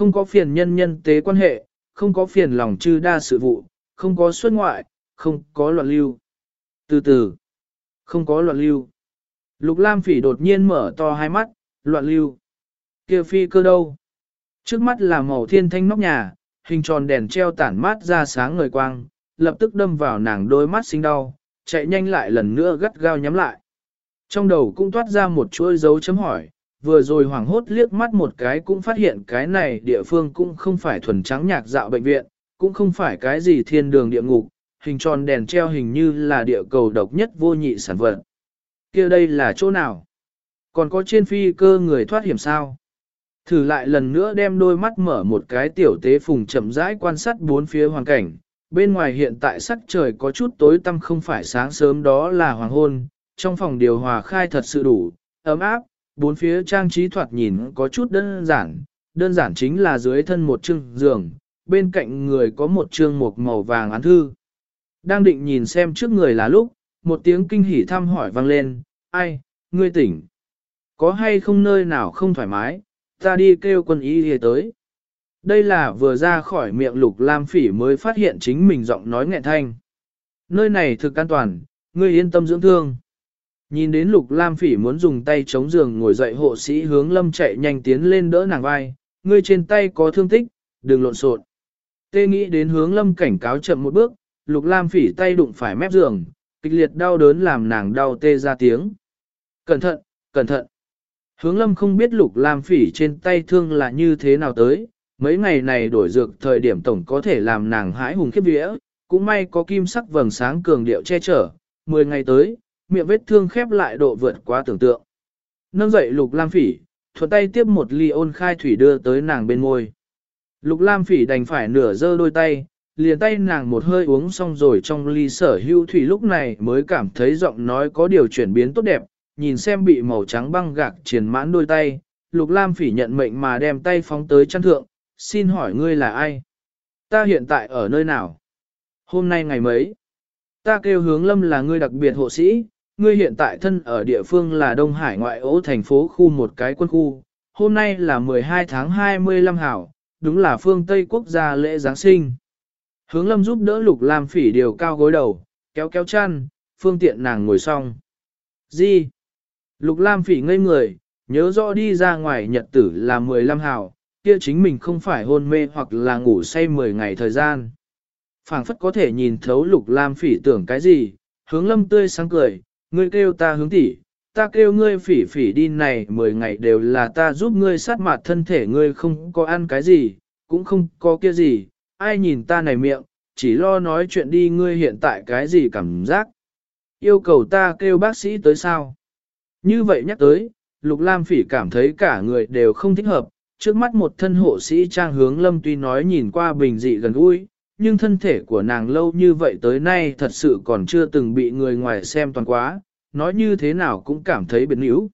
Không có phiền nhân nhân tế quan hệ, không có phiền lòng chư đa sự vụ, không có xuất ngoại, không có loạn lưu. Từ từ, không có loạn lưu. Lục Lam Phỉ đột nhiên mở to hai mắt, loạn lưu. Kia phi cơ đâu? Trước mắt là màu thiên thanh nóc nhà, hình tròn đèn treo tản mát ra sáng ngời quang, lập tức đâm vào nàng đôi mắt sinh đau, chạy nhanh lại lần nữa gắt gao nhắm lại. Trong đầu cũng toát ra một chuỗi dấu chấm hỏi, vừa rồi hoảng hốt liếc mắt một cái cũng phát hiện cái này địa phương cũng không phải thuần trắng nhạc dạo bệnh viện, cũng không phải cái gì thiên đường địa ngục, hình tròn đèn treo hình như là địa cầu độc nhất vô nhị sản vật. kia đây là chỗ nào? Còn có trên phi cơ người thoát hiểm sao? Thử lại lần nữa đem đôi mắt mở một cái tiểu tế phùng chậm rãi quan sát bốn phía hoàn cảnh. Bên ngoài hiện tại sắc trời có chút tối tăm không phải sáng sớm đó là hoàng hôn, trong phòng điều hòa khai thật sự đủ, ấm áp, bốn phía trang trí thoạt nhìn có chút đơn giản, đơn giản chính là dưới thân một chương giường, bên cạnh người có một chương một màu vàng án thư. Đang định nhìn xem trước người là lúc, một tiếng kinh hỉ thăm hỏi vang lên, ai, ngươi tỉnh, có hay không nơi nào không thoải mái, ta đi kêu quân y đi tới. Đây là vừa ra khỏi miệng lục lam phỉ mới phát hiện chính mình giọng nói nghẹn thanh. Nơi này thực an toàn, ngươi yên tâm dưỡng thương. Nhìn đến lục lam phỉ muốn dùng tay chống giường ngồi dậy hộ sĩ hướng lâm chạy nhanh tiến lên đỡ nàng vai, ngươi trên tay có thương tích, đừng lộn xộn. Tê nghĩ đến hướng lâm cảnh cáo chậm một bước, lục lam phỉ tay đụng phải mép giường, kịch liệt đau đớn làm nàng đau tê ra tiếng. Cẩn thận, cẩn thận. Hướng lâm không biết lục lam phỉ trên tay thương là như thế nào tới, mấy ngày này đổi dược thời điểm tổng có thể làm nàng hãi hùng khiếp vía, cũng may có kim sắc vầng sáng cường điệu che chở, 10 ngày tới, miệng vết thương khép lại độ vượt quá tưởng tượng. Nâng dậy lục lam phỉ, thuận tay tiếp một ly ôn khai thủy đưa tới nàng bên môi. Lục lam phỉ đành phải nửa giơ đôi tay, liền tay nàng một hơi uống xong rồi trong ly sở hưu thủy lúc này mới cảm thấy giọng nói có điều chuyển biến tốt đẹp, nhìn xem bị màu trắng băng gạc triển mãn đôi tay, lục lam phỉ nhận mệnh mà đem tay phóng tới chăn thượng, xin hỏi ngươi là ai? Ta hiện tại ở nơi nào? Hôm nay ngày mấy? Ta kêu hướng lâm là ngươi đặc biệt hộ sĩ, ngươi hiện tại thân ở địa phương là Đông Hải ngoại ố thành phố khu một cái quân khu, hôm nay là 12 tháng 25 hảo, đúng là phương Tây quốc gia lễ Giáng sinh. Hướng lâm giúp đỡ lục lam phỉ điều cao gối đầu, kéo kéo chăn, phương tiện nàng ngồi xong. Gì? Lục lam phỉ ngây người, nhớ rõ đi ra ngoài nhật tử là 15 hảo, kia chính mình không phải hôn mê hoặc là ngủ say 10 ngày thời gian. phảng phất có thể nhìn thấu lục lam phỉ tưởng cái gì, hướng lâm tươi sáng cười, ngươi kêu ta hướng tỷ, ta kêu ngươi phỉ phỉ đi này 10 ngày đều là ta giúp ngươi sát mặt thân thể ngươi không có ăn cái gì, cũng không có kia gì, ai nhìn ta này miệng, chỉ lo nói chuyện đi ngươi hiện tại cái gì cảm giác. Yêu cầu ta kêu bác sĩ tới sao? Như vậy nhắc tới, Lục Lam Phỉ cảm thấy cả người đều không thích hợp, trước mắt một thân hộ sĩ trang hướng lâm tuy nói nhìn qua bình dị gần gũi, nhưng thân thể của nàng lâu như vậy tới nay thật sự còn chưa từng bị người ngoài xem toàn quá, nói như thế nào cũng cảm thấy biến yếu.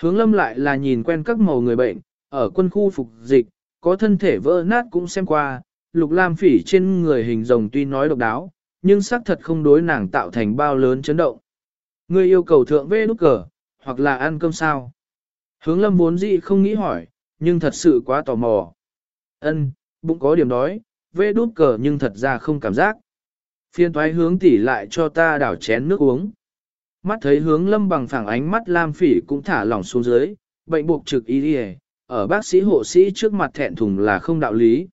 Hướng lâm lại là nhìn quen các màu người bệnh, ở quân khu phục dịch, có thân thể vỡ nát cũng xem qua, lục lam phỉ trên người hình rồng tuy nói độc đáo, nhưng xác thật không đối nàng tạo thành bao lớn chấn động. Người yêu cầu thượng vê nút cờ, hoặc là ăn cơm sao. Hướng lâm vốn dĩ không nghĩ hỏi, nhưng thật sự quá tò mò. Ân, bụng có điểm đói, vê đút cờ nhưng thật ra không cảm giác. Phiên thoái hướng tỉ lại cho ta đảo chén nước uống. Mắt thấy hướng lâm bằng phẳng ánh mắt lam phỉ cũng thả lỏng xuống dưới, bệnh buộc trực y đi ở bác sĩ hộ sĩ trước mặt thẹn thùng là không đạo lý.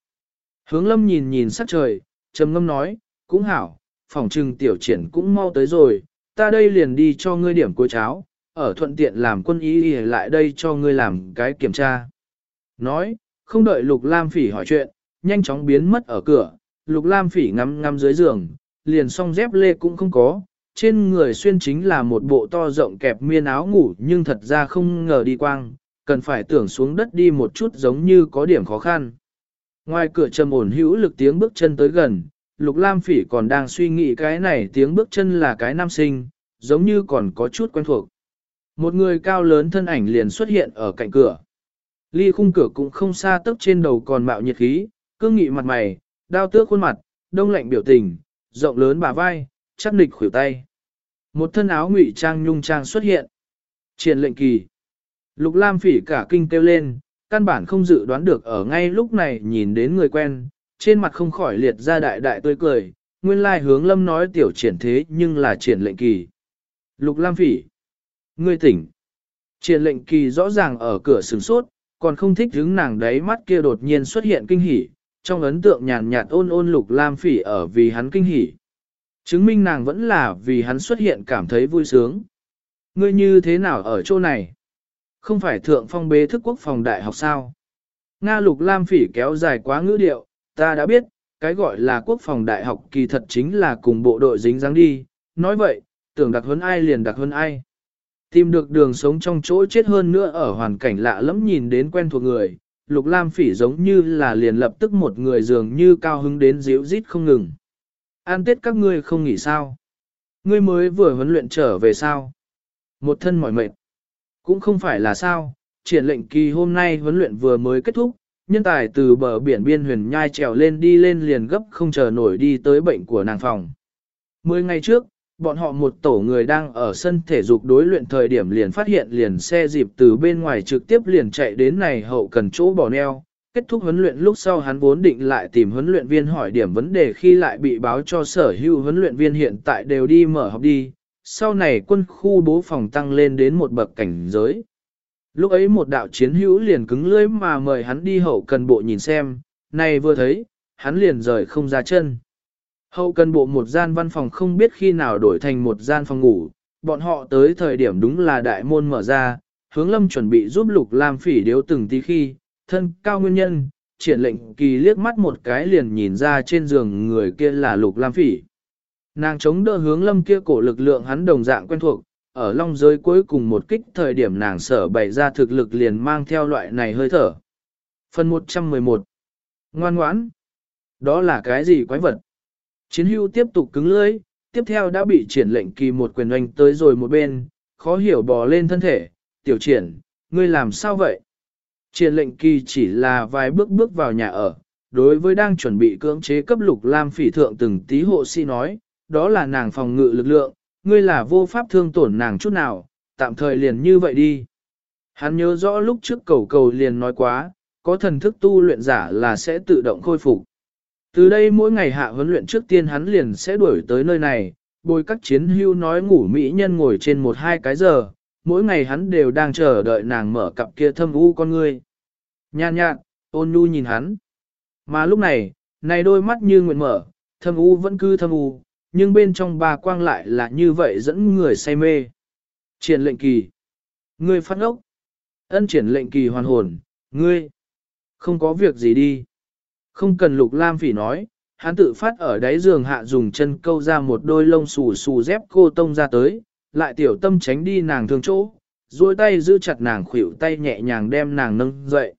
Hướng lâm nhìn nhìn sắc trời, trầm ngâm nói, cũng hảo, phòng trừng tiểu triển cũng mau tới rồi, ta đây liền đi cho ngươi điểm cuối cháo, ở thuận tiện làm quân y y lại đây cho ngươi làm cái kiểm tra. Nói, không đợi Lục Lam Phỉ hỏi chuyện, nhanh chóng biến mất ở cửa, Lục Lam Phỉ ngắm ngắm dưới giường, liền song dép lê cũng không có, trên người xuyên chính là một bộ to rộng kẹp miên áo ngủ nhưng thật ra không ngờ đi quang, cần phải tưởng xuống đất đi một chút giống như có điểm khó khăn. Ngoài cửa trầm ổn hữu lực tiếng bước chân tới gần, Lục Lam Phỉ còn đang suy nghĩ cái này tiếng bước chân là cái nam sinh, giống như còn có chút quen thuộc. Một người cao lớn thân ảnh liền xuất hiện ở cạnh cửa. Ly khung cửa cũng không xa tấp trên đầu còn mạo nhiệt khí, cương nghị mặt mày, đao tước khuôn mặt, đông lạnh biểu tình, rộng lớn bả vai, chắc nịch khuỷu tay. Một thân áo ngụy trang nhung trang xuất hiện. Triển lệnh kỳ. Lục Lam phỉ cả kinh kêu lên, căn bản không dự đoán được ở ngay lúc này nhìn đến người quen, trên mặt không khỏi liệt ra đại đại tươi cười, nguyên lai hướng lâm nói tiểu triển thế nhưng là triển lệnh kỳ. Lục Lam Phỉ, ngươi tỉnh. Triển lệnh kỳ rõ ràng ở cửa sừng sốt, còn không thích hứng nàng đấy mắt kia đột nhiên xuất hiện kinh hỉ, trong ấn tượng nhàn nhạt ôn ôn Lục Lam Phỉ ở vì hắn kinh hỉ. Chứng minh nàng vẫn là vì hắn xuất hiện cảm thấy vui sướng. Ngươi như thế nào ở chỗ này? Không phải thượng phong bế thức quốc phòng đại học sao? Nga Lục Lam Phỉ kéo dài quá ngữ điệu, ta đã biết, cái gọi là quốc phòng đại học kỳ thật chính là cùng bộ đội dính dáng đi, nói vậy, tưởng đặc hơn ai liền đặc hơn ai. Tìm được đường sống trong chỗ chết hơn nữa ở hoàn cảnh lạ lẫm nhìn đến quen thuộc người, Lục Lam Phỉ giống như là liền lập tức một người dường như cao hứng đến díu rít không ngừng. An tết các ngươi không nghỉ sao? Ngươi mới vừa huấn luyện trở về sao? Một thân mỏi mệt. Cũng không phải là sao, triển lệnh kỳ hôm nay huấn luyện vừa mới kết thúc, nhân tài từ bờ biển biên huyền nhai trèo lên đi lên liền gấp không chờ nổi đi tới bệnh của nàng phòng. Mười ngày trước, bọn họ một tổ người đang ở sân thể dục đối luyện thời điểm liền phát hiện liền xe dịp từ bên ngoài trực tiếp liền chạy đến này hậu cần chỗ bỏ neo. Kết thúc huấn luyện lúc sau hắn vốn định lại tìm huấn luyện viên hỏi điểm vấn đề khi lại bị báo cho sở hữu huấn luyện viên hiện tại đều đi mở học đi, sau này quân khu bố phòng tăng lên đến một bậc cảnh giới. Lúc ấy một đạo chiến hữu liền cứng lưỡi mà mời hắn đi hậu cần bộ nhìn xem, này vừa thấy, hắn liền rời không ra chân. Hậu cần bộ một gian văn phòng không biết khi nào đổi thành một gian phòng ngủ, bọn họ tới thời điểm đúng là đại môn mở ra, hướng lâm chuẩn bị giúp lục lam phỉ điếu từng tí khi, thân cao nguyên nhân, triển lệnh kỳ liếc mắt một cái liền nhìn ra trên giường người kia là lục lam phỉ. Nàng chống đỡ hướng lâm kia cổ lực lượng hắn đồng dạng quen thuộc, ở long giới cuối cùng một kích thời điểm nàng sở bày ra thực lực liền mang theo loại này hơi thở. Phần 111 Ngoan ngoãn Đó là cái gì quái vật? Chiến hưu tiếp tục cứng lưỡi, tiếp theo đã bị triển lệnh kỳ một quyền oanh tới rồi một bên, khó hiểu bò lên thân thể, tiểu triển, ngươi làm sao vậy? Triển lệnh kỳ chỉ là vài bước bước vào nhà ở, đối với đang chuẩn bị cưỡng chế cấp lục lam phỉ thượng từng tí hộ sĩ nói, đó là nàng phòng ngự lực lượng, ngươi là vô pháp thương tổn nàng chút nào, tạm thời liền như vậy đi. Hắn nhớ rõ lúc trước cầu cầu liền nói quá, có thần thức tu luyện giả là sẽ tự động khôi phục. Từ đây mỗi ngày hạ huấn luyện trước tiên hắn liền sẽ đuổi tới nơi này, bồi các chiến hưu nói ngủ mỹ nhân ngồi trên một hai cái giờ, mỗi ngày hắn đều đang chờ đợi nàng mở cặp kia thâm u con ngươi. Nhan nhạn, ôn nhu nhìn hắn. Mà lúc này, này đôi mắt như nguyện mở, thâm u vẫn cứ thâm u, nhưng bên trong bà quang lại là như vậy dẫn người say mê. Triển lệnh kỳ. Ngươi phát ốc. Ân triển lệnh kỳ hoàn hồn, ngươi. Không có việc gì đi. Không cần lục lam phỉ nói, hắn tự phát ở đáy giường hạ dùng chân câu ra một đôi lông xù xù dép cô tông ra tới, lại tiểu tâm tránh đi nàng thương chỗ, duỗi tay giữ chặt nàng khuỷu tay nhẹ nhàng đem nàng nâng dậy.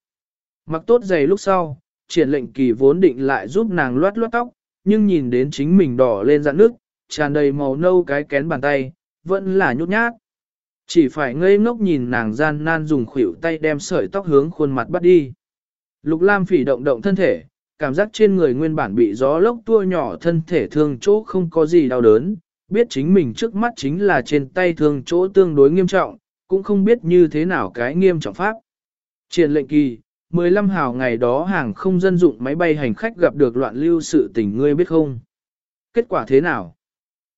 Mặc tốt giày lúc sau, triển lệnh kỳ vốn định lại giúp nàng loát loát tóc, nhưng nhìn đến chính mình đỏ lên dạng nước, tràn đầy màu nâu cái kén bàn tay, vẫn là nhút nhát. Chỉ phải ngây ngốc nhìn nàng gian nan dùng khuỷu tay đem sợi tóc hướng khuôn mặt bắt đi. Lục Lam phỉ động động thân thể, cảm giác trên người nguyên bản bị gió lốc tua nhỏ thân thể thương chỗ không có gì đau đớn, biết chính mình trước mắt chính là trên tay thương chỗ tương đối nghiêm trọng, cũng không biết như thế nào cái nghiêm trọng pháp. Triển lệnh kỳ, 15 hào ngày đó hàng không dân dụng máy bay hành khách gặp được loạn lưu sự tình ngươi biết không? Kết quả thế nào?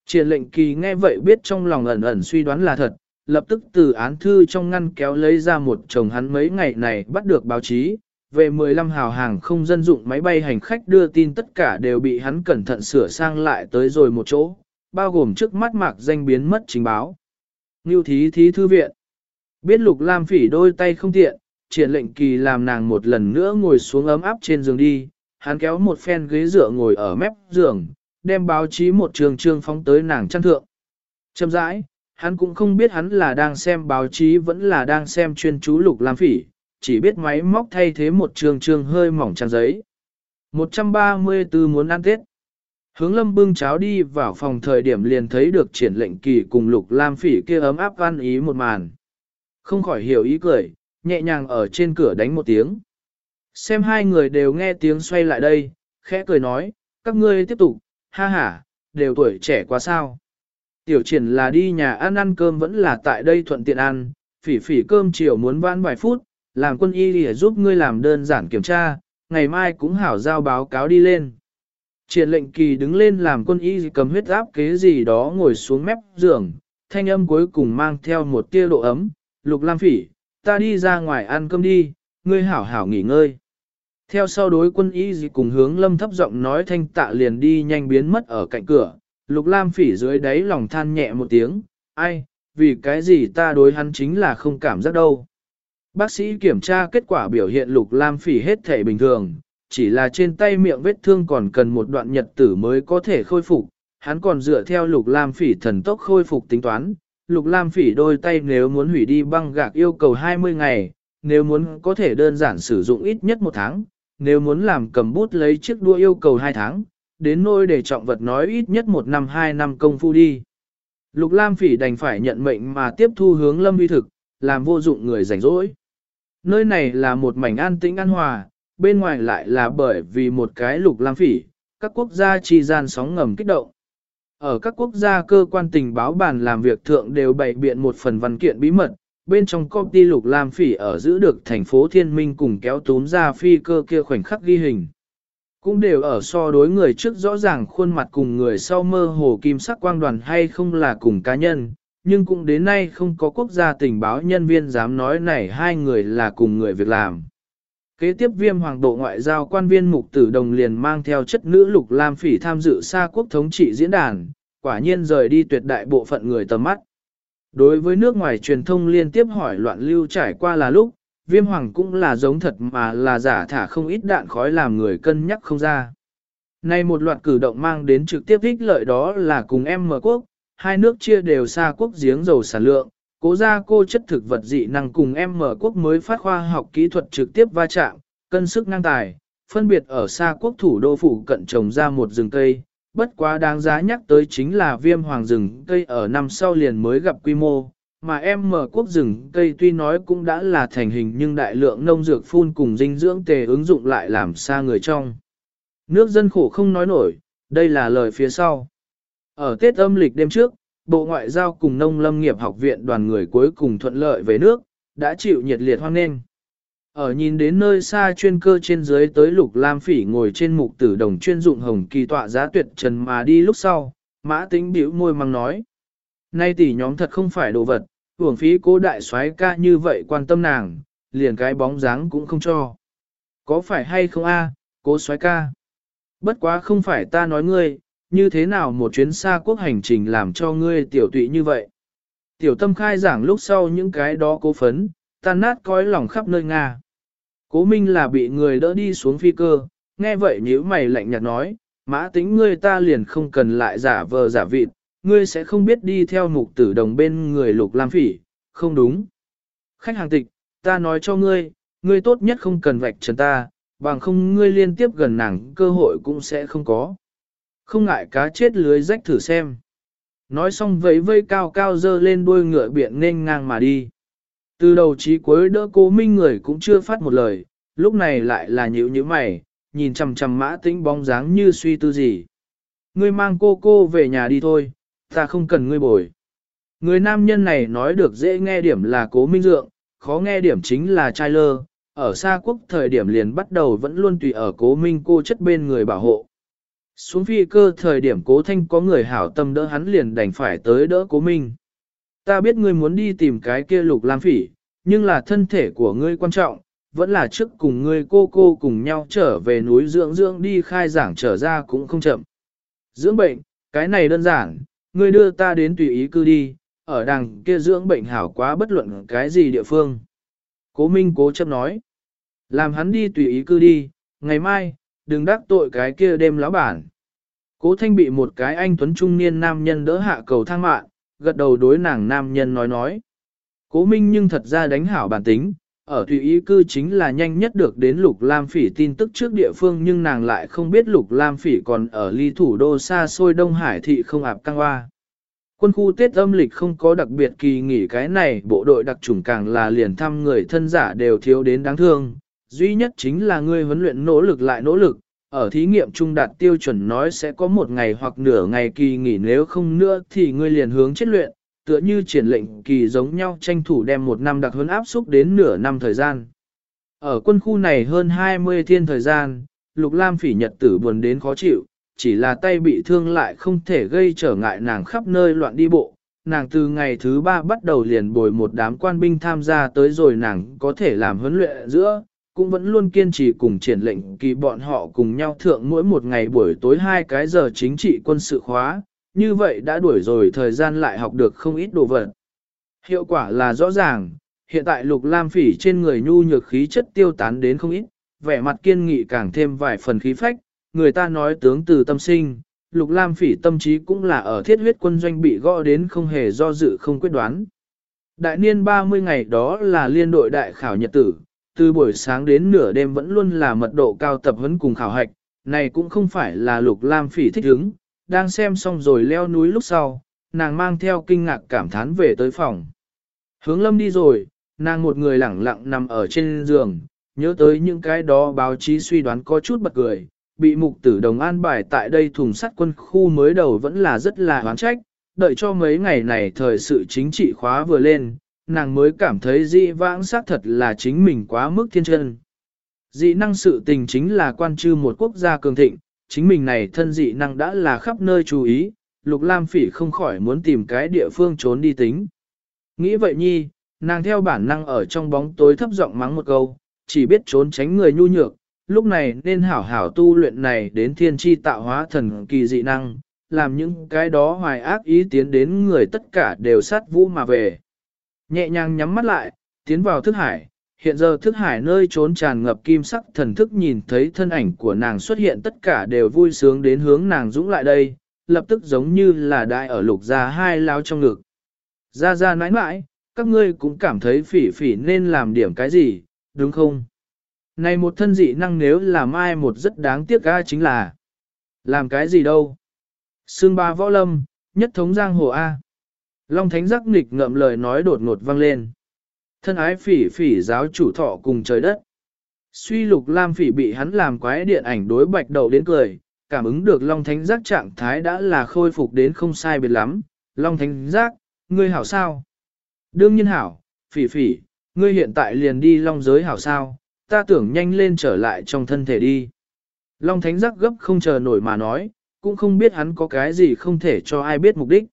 Triển lệnh kỳ nghe vậy biết trong lòng ẩn ẩn suy đoán là thật, lập tức từ án thư trong ngăn kéo lấy ra một chồng hắn mấy ngày này bắt được báo chí, về 15 hào hàng không dân dụng máy bay hành khách đưa tin tất cả đều bị hắn cẩn thận sửa sang lại tới rồi một chỗ, bao gồm trước mắt mạc danh biến mất trình báo. Ngưu thí thí thư viện. Biết lục lam phỉ đôi tay không tiện, triển lệnh kỳ làm nàng một lần nữa ngồi xuống ấm áp trên giường đi, hắn kéo một phen ghế dựa ngồi ở mép giường, đem báo chí một trường trương phóng tới nàng chăn thượng. Chậm rãi, hắn cũng không biết hắn là đang xem báo chí vẫn là đang xem chuyên chú lục lam phỉ, chỉ biết máy móc thay thế một trường trường hơi mỏng trang giấy. 134 muốn ăn Tết. Hướng lâm bưng cháo đi vào phòng thời điểm liền thấy được triển lệnh kỳ cùng lục lam phỉ kia ấm áp văn ý một màn. Không khỏi hiểu ý cười, nhẹ nhàng ở trên cửa đánh một tiếng. Xem hai người đều nghe tiếng xoay lại đây, khẽ cười nói, các ngươi tiếp tục, ha ha, đều tuổi trẻ quá sao. Tiểu triển là đi nhà ăn ăn cơm vẫn là tại đây thuận tiện ăn, phỉ phỉ cơm chiều muốn vãn vài phút, làm quân y để giúp ngươi làm đơn giản kiểm tra, ngày mai cũng hảo giao báo cáo đi lên. Triển lệnh kỳ đứng lên làm quân y cầm huyết áp kế gì đó ngồi xuống mép giường, thanh âm cuối cùng mang theo một tia độ ấm, lục lam phỉ, ta đi ra ngoài ăn cơm đi, ngươi hảo hảo nghỉ ngơi. Theo sau đối quân y gì cùng hướng lâm thấp giọng nói thanh tạ liền đi nhanh biến mất ở cạnh cửa, lục lam phỉ dưới đáy lòng than nhẹ một tiếng, ai, vì cái gì ta đối hắn chính là không cảm giác đâu. Bác sĩ kiểm tra kết quả biểu hiện lục lam phỉ hết thể bình thường, chỉ là trên tay miệng vết thương còn cần một đoạn nhật tử mới có thể khôi phục, hắn còn dựa theo lục lam phỉ thần tốc khôi phục tính toán. Lục lam phỉ đôi tay nếu muốn hủy đi băng gạc yêu cầu 20 ngày, nếu muốn có thể đơn giản sử dụng ít nhất một tháng, nếu muốn làm cầm bút lấy chiếc đua yêu cầu 2 tháng, đến nôi để trọng vật nói ít nhất một năm hai năm công phu đi. Lục Lam Phỉ đành phải nhận mệnh mà tiếp thu hướng Lâm Vi thực, làm vô dụng người rảnh rỗi. Nơi này là một mảnh an tĩnh an hòa, bên ngoài lại là bởi vì một cái Lục Lam Phỉ, các quốc gia chi gian sóng ngầm kích động. Ở các quốc gia cơ quan tình báo bàn làm việc thượng đều bày biện một phần văn kiện bí mật, bên trong công ty Lục Lam Phỉ ở giữ được thành phố Thiên Minh cùng kéo túm ra phi cơ kia khoảnh khắc ghi hình cũng đều ở so đối người trước rõ ràng khuôn mặt cùng người sau mơ hồ kim sắc quang đoàn hay không là cùng cá nhân, nhưng cũng đến nay không có quốc gia tình báo nhân viên dám nói này hai người là cùng người việc làm. Kế tiếp viêm hoàng độ ngoại giao quan viên mục tử đồng liền mang theo chất nữ lục lam phỉ tham dự xa quốc thống trị diễn đàn, quả nhiên rời đi tuyệt đại bộ phận người tầm mắt. Đối với nước ngoài truyền thông liên tiếp hỏi loạn lưu trải qua là lúc, viêm hoàng cũng là giống thật mà là giả thả không ít đạn khói làm người cân nhắc không ra. Nay một loạt cử động mang đến trực tiếp ích lợi đó là cùng em mở quốc, hai nước chia đều xa quốc giếng dầu sản lượng, cố ra cô chất thực vật dị năng cùng em mở quốc mới phát khoa học kỹ thuật trực tiếp va chạm, cân sức năng tài, phân biệt ở xa quốc thủ đô phủ cận trồng ra một rừng cây, bất quá đáng giá nhắc tới chính là viêm hoàng rừng cây ở năm sau liền mới gặp quy mô, mà em mở quốc rừng cây tuy nói cũng đã là thành hình nhưng đại lượng nông dược phun cùng dinh dưỡng tề ứng dụng lại làm xa người trong. Nước dân khổ không nói nổi, đây là lời phía sau. Ở Tết âm lịch đêm trước, Bộ Ngoại giao cùng Nông Lâm nghiệp học viện đoàn người cuối cùng thuận lợi về nước, đã chịu nhiệt liệt hoan nghênh. Ở nhìn đến nơi xa chuyên cơ trên dưới tới lục lam phỉ ngồi trên mục tử đồng chuyên dụng hồng kỳ tọa giá tuyệt trần mà đi lúc sau, mã Tĩnh bĩu môi mắng nói. Nay tỷ nhóm thật không phải đồ vật, hưởng phí cố đại soái ca như vậy quan tâm nàng, liền cái bóng dáng cũng không cho. Có phải hay không a, cố soái ca? Bất quá không phải ta nói ngươi, như thế nào một chuyến xa quốc hành trình làm cho ngươi tiểu tụy như vậy. Tiểu tâm khai giảng lúc sau những cái đó cố phấn, tan nát cõi lòng khắp nơi Nga. Cố minh là bị người đỡ đi xuống phi cơ, nghe vậy nhíu mày lạnh nhạt nói, mã tính ngươi ta liền không cần lại giả vờ giả vịt, ngươi sẽ không biết đi theo mục tử đồng bên người lục lam phỉ, không đúng. Khách hàng tịch, ta nói cho ngươi, ngươi tốt nhất không cần vạch trần ta, bằng không ngươi liên tiếp gần nàng cơ hội cũng sẽ không có. Không ngại cá chết lưới rách thử xem. Nói xong vẫy vây cao cao dơ lên đuôi ngựa biện nên ngang mà đi. Từ đầu chí cuối đỡ cố minh người cũng chưa phát một lời, lúc này lại là nhữ nhíu mày, nhìn chằm chằm mã tĩnh bóng dáng như suy tư gì. Ngươi mang cô cô về nhà đi thôi, ta không cần ngươi bồi. Người nam nhân này nói được dễ nghe điểm là cố minh dượng, khó nghe điểm chính là trai lơ, ở xa quốc thời điểm liền bắt đầu vẫn luôn tùy ở cố minh cô chất bên người bảo hộ. Xuống phi cơ thời điểm cố thanh có người hảo tâm đỡ hắn liền đành phải tới đỡ cố minh. Ta biết ngươi muốn đi tìm cái kia lục lam phỉ, nhưng là thân thể của ngươi quan trọng, vẫn là trước cùng ngươi cô cô cùng nhau trở về núi dưỡng dưỡng đi khai giảng trở ra cũng không chậm. Dưỡng bệnh, cái này đơn giản, ngươi đưa ta đến tùy ý cư đi, ở đằng kia dưỡng bệnh hảo quá bất luận cái gì địa phương. Cố Minh cố chấp nói, làm hắn đi tùy ý cư đi, ngày mai, đừng đắc tội cái kia đêm lão bản. Cố Thanh bị một cái anh tuấn trung niên nam nhân đỡ hạ cầu thang mạng, gật đầu đối nàng nam nhân nói nói. Cố Minh nhưng thật ra đánh hảo bản tính, ở tùy ý cư chính là nhanh nhất được đến Lục Lam Phỉ tin tức trước địa phương nhưng nàng lại không biết Lục Lam Phỉ còn ở ly thủ đô xa xôi Đông Hải thị không ạp căng hoa. Quân khu Tết âm lịch không có đặc biệt kỳ nghỉ cái này, bộ đội đặc chủng càng là liền thăm người thân giả đều thiếu đến đáng thương. Duy nhất chính là ngươi huấn luyện nỗ lực lại nỗ lực, ở thí nghiệm trung đạt tiêu chuẩn nói sẽ có một ngày hoặc nửa ngày kỳ nghỉ nếu không nữa thì ngươi liền hướng chết luyện, tựa như triển lệnh kỳ giống nhau tranh thủ đem một năm đặc huấn áp xúc đến nửa năm thời gian. Ở quân khu này hơn 20 thiên thời gian, Lục Lam phỉ nhật tử buồn đến khó chịu, chỉ là tay bị thương lại không thể gây trở ngại nàng khắp nơi loạn đi bộ. Nàng từ ngày thứ ba bắt đầu liền bồi một đám quan binh tham gia tới rồi nàng có thể làm huấn luyện giữa, cũng vẫn luôn kiên trì cùng triển lệnh kỳ bọn họ cùng nhau thượng mỗi một ngày buổi tối hai cái giờ chính trị quân sự khóa, như vậy đã đuổi rồi thời gian lại học được không ít đồ vật. Hiệu quả là rõ ràng, hiện tại lục lam phỉ trên người nhu nhược khí chất tiêu tán đến không ít, vẻ mặt kiên nghị càng thêm vài phần khí phách, người ta nói tướng từ tâm sinh, lục lam phỉ tâm trí cũng là ở thiết huyết quân doanh bị gõ đến không hề do dự không quyết đoán. Đại niên 30 ngày đó là liên đội đại khảo nhật tử, từ buổi sáng đến nửa đêm vẫn luôn là mật độ cao tập huấn cùng khảo hạch, này cũng không phải là lục lam phỉ thích hứng, đang xem xong rồi leo núi lúc sau, nàng mang theo kinh ngạc cảm thán về tới phòng. Hướng lâm đi rồi, nàng một người lẳng lặng nằm ở trên giường, nhớ tới những cái đó báo chí suy đoán có chút bật cười, bị mục tử đồng an bài tại đây thùng sắt quân khu mới đầu vẫn là rất là hoán trách, đợi cho mấy ngày này thời sự chính trị khóa vừa lên, nàng mới cảm thấy dị vãng xác thật là chính mình quá mức thiên chân. Dị năng sự tình chính là quan trư một quốc gia cường thịnh, chính mình này thân dị năng đã là khắp nơi chú ý, Lục Lam Phỉ không khỏi muốn tìm cái địa phương trốn đi tính. Nghĩ vậy nhi, nàng theo bản năng ở trong bóng tối thấp giọng mắng một câu, chỉ biết trốn tránh người nhu nhược, lúc này nên hảo hảo tu luyện này đến thiên chi tạo hóa thần kỳ dị năng, làm những cái đó hoài ác ý tiến đến người tất cả đều sát vũ mà về. Nhẹ nhàng nhắm mắt lại, tiến vào thức hải, hiện giờ thức hải nơi trốn tràn ngập kim sắc thần thức nhìn thấy thân ảnh của nàng xuất hiện tất cả đều vui sướng đến hướng nàng dũng lại đây, lập tức giống như là đại ở lục gia hai lao trong ngực. Ra ra nãi nãi, các ngươi cũng cảm thấy phỉ phỉ nên làm điểm cái gì, đúng không? Này một thân dị năng nếu làm ai một rất đáng tiếc ga chính là làm cái gì đâu? Sương ba võ lâm, nhất thống giang hồ A. Long thánh giác nghịch ngậm lời nói đột ngột vang lên. Thân ái phỉ phỉ giáo chủ thọ cùng trời đất. Suy lục lam phỉ bị hắn làm quái điện ảnh đối bạch đầu đến cười, cảm ứng được Long Thánh Giác trạng thái đã là khôi phục đến không sai biệt lắm. Long Thánh Giác, ngươi hảo sao? Đương nhiên hảo, phỉ phỉ, ngươi hiện tại liền đi Long giới hảo sao? Ta tưởng nhanh lên trở lại trong thân thể đi. Long Thánh Giác gấp không chờ nổi mà nói, cũng không biết hắn có cái gì không thể cho ai biết mục đích.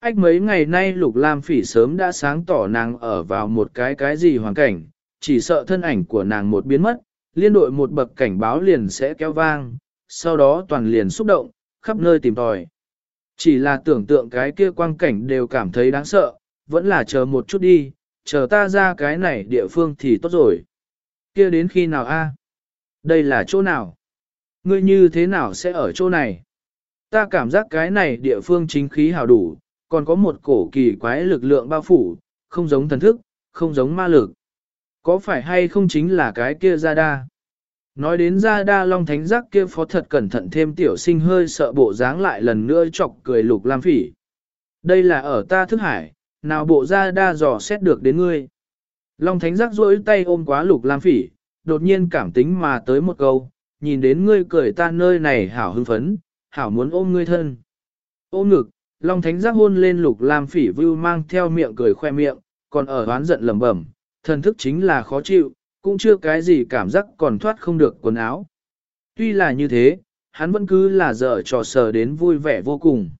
Ách mấy ngày nay Lục Lam Phỉ sớm đã sáng tỏ nàng ở vào một cái cái gì hoàn cảnh, chỉ sợ thân ảnh của nàng một biến mất, liên đội một bậc cảnh báo liền sẽ kéo vang, sau đó toàn liền xúc động, khắp nơi tìm tòi. Chỉ là tưởng tượng cái kia quang cảnh đều cảm thấy đáng sợ, vẫn là chờ một chút đi, chờ ta ra cái này địa phương thì tốt rồi. Kia đến khi nào a? Đây là chỗ nào? Ngươi như thế nào sẽ ở chỗ này? Ta cảm giác cái này địa phương chính khí hào đủ, còn có một cổ kỳ quái lực lượng bao phủ, không giống thần thức, không giống ma lực. Có phải hay không chính là cái kia ra đa? Nói đến ra đa long thánh giác kia phó thật cẩn thận thêm tiểu sinh hơi sợ bộ dáng lại lần nữa chọc cười lục lam phỉ. Đây là ở ta thức hải, nào bộ ra đa dò xét được đến ngươi. Long thánh giác rỗi tay ôm quá lục lam phỉ, đột nhiên cảm tính mà tới một câu, nhìn đến ngươi cười ta nơi này hảo hưng phấn, hảo muốn ôm ngươi thân. Ôm ngực, Long Thánh giác hôn lên lục lam phỉ vưu mang theo miệng cười khoe miệng, còn ở oán giận lẩm bẩm, thần thức chính là khó chịu, cũng chưa cái gì cảm giác còn thoát không được quần áo. Tuy là như thế, hắn vẫn cứ là dở trò sờ đến vui vẻ vô cùng.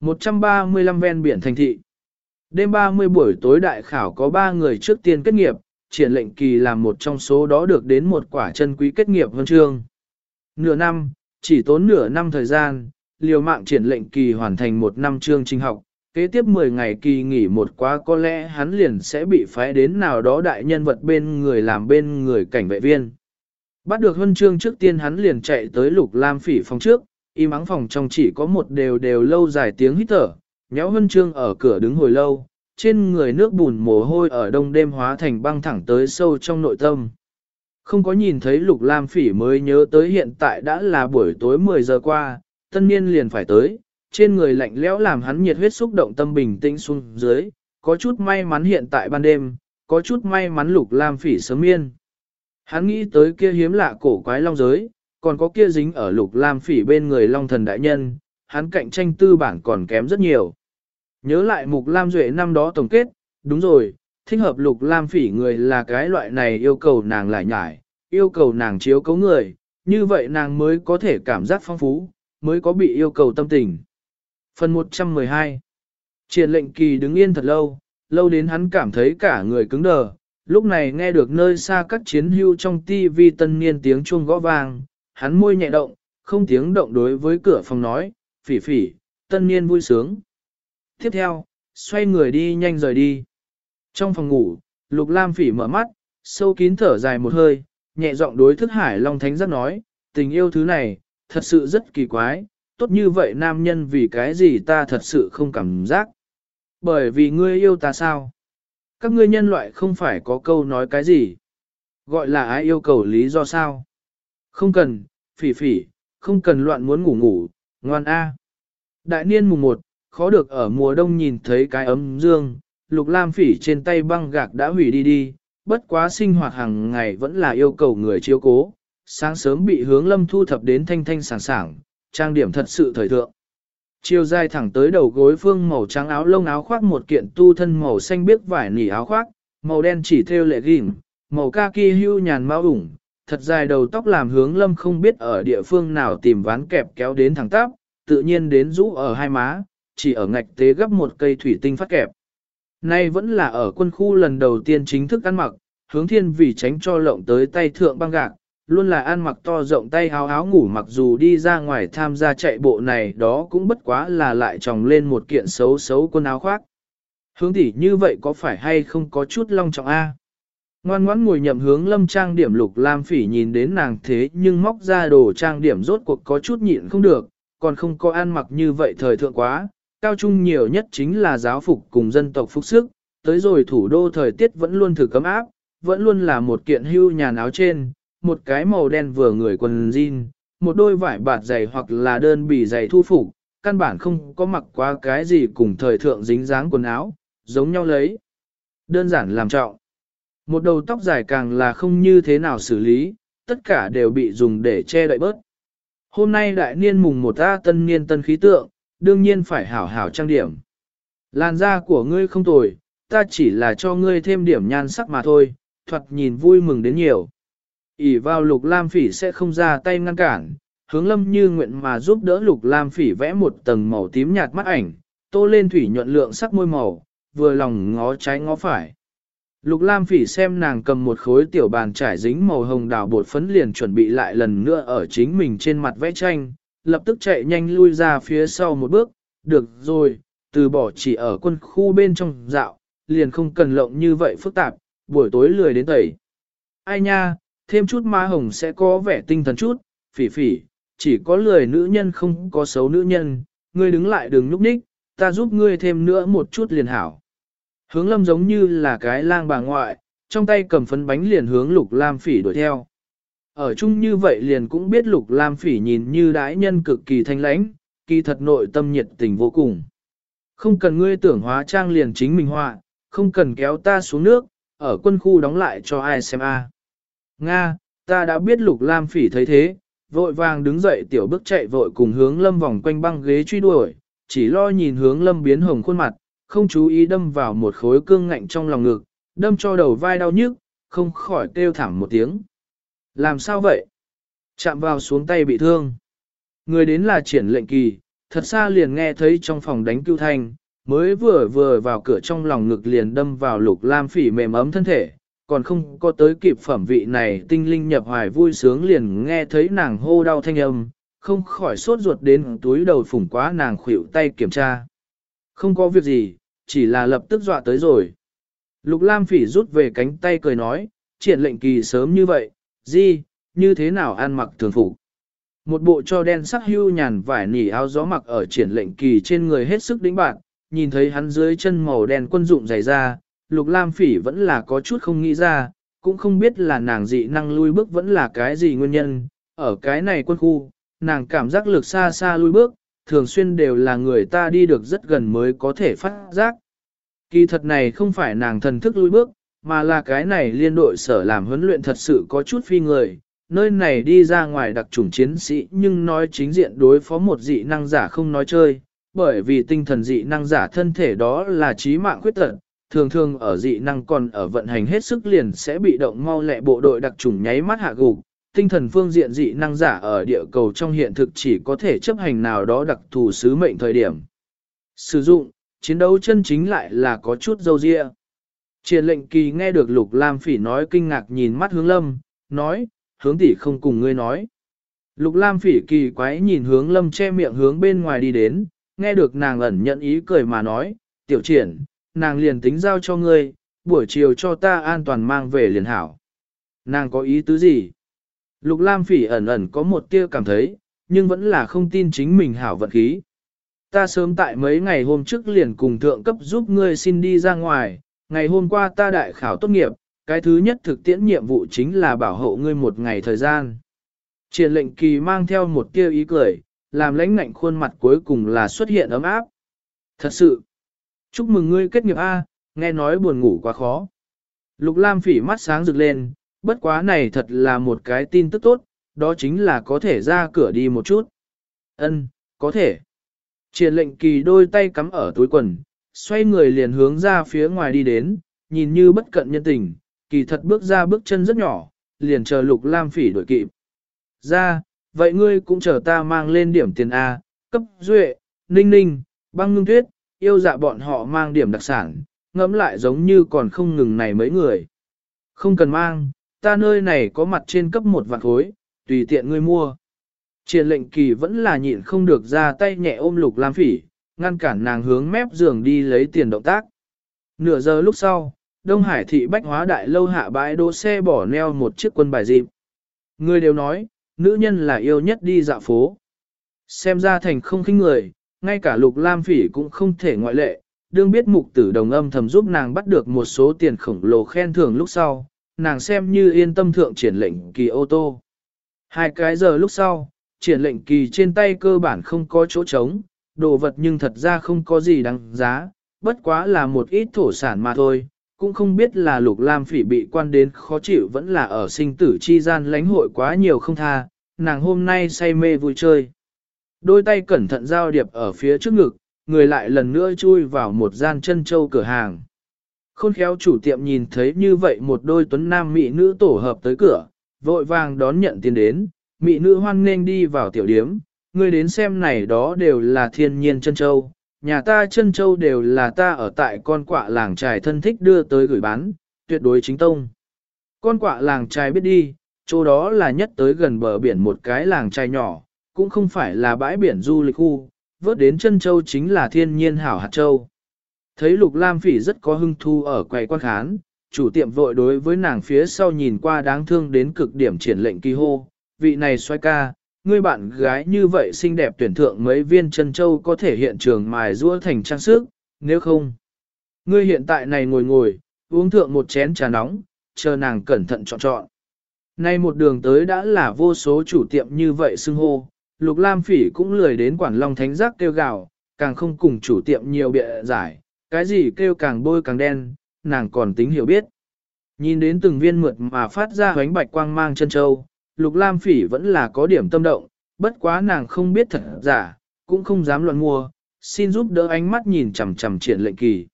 135 ven biển thành thị. Đêm 30 buổi tối đại khảo có 3 người trước tiên kết nghiệp, triển lệnh kỳ làm một trong số đó được đến một quả chân quý kết nghiệp huân chương. Nửa năm, chỉ tốn nửa năm thời gian, liều mạng triển lệnh kỳ hoàn thành một năm chương trình học, kế tiếp 10 ngày kỳ nghỉ một quá có lẽ hắn liền sẽ bị phái đến nào đó đại nhân vật bên người làm bên người cảnh vệ viên. Bắt được huân chương trước tiên hắn liền chạy tới lục lam phỉ phòng trước, im ắng phòng trong chỉ có một đều đều lâu dài tiếng hít thở, nhéo huân chương ở cửa đứng hồi lâu, trên người nước bùn mồ hôi ở đông đêm hóa thành băng thẳng tới sâu trong nội tâm. Không có nhìn thấy lục lam phỉ mới nhớ tới hiện tại đã là buổi tối 10 giờ qua, tân niên liền phải tới, trên người lạnh lẽo làm hắn nhiệt huyết xúc động tâm bình tĩnh xuống dưới, có chút may mắn hiện tại ban đêm, có chút may mắn lục lam phỉ sớm miên. Hắn nghĩ tới kia hiếm lạ cổ quái long giới, còn có kia dính ở lục lam phỉ bên người long thần đại nhân, hắn cạnh tranh tư bản còn kém rất nhiều. Nhớ lại mục lam duệ năm đó tổng kết, đúng rồi, thích hợp lục lam phỉ người là cái loại này yêu cầu nàng lại nhải, yêu cầu nàng chiếu cấu người, như vậy nàng mới có thể cảm giác phong phú, mới có bị yêu cầu tâm tình. Phần 112 Triển lệnh kỳ đứng yên thật lâu, lâu đến hắn cảm thấy cả người cứng đờ, lúc này nghe được nơi xa các chiến hưu trong tivi tân niên tiếng chuông gõ vang, hắn môi nhẹ động, không tiếng động đối với cửa phòng nói, phỉ phỉ, tân niên vui sướng. Tiếp theo, xoay người đi nhanh rời đi. Trong phòng ngủ, Lục Lam phỉ mở mắt, sâu kín thở dài một hơi, nhẹ giọng đối thức hải Long Thánh rất nói, tình yêu thứ này, thật sự rất kỳ quái, tốt như vậy nam nhân vì cái gì ta thật sự không cảm giác. Bởi vì ngươi yêu ta sao? Các ngươi nhân loại không phải có câu nói cái gì? Gọi là ai yêu cầu lý do sao? Không cần, phỉ phỉ, không cần loạn muốn ngủ ngủ, ngoan a. Đại niên mùng 1, khó được ở mùa đông nhìn thấy cái ấm dương, lục lam phỉ trên tay băng gạc đã hủy đi đi, bất quá sinh hoạt hàng ngày vẫn là yêu cầu người chiếu cố. Sáng sớm bị hướng lâm thu thập đến thanh thanh sảng sảng, trang điểm thật sự thời thượng. Chiều dài thẳng tới đầu gối phương màu trắng áo lông áo khoác một kiện tu thân màu xanh biếc vải nỉ áo khoác, màu đen chỉ theo lệ ghim, màu kaki hưu nhàn mau ủng, thật dài đầu tóc làm hướng lâm không biết ở địa phương nào tìm ván kẹp kéo đến thẳng tắp, tự nhiên đến rũ ở hai má, chỉ ở ngạch tế gấp một cây thủy tinh phát kẹp. Nay vẫn là ở quân khu lần đầu tiên chính thức ăn mặc, hướng thiên vì tránh cho lộng tới tay thượng băng gạc, luôn là ăn mặc to rộng tay háo áo ngủ mặc dù đi ra ngoài tham gia chạy bộ này đó cũng bất quá là lại tròng lên một kiện xấu xấu quần áo khoác. Hướng tỷ như vậy có phải hay không có chút long trọng A? Ngoan ngoãn ngồi nhậm hướng lâm trang điểm lục lam phỉ nhìn đến nàng thế nhưng móc ra đồ trang điểm rốt cuộc có chút nhịn không được, còn không có ăn mặc như vậy thời thượng quá, cao trung nhiều nhất chính là giáo phục cùng dân tộc phúc sức, tới rồi thủ đô thời tiết vẫn luôn thử cấm áp, vẫn luôn là một kiện hưu nhàn áo trên, một cái màu đen vừa người quần jean, một đôi vải bạt dày hoặc là đơn bì dày thu phục, căn bản không có mặc qua cái gì cùng thời thượng dính dáng quần áo, giống nhau lấy. Đơn giản làm trọng. Một đầu tóc dài càng là không như thế nào xử lý, tất cả đều bị dùng để che đậy bớt. Hôm nay đại niên mùng một ta tân niên tân khí tượng, đương nhiên phải hảo hảo trang điểm. Làn da của ngươi không tồi, ta chỉ là cho ngươi thêm điểm nhan sắc mà thôi, thoạt nhìn vui mừng đến nhiều ỉ vào lục lam phỉ sẽ không ra tay ngăn cản, hướng lâm như nguyện mà giúp đỡ lục lam phỉ vẽ một tầng màu tím nhạt mắt ảnh, tô lên thủy nhuận lượng sắc môi màu, vừa lòng ngó trái ngó phải. Lục lam phỉ xem nàng cầm một khối tiểu bàn trải dính màu hồng đào bột phấn liền chuẩn bị lại lần nữa ở chính mình trên mặt vẽ tranh, lập tức chạy nhanh lui ra phía sau một bước, được rồi, từ bỏ chỉ ở quân khu bên trong dạo, liền không cần lộng như vậy phức tạp, buổi tối lười đến tẩy. Ai nha, thêm chút ma hồng sẽ có vẻ tinh thần chút, phỉ phỉ, chỉ có lười nữ nhân không có xấu nữ nhân, ngươi đứng lại đừng nhúc nhích, ta giúp ngươi thêm nữa một chút liền hảo. Hướng lâm giống như là cái lang bà ngoại, trong tay cầm phấn bánh liền hướng lục lam phỉ đuổi theo. Ở chung như vậy liền cũng biết lục lam phỉ nhìn như đái nhân cực kỳ thanh lãnh, kỳ thật nội tâm nhiệt tình vô cùng. Không cần ngươi tưởng hóa trang liền chính mình họa, không cần kéo ta xuống nước, ở quân khu đóng lại cho ai xem a. Nga, ta đã biết lục lam phỉ thấy thế, vội vàng đứng dậy tiểu bước chạy vội cùng hướng lâm vòng quanh băng ghế truy đuổi, chỉ lo nhìn hướng lâm biến hồng khuôn mặt, không chú ý đâm vào một khối cương ngạnh trong lòng ngực, đâm cho đầu vai đau nhức, không khỏi kêu thảm một tiếng. Làm sao vậy? Chạm vào xuống tay bị thương. Người đến là triển lệnh kỳ, thật xa liền nghe thấy trong phòng đánh cưu thanh, mới vừa vừa vào cửa trong lòng ngực liền đâm vào lục lam phỉ mềm ấm thân thể, còn không có tới kịp phẩm vị này tinh linh nhập hoài vui sướng liền nghe thấy nàng hô đau thanh âm, không khỏi sốt ruột đến túi đầu phủng quá nàng khuỷu tay kiểm tra. Không có việc gì, chỉ là lập tức dọa tới rồi. Lục Lam phỉ rút về cánh tay cười nói, triển lệnh kỳ sớm như vậy, gì, như thế nào ăn mặc thường phục. Một bộ cho đen sắc hưu nhàn vải nỉ áo gió mặc ở triển lệnh kỳ trên người hết sức đĩnh bạn, nhìn thấy hắn dưới chân màu đen quân dụng dày ra, Lục Lam Phỉ vẫn là có chút không nghĩ ra, cũng không biết là nàng dị năng lui bước vẫn là cái gì nguyên nhân. Ở cái này quân khu, nàng cảm giác lực xa xa lui bước, thường xuyên đều là người ta đi được rất gần mới có thể phát giác. Kỳ thật này không phải nàng thần thức lui bước, mà là cái này liên đội sở làm huấn luyện thật sự có chút phi người. Nơi này đi ra ngoài đặc chủng chiến sĩ nhưng nói chính diện đối phó một dị năng giả không nói chơi, bởi vì tinh thần dị năng giả thân thể đó là trí mạng quyết tận, thường thường ở dị năng còn ở vận hành hết sức liền sẽ bị động mau lẹ bộ đội đặc trùng nháy mắt hạ gục. Tinh thần phương diện dị năng giả ở địa cầu trong hiện thực chỉ có thể chấp hành nào đó đặc thù sứ mệnh thời điểm. Sử dụng, chiến đấu chân chính lại là có chút dâu dịa. Triển lệnh kỳ nghe được Lục Lam Phỉ nói kinh ngạc nhìn mắt hướng lâm, nói, hướng tỷ không cùng ngươi nói. Lục Lam Phỉ kỳ quái nhìn hướng lâm che miệng hướng bên ngoài đi đến, nghe được nàng ẩn nhận ý cười mà nói, tiểu triển, nàng liền tính giao cho ngươi, buổi chiều cho ta an toàn mang về liền hảo. Nàng có ý tứ gì? Lục Lam Phỉ ẩn ẩn có một tia cảm thấy, nhưng vẫn là không tin chính mình hảo vận khí. Ta sớm tại mấy ngày hôm trước liền cùng thượng cấp giúp ngươi xin đi ra ngoài, ngày hôm qua ta đại khảo tốt nghiệp, cái thứ nhất thực tiễn nhiệm vụ chính là bảo hộ ngươi một ngày thời gian. Triển lệnh kỳ mang theo một tia ý cười, làm lãnh ngạnh khuôn mặt cuối cùng là xuất hiện ấm áp. Thật sự, chúc mừng ngươi kết nghiệp A, nghe nói buồn ngủ quá khó. Lục Lam phỉ mắt sáng rực lên, bất quá này thật là một cái tin tức tốt, đó chính là có thể ra cửa đi một chút. Ân, có thể. Triển lệnh kỳ đôi tay cắm ở túi quần, xoay người liền hướng ra phía ngoài đi đến, nhìn như bất cận nhân tình, kỳ thật bước ra bước chân rất nhỏ, liền chờ lục lam phỉ đuổi kịp. Ra, vậy ngươi cũng chờ ta mang lên điểm tiền A, cấp duệ, ninh ninh, băng ngưng tuyết, yêu dạ bọn họ mang điểm đặc sản, ngẫm lại giống như còn không ngừng này mấy người. Không cần mang, ta nơi này có mặt trên cấp một vạn khối, tùy tiện ngươi mua. Triển lệnh kỳ vẫn là nhịn không được ra tay nhẹ ôm lục lam phỉ, ngăn cản nàng hướng mép giường đi lấy tiền động tác. Nửa giờ lúc sau, Đông Hải thị bách hóa đại lâu hạ bãi đỗ xe bỏ neo một chiếc quân bài dịp. Người đều nói, nữ nhân là yêu nhất đi dạo phố. Xem ra thành không khinh người, ngay cả lục lam phỉ cũng không thể ngoại lệ, đương biết mục tử đồng âm thầm giúp nàng bắt được một số tiền khổng lồ khen thưởng lúc sau, nàng xem như yên tâm thượng triển lệnh kỳ ô tô. Hai cái giờ lúc sau, triển lệnh kỳ trên tay cơ bản không có chỗ trống, đồ vật nhưng thật ra không có gì đáng giá, bất quá là một ít thổ sản mà thôi, cũng không biết là lục lam phỉ bị quan đến khó chịu vẫn là ở sinh tử chi gian lãnh hội quá nhiều không tha, nàng hôm nay say mê vui chơi. Đôi tay cẩn thận giao điệp ở phía trước ngực, người lại lần nữa chui vào một gian chân châu cửa hàng. Khôn khéo chủ tiệm nhìn thấy như vậy một đôi tuấn nam mỹ nữ tổ hợp tới cửa, vội vàng đón nhận tiền đến, mỹ nữ hoan nghênh đi vào tiểu điếm, người đến xem này đó đều là thiên nhiên chân châu, nhà ta chân châu đều là ta ở tại con quạ làng trài thân thích đưa tới gửi bán, tuyệt đối chính tông. Con quạ làng trài biết đi, chỗ đó là nhất tới gần bờ biển một cái làng trài nhỏ, cũng không phải là bãi biển du lịch khu, vớt đến chân châu chính là thiên nhiên hảo hạt châu. Thấy lục lam phỉ rất có hưng thu ở quầy quan khán, chủ tiệm vội đối với nàng phía sau nhìn qua đáng thương đến cực điểm triển lệnh kỳ hô, vị này xoay ca, ngươi bạn gái như vậy xinh đẹp tuyển thượng mấy viên chân châu có thể hiện trường mài rua thành trang sức, nếu không. Ngươi hiện tại này ngồi ngồi, uống thượng một chén trà nóng, chờ nàng cẩn thận chọn chọn. Nay một đường tới đã là vô số chủ tiệm như vậy xưng hô, Lục Lam Phỉ cũng lười đến quản Long Thánh Giác kêu gào, càng không cùng chủ tiệm nhiều bịa giải, cái gì kêu càng bôi càng đen, nàng còn tính hiểu biết. Nhìn đến từng viên mượt mà phát ra ánh bạch quang mang chân châu, Lục Lam Phỉ vẫn là có điểm tâm động, bất quá nàng không biết thật giả, cũng không dám luận mua, xin giúp đỡ ánh mắt nhìn chằm chằm triển lệnh kỳ.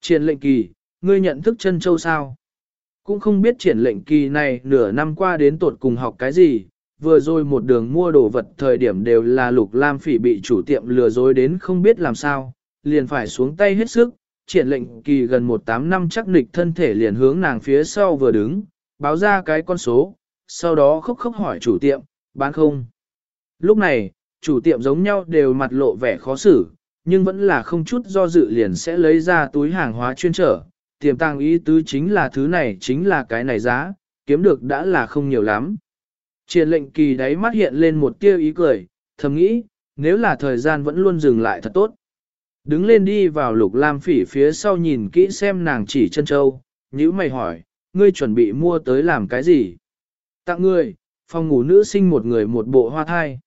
Triển lệnh kỳ, ngươi nhận thức chân châu sao? Cũng không biết triển lệnh kỳ này nửa năm qua đến tột cùng học cái gì, vừa rồi một đường mua đồ vật thời điểm đều là lục lam phỉ bị chủ tiệm lừa dối đến không biết làm sao, liền phải xuống tay hết sức, triển lệnh kỳ gần một tám năm chắc nịch thân thể liền hướng nàng phía sau vừa đứng, báo ra cái con số, sau đó khóc khóc hỏi chủ tiệm, bán không. Lúc này, chủ tiệm giống nhau đều mặt lộ vẻ khó xử, nhưng vẫn là không chút do dự liền sẽ lấy ra túi hàng hóa chuyên trở. Tiềm tàng ý tứ chính là thứ này chính là cái này giá, kiếm được đã là không nhiều lắm. Triển lệnh kỳ đáy mắt hiện lên một tia ý cười, thầm nghĩ, nếu là thời gian vẫn luôn dừng lại thật tốt. Đứng lên đi vào lục lam phỉ phía sau nhìn kỹ xem nàng chỉ chân châu, nhữ mày hỏi, ngươi chuẩn bị mua tới làm cái gì? Tặng ngươi, phòng ngủ nữ sinh một người một bộ hoa thai.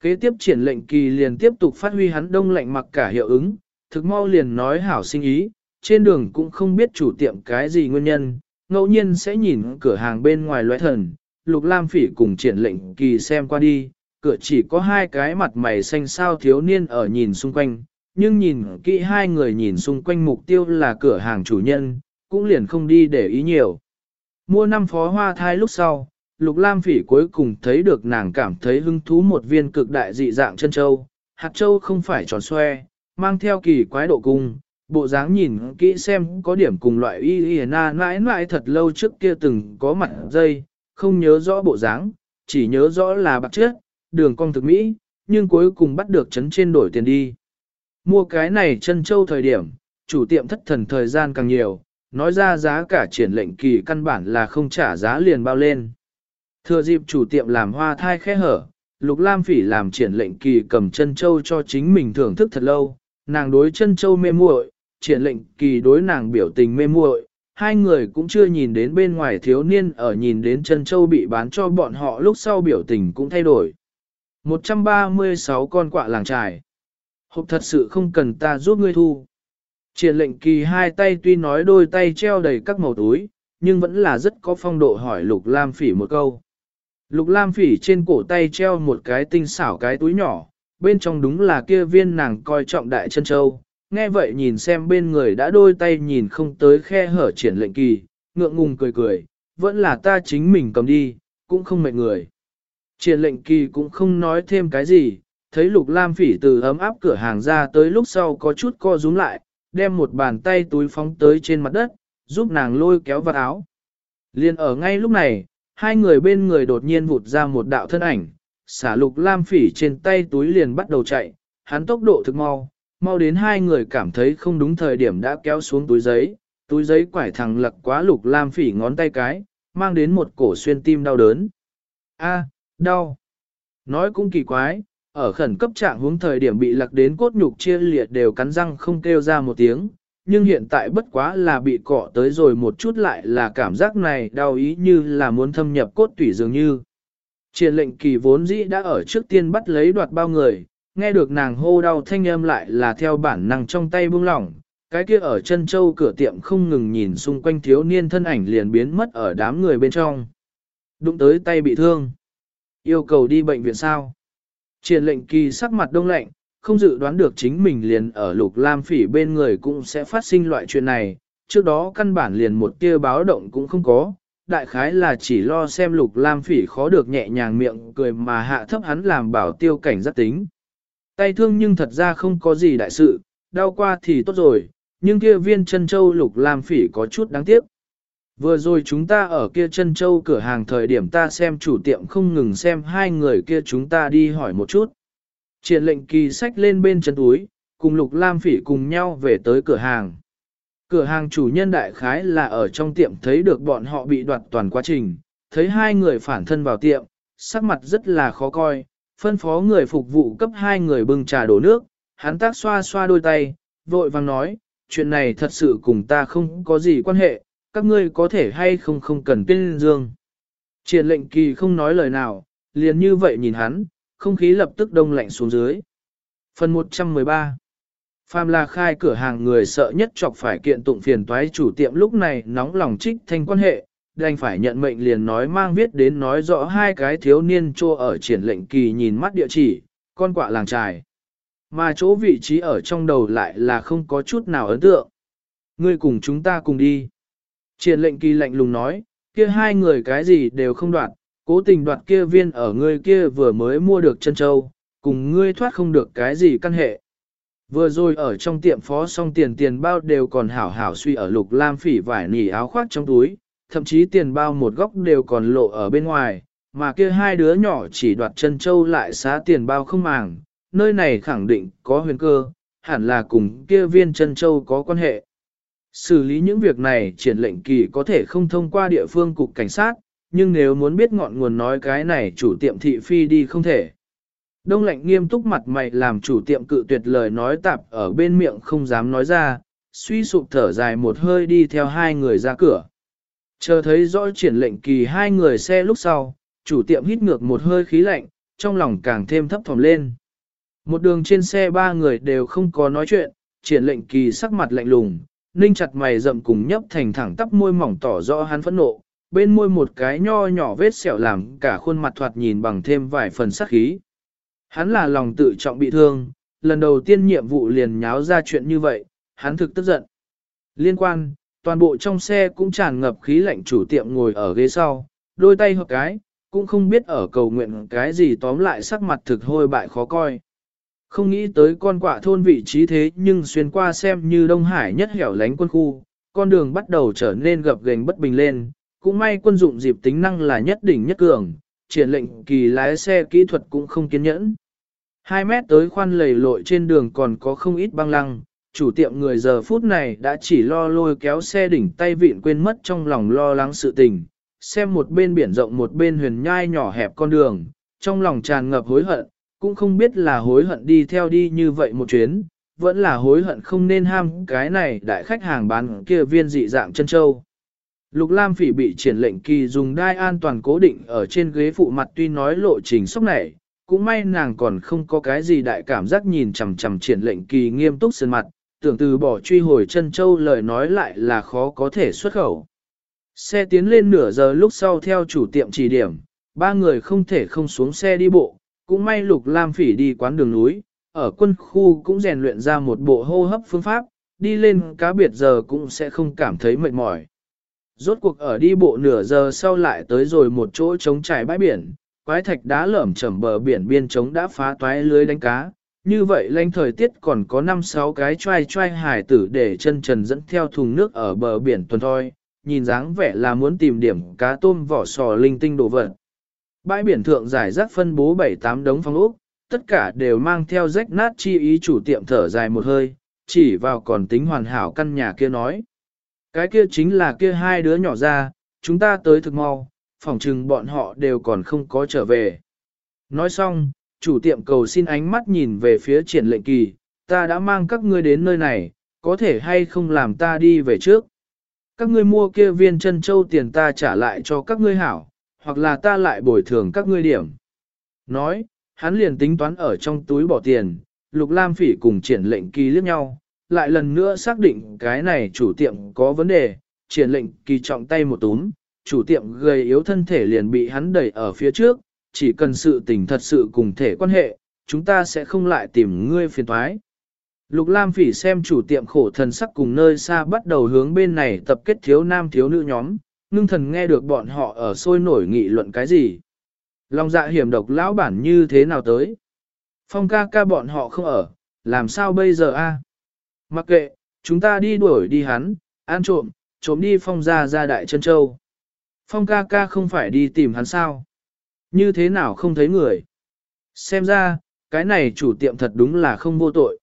Kế tiếp triển lệnh kỳ liền tiếp tục phát huy hắn đông lạnh mặc cả hiệu ứng, thực mau liền nói hảo sinh ý, trên đường cũng không biết chủ tiệm cái gì nguyên nhân, ngẫu nhiên sẽ nhìn cửa hàng bên ngoài loại thần, lục lam phỉ cùng triển lệnh kỳ xem qua đi, cửa chỉ có hai cái mặt mày xanh xao thiếu niên ở nhìn xung quanh, nhưng nhìn kỹ hai người nhìn xung quanh mục tiêu là cửa hàng chủ nhân, cũng liền không đi để ý nhiều. Mua năm phó hoa thai lúc sau, Lục Lam Phỉ cuối cùng thấy được nàng cảm thấy hứng thú một viên cực đại dị dạng chân châu, hạt châu không phải tròn xoe, mang theo kỳ quái độ cung, bộ dáng nhìn kỹ xem có điểm cùng loại y y na mãi mãi thật lâu trước kia từng có mặt dây, không nhớ rõ bộ dáng, chỉ nhớ rõ là bạc trước, đường cong thực mỹ, nhưng cuối cùng bắt được chấn trên đổi tiền đi. Mua cái này chân châu thời điểm, chủ tiệm thất thần thời gian càng nhiều, nói ra giá cả triển lệnh kỳ căn bản là không trả giá liền bao lên. Thừa dịp chủ tiệm làm hoa thai khẽ hở, Lục Lam Phỉ làm triển lệnh kỳ cầm chân châu cho chính mình thưởng thức thật lâu, nàng đối chân châu mê muội, triển lệnh kỳ đối nàng biểu tình mê muội, hai người cũng chưa nhìn đến bên ngoài thiếu niên ở nhìn đến chân châu bị bán cho bọn họ lúc sau biểu tình cũng thay đổi. 136 con quạ làng trài. Hộp thật sự không cần ta giúp ngươi thu. Triển lệnh kỳ hai tay tuy nói đôi tay treo đầy các màu túi, nhưng vẫn là rất có phong độ hỏi Lục Lam Phỉ một câu. Lục Lam Phỉ trên cổ tay treo một cái tinh xảo cái túi nhỏ, bên trong đúng là kia viên nàng coi trọng đại chân châu. Nghe vậy nhìn xem bên người đã đôi tay nhìn không tới khe hở triển lệnh kỳ, ngượng ngùng cười cười, vẫn là ta chính mình cầm đi, cũng không mệt người. Triển lệnh kỳ cũng không nói thêm cái gì, thấy lục lam phỉ từ ấm áp cửa hàng ra tới lúc sau có chút co rúm lại, đem một bàn tay túi phóng tới trên mặt đất, giúp nàng lôi kéo vào áo. Liên ở ngay lúc này, hai người bên người đột nhiên vụt ra một đạo thân ảnh, xả lục lam phỉ trên tay túi liền bắt đầu chạy, hắn tốc độ thực mau, mau đến hai người cảm thấy không đúng thời điểm đã kéo xuống túi giấy, túi giấy quải thẳng lật quá lục lam phỉ ngón tay cái, mang đến một cổ xuyên tim đau đớn. A, à, đau. Nói cũng kỳ quái, ở khẩn cấp trạng huống thời điểm bị lặc đến cốt nhục chia liệt đều cắn răng không kêu ra một tiếng, nhưng hiện tại bất quá là bị cọ tới rồi một chút lại là cảm giác này đau ý như là muốn thâm nhập cốt tủy dường như. Triển lệnh kỳ vốn dĩ đã ở trước tiên bắt lấy đoạt bao người, nghe được nàng hô đau thanh âm lại là theo bản năng trong tay buông lỏng, cái kia ở chân châu cửa tiệm không ngừng nhìn xung quanh thiếu niên thân ảnh liền biến mất ở đám người bên trong. Đụng tới tay bị thương. Yêu cầu đi bệnh viện sao? Triển lệnh kỳ sắc mặt đông lạnh, không dự đoán được chính mình liền ở lục lam phỉ bên người cũng sẽ phát sinh loại chuyện này, trước đó căn bản liền một tia báo động cũng không có, đại khái là chỉ lo xem lục lam phỉ khó được nhẹ nhàng miệng cười mà hạ thấp hắn làm bảo tiêu cảnh giác tính. Tay thương nhưng thật ra không có gì đại sự, đau qua thì tốt rồi, nhưng kia viên chân châu lục làm phỉ có chút đáng tiếc. Vừa rồi chúng ta ở kia chân châu cửa hàng thời điểm ta xem chủ tiệm không ngừng xem hai người kia chúng ta đi hỏi một chút. Triển lệnh kỳ sách lên bên chân túi, cùng Lục Lam Phỉ cùng nhau về tới cửa hàng. Cửa hàng chủ nhân đại khái là ở trong tiệm thấy được bọn họ bị đoạt toàn quá trình, thấy hai người phản thân vào tiệm, sắc mặt rất là khó coi, phân phó người phục vụ cấp hai người bưng trà đổ nước, hắn tác xoa xoa đôi tay, vội vàng nói, chuyện này thật sự cùng ta không có gì quan hệ, các ngươi có thể hay không không cần tuyên dương. Triển lệnh kỳ không nói lời nào, liền như vậy nhìn hắn, không khí lập tức đông lạnh xuống dưới. Phần 113 Phàm là khai cửa hàng người sợ nhất chọc phải kiện tụng phiền toái chủ tiệm lúc này nóng lòng trích thanh quan hệ, đành phải nhận mệnh liền nói mang viết đến nói rõ hai cái thiếu niên chô ở triển lệnh kỳ nhìn mắt địa chỉ, con quạ làng trài. Mà chỗ vị trí ở trong đầu lại là không có chút nào ấn tượng. Ngươi cùng chúng ta cùng đi. Triển lệnh kỳ lạnh lùng nói, kia hai người cái gì đều không đoạt, cố tình đoạt kia viên ở ngươi kia vừa mới mua được chân châu, cùng ngươi thoát không được cái gì căn hệ. Vừa rồi ở trong tiệm phó xong tiền tiền bao đều còn hảo hảo suy ở lục lam phỉ vải nỉ áo khoác trong túi, thậm chí tiền bao một góc đều còn lộ ở bên ngoài, mà kia hai đứa nhỏ chỉ đoạt chân châu lại xá tiền bao không màng, nơi này khẳng định có huyền cơ, hẳn là cùng kia viên chân châu có quan hệ. Xử lý những việc này triển lệnh kỳ có thể không thông qua địa phương cục cảnh sát, nhưng nếu muốn biết ngọn nguồn nói cái này chủ tiệm thị phi đi không thể. Đông lạnh nghiêm túc mặt mày làm chủ tiệm cự tuyệt lời nói tạp ở bên miệng không dám nói ra, suy sụp thở dài một hơi đi theo hai người ra cửa. Chờ thấy rõ triển lệnh kỳ hai người xe lúc sau, chủ tiệm hít ngược một hơi khí lạnh, trong lòng càng thêm thấp thỏm lên. Một đường trên xe ba người đều không có nói chuyện, triển lệnh kỳ sắc mặt lạnh lùng, ninh chặt mày rậm cùng nhấp thành thẳng tắp môi mỏng tỏ rõ hắn phẫn nộ, bên môi một cái nho nhỏ vết sẹo làm cả khuôn mặt thoạt nhìn bằng thêm vài phần sắc khí. Hắn là lòng tự trọng bị thương, lần đầu tiên nhiệm vụ liền nháo ra chuyện như vậy, hắn thực tức giận. Liên quan, toàn bộ trong xe cũng tràn ngập khí lạnh chủ tiệm ngồi ở ghế sau, đôi tay hợp cái, cũng không biết ở cầu nguyện cái gì tóm lại sắc mặt thực hôi bại khó coi. Không nghĩ tới con quạ thôn vị trí thế nhưng xuyên qua xem như Đông Hải nhất hẻo lánh quân khu, con đường bắt đầu trở nên gập ghềnh bất bình lên, cũng may quân dụng dịp tính năng là nhất đỉnh nhất cường, triển lệnh kỳ lái xe kỹ thuật cũng không kiên nhẫn. 2 mét tới khoan lầy lội trên đường còn có không ít băng lăng, chủ tiệm người giờ phút này đã chỉ lo lôi kéo xe đỉnh tay vịn quên mất trong lòng lo lắng sự tình, xem một bên biển rộng một bên huyền nhai nhỏ hẹp con đường, trong lòng tràn ngập hối hận, cũng không biết là hối hận đi theo đi như vậy một chuyến, vẫn là hối hận không nên ham cái này đại khách hàng bán kia viên dị dạng chân châu. Lục Lam Phỉ bị triển lệnh kỳ dùng đai an toàn cố định ở trên ghế phụ mặt tuy nói lộ trình sốc này, cũng may nàng còn không có cái gì đại cảm giác nhìn chằm chằm triển lệnh kỳ nghiêm túc sơn mặt, tưởng từ bỏ truy hồi chân châu lời nói lại là khó có thể xuất khẩu. Xe tiến lên nửa giờ lúc sau theo chủ tiệm chỉ điểm, ba người không thể không xuống xe đi bộ, cũng may Lục Lam Phỉ đi quán đường núi, ở quân khu cũng rèn luyện ra một bộ hô hấp phương pháp, đi lên cá biệt giờ cũng sẽ không cảm thấy mệt mỏi. Rốt cuộc ở đi bộ nửa giờ sau lại tới rồi một chỗ trống trải bãi biển, quái thạch đá lởm chởm bờ biển biên trống đã phá toái lưới đánh cá. Như vậy lanh thời tiết còn có 5-6 cái trai trai hải tử để chân trần dẫn theo thùng nước ở bờ biển tuần thôi, nhìn dáng vẻ là muốn tìm điểm cá tôm vỏ sò linh tinh đồ vật. Bãi biển thượng giải rác phân bố 7-8 đống phong ốc, tất cả đều mang theo rách nát chi ý chủ tiệm thở dài một hơi, chỉ vào còn tính hoàn hảo căn nhà kia nói. Cái kia chính là kia hai đứa nhỏ ra, chúng ta tới thực mau, phỏng chừng bọn họ đều còn không có trở về. Nói xong, chủ tiệm cầu xin ánh mắt nhìn về phía triển lệnh kỳ, ta đã mang các ngươi đến nơi này, có thể hay không làm ta đi về trước. Các ngươi mua kia viên chân châu tiền ta trả lại cho các ngươi hảo, hoặc là ta lại bồi thường các ngươi điểm. Nói, hắn liền tính toán ở trong túi bỏ tiền, Lục Lam Phỉ cùng triển lệnh kỳ liếc nhau, lại lần nữa xác định cái này chủ tiệm có vấn đề, triển lệnh kỳ trọng tay một túm, chủ tiệm gầy yếu thân thể liền bị hắn đẩy ở phía trước, chỉ cần sự tình thật sự cùng thể quan hệ, chúng ta sẽ không lại tìm ngươi phiền toái. Lục Lam Phỉ xem chủ tiệm khổ thần sắc cùng nơi xa bắt đầu hướng bên này tập kết thiếu nam thiếu nữ nhóm, ngưng thần nghe được bọn họ ở sôi nổi nghị luận cái gì. Long dạ hiểm độc lão bản như thế nào tới? Phong ca ca bọn họ không ở, làm sao bây giờ a? Mặc kệ, chúng ta đi đuổi đi hắn, ăn trộm, trộm đi phong ra ra đại chân châu. Phong ca ca không phải đi tìm hắn sao? Như thế nào không thấy người? Xem ra, cái này chủ tiệm thật đúng là không vô tội.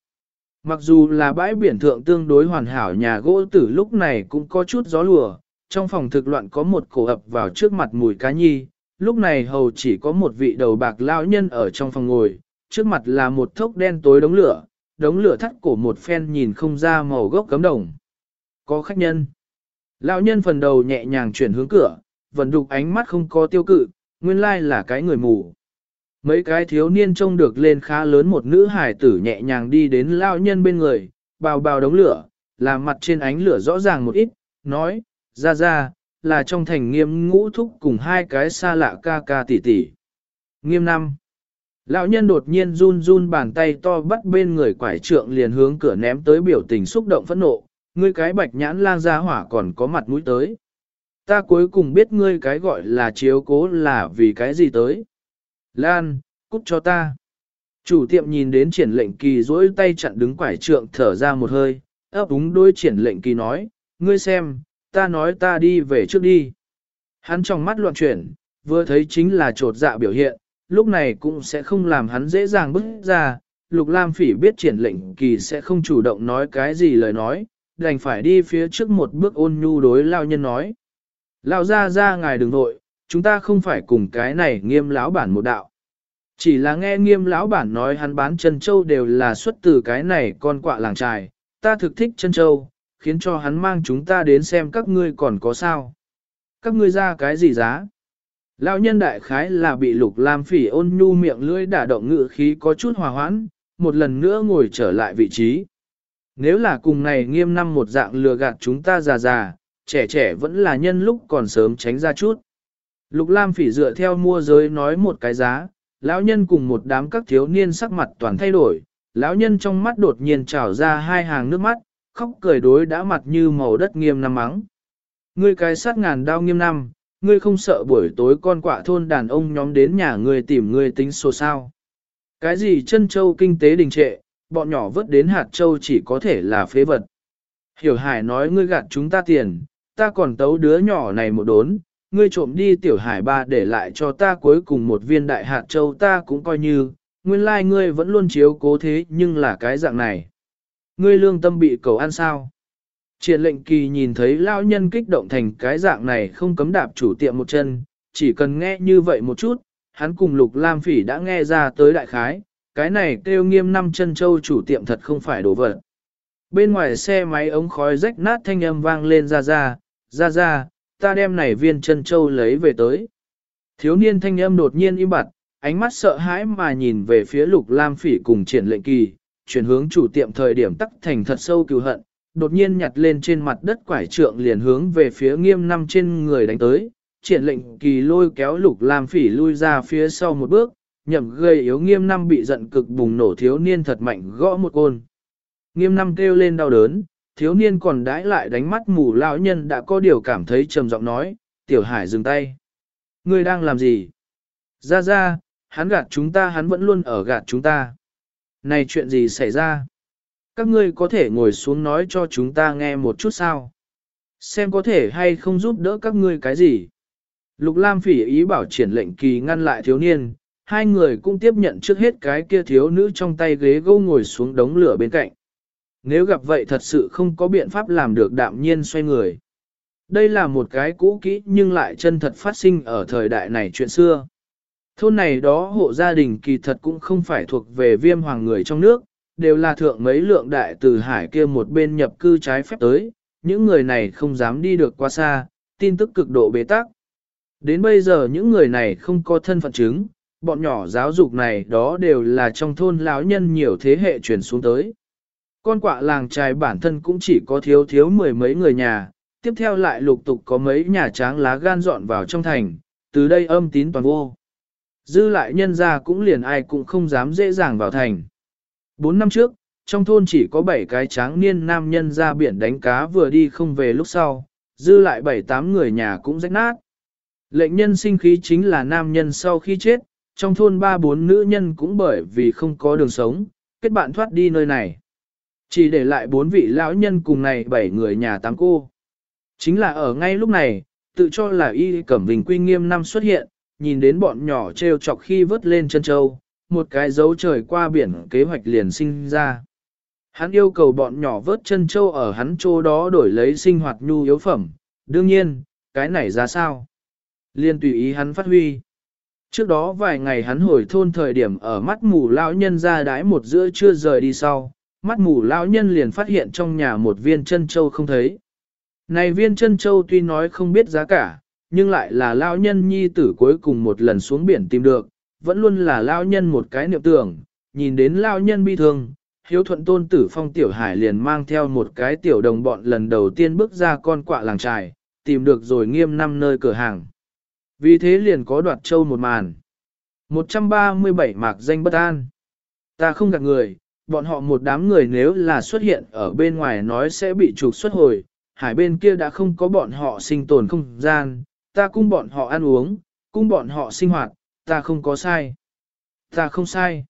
Mặc dù là bãi biển thượng tương đối hoàn hảo nhà gỗ tử lúc này cũng có chút gió lùa, trong phòng thực loạn có một cổ ập vào trước mặt mùi cá nhi, lúc này hầu chỉ có một vị đầu bạc lão nhân ở trong phòng ngồi, trước mặt là một thốc đen tối đống lửa, đống lửa thắt cổ một phen nhìn không ra màu gốc cấm đồng. Có khách nhân. Lão nhân phần đầu nhẹ nhàng chuyển hướng cửa, vẫn đục ánh mắt không có tiêu cự, nguyên lai là cái người mù. Mấy cái thiếu niên trông được lên khá lớn một nữ hải tử nhẹ nhàng đi đến lão nhân bên người, bào bào đống lửa, làm mặt trên ánh lửa rõ ràng một ít, nói, ra ra, là trong thành nghiêm ngũ thúc cùng hai cái xa lạ ca ca tỷ tỷ. Nghiêm năm. Lão nhân đột nhiên run run bàn tay to bắt bên người quải trượng liền hướng cửa ném tới biểu tình xúc động phẫn nộ, ngươi cái bạch nhãn lang ra hỏa còn có mặt mũi tới. Ta cuối cùng biết ngươi cái gọi là chiếu cố là vì cái gì tới. Lan, cút cho ta. Chủ tiệm nhìn đến triển lệnh kỳ dỗi tay chặn đứng quải trượng thở ra một hơi, ấp úng đôi triển lệnh kỳ nói, ngươi xem, ta nói ta đi về trước đi. Hắn trong mắt loạn chuyển, vừa thấy chính là trột dạ biểu hiện, lúc này cũng sẽ không làm hắn dễ dàng bước ra. Lục Lam Phỉ biết triển lệnh kỳ sẽ không chủ động nói cái gì lời nói, đành phải đi phía trước một bước ôn nhu đối lao nhân nói. Lão gia gia ngài đừng nội, chúng ta không phải cùng cái này nghiêm lão bản một đạo. Chỉ là nghe nghiêm lão bản nói hắn bán chân châu đều là xuất từ cái này con quạ làng trài, ta thực thích chân châu, khiến cho hắn mang chúng ta đến xem các ngươi còn có sao. Các ngươi ra cái gì giá? Lão nhân đại khái là bị lục lam phỉ ôn nhu miệng lưỡi đả động ngự khí có chút hòa hoãn, một lần nữa ngồi trở lại vị trí. Nếu là cùng này nghiêm năm một dạng lừa gạt chúng ta già già, trẻ trẻ vẫn là nhân lúc còn sớm tránh ra chút. Lục lam phỉ dựa theo mua giới nói một cái giá, lão nhân cùng một đám các thiếu niên sắc mặt toàn thay đổi, Lão nhân trong mắt đột nhiên trào ra hai hàng nước mắt, khóc cười đối đã mặt như màu đất nghiêm năm mắng. Ngươi cái sát ngàn đao nghiêm năm, ngươi không sợ buổi tối con quạ thôn đàn ông nhóm đến nhà ngươi tìm ngươi tính số sao. Cái gì chân châu kinh tế đình trệ, bọn nhỏ vớt đến hạt châu chỉ có thể là phế vật. Hiểu hải nói ngươi gạt chúng ta tiền, ta còn tấu đứa nhỏ này một đốn, ngươi trộm đi tiểu hải ba để lại cho ta cuối cùng một viên đại hạt châu ta cũng coi như, nguyên lai like ngươi vẫn luôn chiếu cố thế nhưng là cái dạng này. Ngươi lương tâm bị cầu ăn sao? Triển lệnh kỳ nhìn thấy lão nhân kích động thành cái dạng này không cấm đạp chủ tiệm một chân, chỉ cần nghe như vậy một chút, hắn cùng lục lam phỉ đã nghe ra tới đại khái, cái này kêu nghiêm năm chân châu chủ tiệm thật không phải đồ vật. Bên ngoài xe máy ống khói rách nát thanh âm vang lên ra ra, ra ra, ta đem này viên chân châu lấy về tới. Thiếu niên thanh âm đột nhiên im bặt, ánh mắt sợ hãi mà nhìn về phía lục lam phỉ cùng triển lệnh kỳ, chuyển hướng chủ tiệm thời điểm tắc thành thật sâu cừu hận, đột nhiên nhặt lên trên mặt đất quải trượng liền hướng về phía nghiêm năm trên người đánh tới, triển lệnh kỳ lôi kéo lục lam phỉ lui ra phía sau một bước, nhậm gây yếu nghiêm năm bị giận cực bùng nổ thiếu niên thật mạnh gõ một côn. Nghiêm năm kêu lên đau đớn, thiếu niên còn đãi lại đánh mắt mù lão nhân đã có điều cảm thấy trầm giọng nói, tiểu hải dừng tay. Ngươi đang làm gì? Ra ra, hắn gạt chúng ta hắn vẫn luôn ở gạt chúng ta. Này chuyện gì xảy ra? Các ngươi có thể ngồi xuống nói cho chúng ta nghe một chút sao? Xem có thể hay không giúp đỡ các ngươi cái gì? Lục Lam phỉ ý bảo triển lệnh kỳ ngăn lại thiếu niên, hai người cũng tiếp nhận trước hết cái kia thiếu nữ trong tay ghế gâu ngồi xuống đống lửa bên cạnh. Nếu gặp vậy thật sự không có biện pháp làm được đạm nhiên xoay người. Đây là một cái cũ kỹ nhưng lại chân thật phát sinh ở thời đại này chuyện xưa. Thôn này đó hộ gia đình kỳ thật cũng không phải thuộc về viêm hoàng người trong nước, đều là thượng mấy lượng đại từ hải kia một bên nhập cư trái phép tới, những người này không dám đi được quá xa, tin tức cực độ bế tắc. Đến bây giờ những người này không có thân phận chứng, bọn nhỏ giáo dục này đó đều là trong thôn lão nhân nhiều thế hệ truyền xuống tới. Con quạ làng trài bản thân cũng chỉ có thiếu thiếu mười mấy người nhà, tiếp theo lại lục tục có mấy nhà tráng lá gan dọn vào trong thành, từ đây âm tín toàn vô. Dư lại nhân ra cũng liền ai cũng không dám dễ dàng vào thành. Bốn năm trước, trong thôn chỉ có bảy cái tráng niên nam nhân ra biển đánh cá vừa đi không về lúc sau, dư lại bảy tám người nhà cũng rách nát. Lệnh nhân sinh khí chính là nam nhân sau khi chết, trong thôn ba bốn nữ nhân cũng bởi vì không có đường sống, kết bạn thoát đi nơi này. Chỉ để lại bốn vị lão nhân cùng này bảy người nhà tám cô. Chính là ở ngay lúc này, tự cho là y cẩm vinh quy nghiêm năm xuất hiện, nhìn đến bọn nhỏ treo chọc khi vớt lên chân châu, một cái dấu trời qua biển kế hoạch liền sinh ra. Hắn yêu cầu bọn nhỏ vớt chân châu ở hắn chỗ đó đổi lấy sinh hoạt nhu yếu phẩm, đương nhiên, cái này ra sao? Liên tùy ý hắn phát huy. Trước đó vài ngày hắn hồi thôn thời điểm ở mắt mù lão nhân ra đái một giữa chưa rời đi sau, mắt mù lão nhân liền phát hiện trong nhà một viên chân châu không thấy. Này viên chân châu tuy nói không biết giá cả, nhưng lại là lão nhân nhi tử cuối cùng một lần xuống biển tìm được, vẫn luôn là lão nhân một cái niệm tưởng, nhìn đến lão nhân bi thương, hiếu thuận tôn tử phong tiểu hải liền mang theo một cái tiểu đồng bọn lần đầu tiên bước ra con quạ làng trài, tìm được rồi nghiêm năm nơi cửa hàng. Vì thế liền có đoạt châu một màn. 137 mạc danh bất an. Ta không gạt người, bọn họ một đám người nếu là xuất hiện ở bên ngoài nói sẽ bị trục xuất hồi, hải bên kia đã không có bọn họ sinh tồn không gian, ta cung bọn họ ăn uống, cung bọn họ sinh hoạt, ta không có sai. Ta không sai.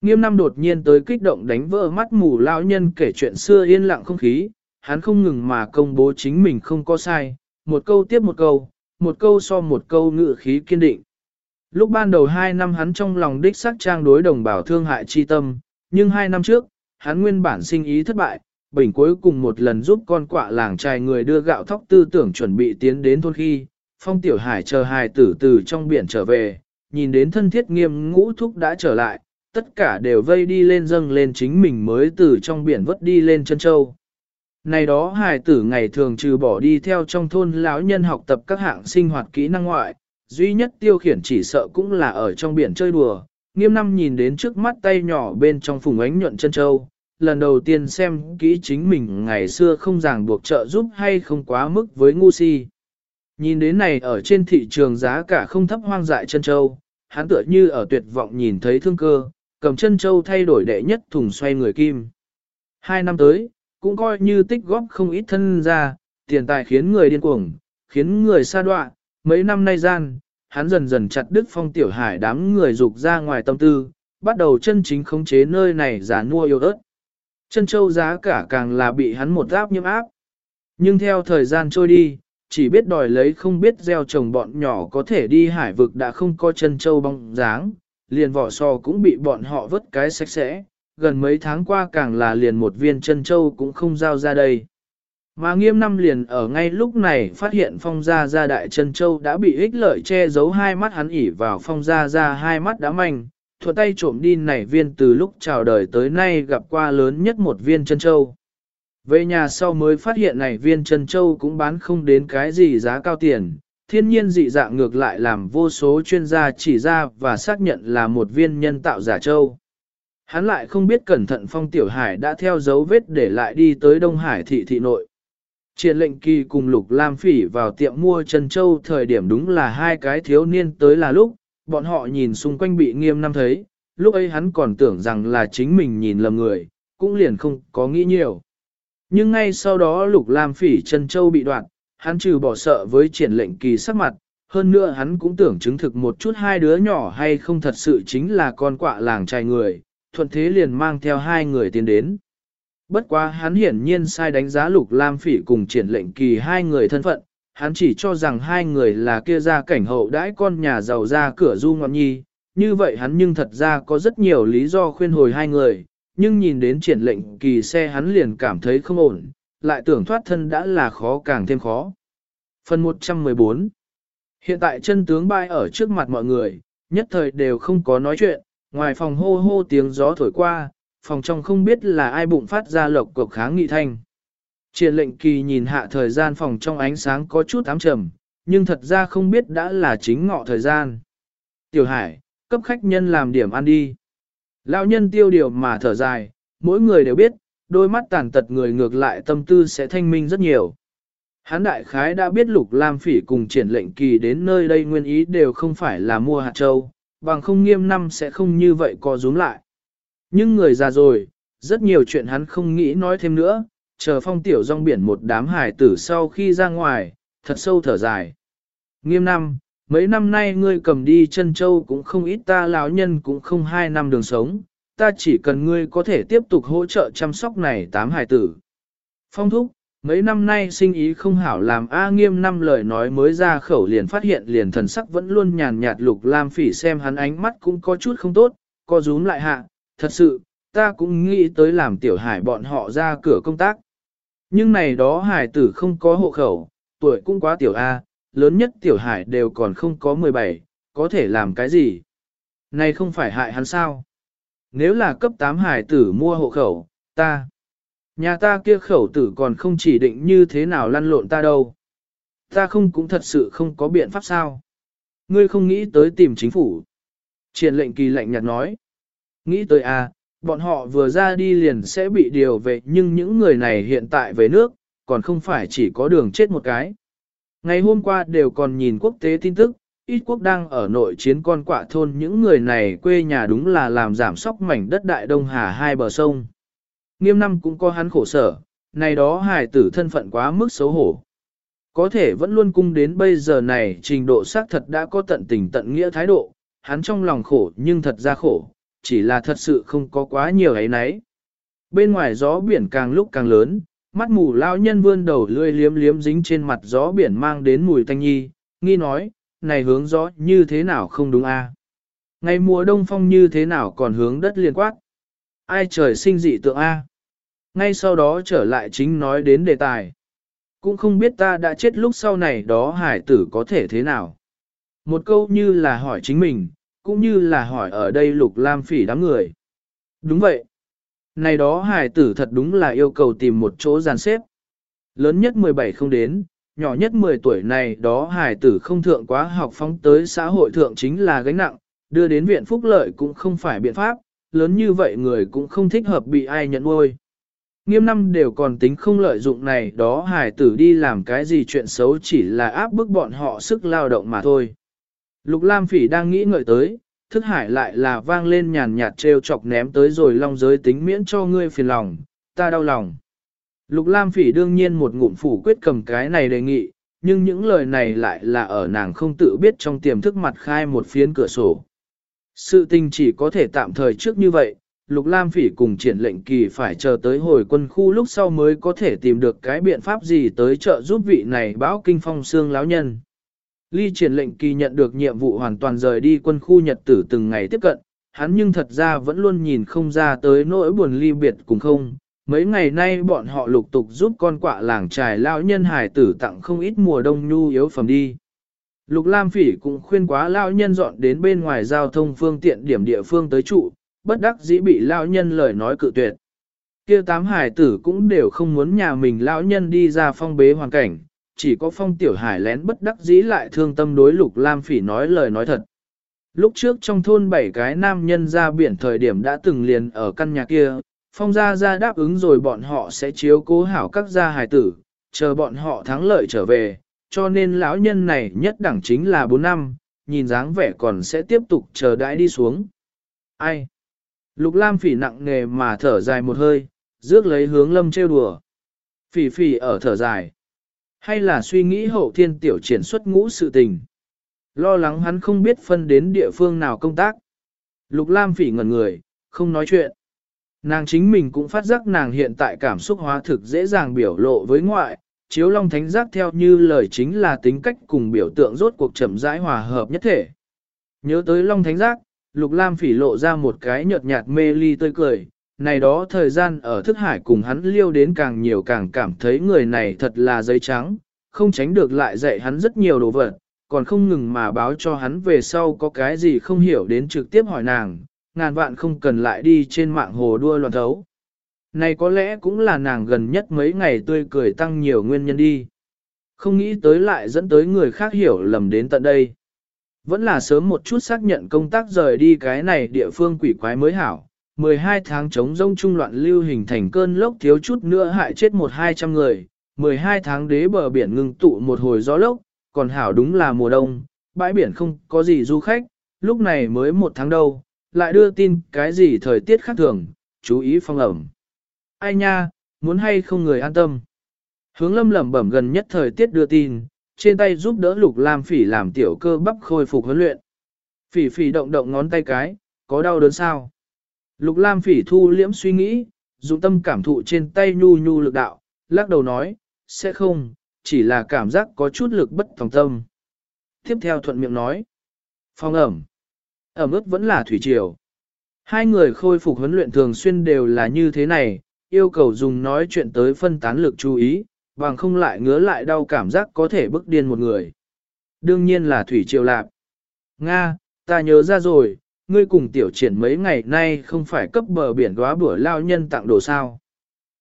Nghiêm năm đột nhiên tới kích động đánh vỡ mắt mù lão nhân kể chuyện xưa yên lặng không khí, hắn không ngừng mà công bố chính mình không có sai, một câu tiếp một câu, một câu so một câu ngự khí kiên định. Lúc ban đầu hai năm hắn trong lòng đích xác trang đối đồng bào thương hại chi tâm, nhưng hai năm trước, hắn nguyên bản sinh ý thất bại, bình cuối cùng một lần giúp con quạ làng trai người đưa gạo thóc tư tưởng chuẩn bị tiến đến thôn khi, phong tiểu hải chờ hài tử từ trong biển trở về, nhìn đến thân thiết nghiêm ngũ thúc đã trở lại, tất cả đều vây đi lên dâng lên chính mình mới từ trong biển vớt đi lên chân châu. Này đó hài tử ngày thường trừ bỏ đi theo trong thôn lão nhân học tập các hạng sinh hoạt kỹ năng ngoại, duy nhất tiêu khiển chỉ sợ cũng là ở trong biển chơi đùa. Nghiêm năm nhìn đến trước mắt tay nhỏ bên trong phùng ánh nhuận chân châu, lần đầu tiên xem kỹ chính mình ngày xưa không ràng buộc trợ giúp hay không quá mức với ngu si. Nhìn đến này ở trên thị trường giá cả không thấp hoang dại chân châu, hắn tựa như ở tuyệt vọng nhìn thấy thương cơ, cầm chân châu thay đổi đệ nhất thùng xoay người kim. Hai năm tới, cũng coi như tích góp không ít thân ra, tiền tài khiến người điên cuồng, khiến người xa đoạn. mấy năm nay gian, hắn dần dần chặt đứt phong tiểu hải đám người dục ra ngoài tâm tư, bắt đầu chân chính khống chế nơi này giá mua yêu ớt. Chân châu giá cả càng là bị hắn một áp nhiễm áp. Nhưng theo thời gian trôi đi, chỉ biết đòi lấy không biết gieo trồng bọn nhỏ có thể đi hải vực đã không có chân châu bóng dáng, liền vỏ sò cũng bị bọn họ vứt cái sạch sẽ, gần mấy tháng qua càng là liền một viên chân châu cũng không giao ra đây. Mà nghiêm năm liền ở ngay lúc này phát hiện phong gia gia đại chân châu đã bị ích lợi che giấu hai mắt hắn ỉ vào phong gia gia hai mắt đã manh, thuận tay trộm đi nảy viên từ lúc chào đời tới nay gặp qua lớn nhất một viên chân châu. Về nhà sau mới phát hiện này viên chân châu cũng bán không đến cái gì giá cao tiền, thiên nhiên dị dạng ngược lại làm vô số chuyên gia chỉ ra và xác nhận là một viên nhân tạo giả châu. Hắn lại không biết cẩn thận phong tiểu hải đã theo dấu vết để lại đi tới Đông Hải thị thị nội. Triển lệnh kỳ cùng Lục Lam Phỉ vào tiệm mua chân châu thời điểm đúng là hai cái thiếu niên tới là lúc, bọn họ nhìn xung quanh bị nghiêm năm thấy, lúc ấy hắn còn tưởng rằng là chính mình nhìn lầm người, cũng liền không có nghĩ nhiều. Nhưng ngay sau đó Lục Lam Phỉ chân châu bị đoạn, hắn trừ bỏ sợ với triển lệnh kỳ sắc mặt, hơn nữa hắn cũng tưởng chứng thực một chút hai đứa nhỏ hay không thật sự chính là con quạ làng trai người, thuận thế liền mang theo hai người tiến đến. Bất quá hắn hiển nhiên sai đánh giá Lục Lam Phỉ cùng triển lệnh kỳ hai người thân phận, hắn chỉ cho rằng hai người là kia ra cảnh hậu đãi con nhà giàu ra cửa du ngọn nhi, như vậy hắn nhưng thật ra có rất nhiều lý do khuyên hồi hai người, nhưng nhìn đến triển lệnh kỳ xe hắn liền cảm thấy không ổn, lại tưởng thoát thân đã là khó càng thêm khó. Phần 114 Hiện tại chân tướng bay ở trước mặt mọi người, nhất thời đều không có nói chuyện, ngoài phòng hô hô tiếng gió thổi qua, phòng trong không biết là ai bụng phát ra lộc cục kháng nghị thanh. Triển lệnh kỳ nhìn hạ thời gian phòng trong ánh sáng có chút ám trầm, nhưng thật ra không biết đã là chính ngọ thời gian. Tiểu Hải, cấp khách nhân làm điểm ăn đi. Lão nhân tiêu điều mà thở dài, mỗi người đều biết, đôi mắt tàn tật người ngược lại tâm tư sẽ thanh minh rất nhiều. Hán đại khái đã biết lục lam phỉ cùng triển lệnh kỳ đến nơi đây nguyên ý đều không phải là mua hạt châu, bằng không nghiêm năm sẽ không như vậy co rúm lại. Nhưng người già rồi, rất nhiều chuyện hắn không nghĩ nói thêm nữa, chờ phong tiểu rong biển một đám hải tử sau khi ra ngoài, thật sâu thở dài. Nghiêm năm, mấy năm nay ngươi cầm đi chân châu cũng không ít ta lão nhân cũng không hai năm đường sống, ta chỉ cần ngươi có thể tiếp tục hỗ trợ chăm sóc này tám hải tử. Phong thúc, mấy năm nay sinh ý không hảo làm A nghiêm năm lời nói mới ra khẩu liền phát hiện liền thần sắc vẫn luôn nhàn nhạt lục lam phỉ xem hắn ánh mắt cũng có chút không tốt, co rúm lại hạ, thật sự, ta cũng nghĩ tới làm tiểu hải bọn họ ra cửa công tác. Nhưng này đó hải tử không có hộ khẩu, tuổi cũng quá tiểu A, lớn nhất tiểu hải đều còn không có 17, có thể làm cái gì? Này không phải hại hắn sao? Nếu là cấp 8 hải tử mua hộ khẩu, ta, nhà ta kia khẩu tử còn không chỉ định như thế nào lăn lộn ta đâu. Ta không cũng thật sự không có biện pháp sao? Ngươi không nghĩ tới tìm chính phủ. Triển lệnh kỳ lệnh nhạt nói. Nghĩ tới à, bọn họ vừa ra đi liền sẽ bị điều về nhưng những người này hiện tại về nước, còn không phải chỉ có đường chết một cái. Ngày hôm qua đều còn nhìn quốc tế tin tức, ít quốc đang ở nội chiến con quạ thôn những người này quê nhà đúng là làm giảm sóc mảnh đất đại đông hà hai bờ sông. Nghiêm năm cũng có hắn khổ sở, này đó hài tử thân phận quá mức xấu hổ. Có thể vẫn luôn cung đến bây giờ này trình độ xác thật đã có tận tình tận nghĩa thái độ, hắn trong lòng khổ nhưng thật ra khổ, chỉ là thật sự không có quá nhiều ấy nấy. Bên ngoài gió biển càng lúc càng lớn, mắt mù lao nhân vươn đầu lươi liếm liếm dính trên mặt gió biển mang đến mùi tanh nhi, nghi nói, này hướng gió như thế nào không đúng a? Ngày mùa đông phong như thế nào còn hướng đất liên quát? Ai trời sinh dị tượng a? Ngay sau đó trở lại chính nói đến đề tài. Cũng không biết ta đã chết lúc sau này đó hải tử có thể thế nào. Một câu như là hỏi chính mình, cũng như là hỏi ở đây lục lam phỉ đám người. Đúng vậy. Này đó hài tử thật đúng là yêu cầu tìm một chỗ giàn xếp. Lớn nhất 17 không đến, nhỏ nhất 10 tuổi này đó hài tử không thượng quá học phóng tới xã hội thượng chính là gánh nặng, đưa đến viện phúc lợi cũng không phải biện pháp, lớn như vậy người cũng không thích hợp bị ai nhận nuôi. Nghiêm năm đều còn tính không lợi dụng này đó hài tử đi làm cái gì chuyện xấu chỉ là áp bức bọn họ sức lao động mà thôi. Lục Lam Phỉ đang nghĩ ngợi tới, thức hải lại là vang lên nhàn nhạt trêu chọc ném tới rồi long giới tính miễn cho ngươi phiền lòng, ta đau lòng. Lục Lam Phỉ đương nhiên một ngụm phủ quyết cầm cái này đề nghị, nhưng những lời này lại là ở nàng không tự biết trong tiềm thức mặt khai một phiến cửa sổ. Sự tình chỉ có thể tạm thời trước như vậy, Lục Lam Phỉ cùng triển lệnh kỳ phải chờ tới hồi quân khu lúc sau mới có thể tìm được cái biện pháp gì tới trợ giúp vị này báo kinh phong xương lão nhân. Ly triển lệnh kỳ nhận được nhiệm vụ hoàn toàn rời đi quân khu nhật tử từng ngày tiếp cận, hắn nhưng thật ra vẫn luôn nhìn không ra tới nỗi buồn ly biệt cùng không. Mấy ngày nay bọn họ lục tục giúp con quạ làng trài lão nhân hải tử tặng không ít mùa đông nhu yếu phẩm đi. Lục Lam Phỉ cũng khuyên quá lão nhân dọn đến bên ngoài giao thông phương tiện điểm địa phương tới trụ, bất đắc dĩ bị lão nhân lời nói cự tuyệt. Kia tám hải tử cũng đều không muốn nhà mình lão nhân đi ra phong bế hoàn cảnh, chỉ có phong tiểu hải lén bất đắc dĩ lại thương tâm đối lục lam phỉ nói lời nói thật. Lúc trước trong thôn bảy cái nam nhân ra biển thời điểm đã từng liền ở căn nhà kia, phong gia gia đáp ứng rồi bọn họ sẽ chiếu cố hảo các gia hài tử, chờ bọn họ thắng lợi trở về, cho nên lão nhân này nhất đẳng chính là 4 năm, nhìn dáng vẻ còn sẽ tiếp tục chờ đãi đi xuống. Ai? Lục Lam phỉ nặng nề mà thở dài một hơi, rước lấy hướng lâm trêu đùa. Phỉ phỉ ở thở dài. Hay là suy nghĩ hậu thiên tiểu triển xuất ngũ sự tình. Lo lắng hắn không biết phân đến địa phương nào công tác. Lục Lam phỉ ngẩn người, không nói chuyện. Nàng chính mình cũng phát giác nàng hiện tại cảm xúc hóa thực dễ dàng biểu lộ với ngoại, chiếu long thánh giác theo như lời chính là tính cách cùng biểu tượng rốt cuộc chậm rãi hòa hợp nhất thể. Nhớ tới long thánh giác, Lục Lam phỉ lộ ra một cái nhợt nhạt mê ly tươi cười, này đó thời gian ở thức hải cùng hắn liêu đến càng nhiều càng cảm thấy người này thật là giấy trắng, không tránh được lại dạy hắn rất nhiều đồ vật, còn không ngừng mà báo cho hắn về sau có cái gì không hiểu đến trực tiếp hỏi nàng, ngàn vạn không cần lại đi trên mạng hồ đua loạn thấu. Này có lẽ cũng là nàng gần nhất mấy ngày tươi cười tăng nhiều nguyên nhân đi. Không nghĩ tới lại dẫn tới người khác hiểu lầm đến tận đây. Vẫn là sớm một chút xác nhận công tác rời đi cái này địa phương quỷ quái mới hảo. 12 tháng chống rông trung loạn lưu hình thành cơn lốc thiếu chút nữa hại chết một hai trăm người. 12 tháng đế bờ biển ngừng tụ một hồi gió lốc, còn hảo đúng là mùa đông, bãi biển không có gì du khách, lúc này mới một tháng đâu, lại đưa tin cái gì thời tiết khác thường, chú ý phong ẩm. Ai nha, muốn hay không người an tâm. Hướng lâm lẩm bẩm gần nhất thời tiết đưa tin, trên tay giúp đỡ lục lam phỉ làm tiểu cơ bắp khôi phục huấn luyện. Phỉ phỉ động động ngón tay cái, có đau đớn sao? Lục lam phỉ thu liễm suy nghĩ, dụng tâm cảm thụ trên tay nhu nhu lực đạo, lắc đầu nói, sẽ không, chỉ là cảm giác có chút lực bất tòng tâm. Tiếp theo thuận miệng nói, phong ẩm, ẩm ướt vẫn là thủy triều. Hai người khôi phục huấn luyện thường xuyên đều là như thế này, yêu cầu dùng nói chuyện tới phân tán lực chú ý, bằng không lại ngứa lại đau cảm giác có thể bức điên một người. Đương nhiên là Thủy Triều Lạp. Nga, ta nhớ ra rồi, ngươi cùng tiểu triển mấy ngày nay không phải cấp bờ biển góa bữa lao nhân tặng đồ sao.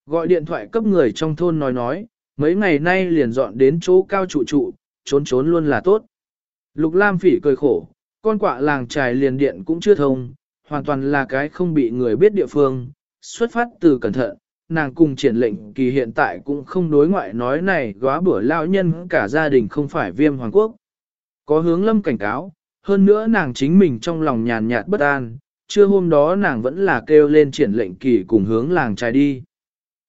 Gọi điện thoại cấp người trong thôn nói nói, mấy ngày nay liền dọn đến chỗ cao trụ trụ, trốn trốn luôn là tốt. Lục Lam phỉ cười khổ, con quạ làng trài liền điện cũng chưa thông, hoàn toàn là cái không bị người biết địa phương, xuất phát từ cẩn thận, nàng cùng triển lệnh kỳ hiện tại cũng không đối ngoại nói này góa bữa lao nhân cả gia đình không phải viêm hoàng quốc. Có hướng lâm cảnh cáo, hơn nữa nàng chính mình trong lòng nhàn nhạt bất an, trưa hôm đó nàng vẫn là kêu lên triển lệnh kỳ cùng hướng làng trai đi.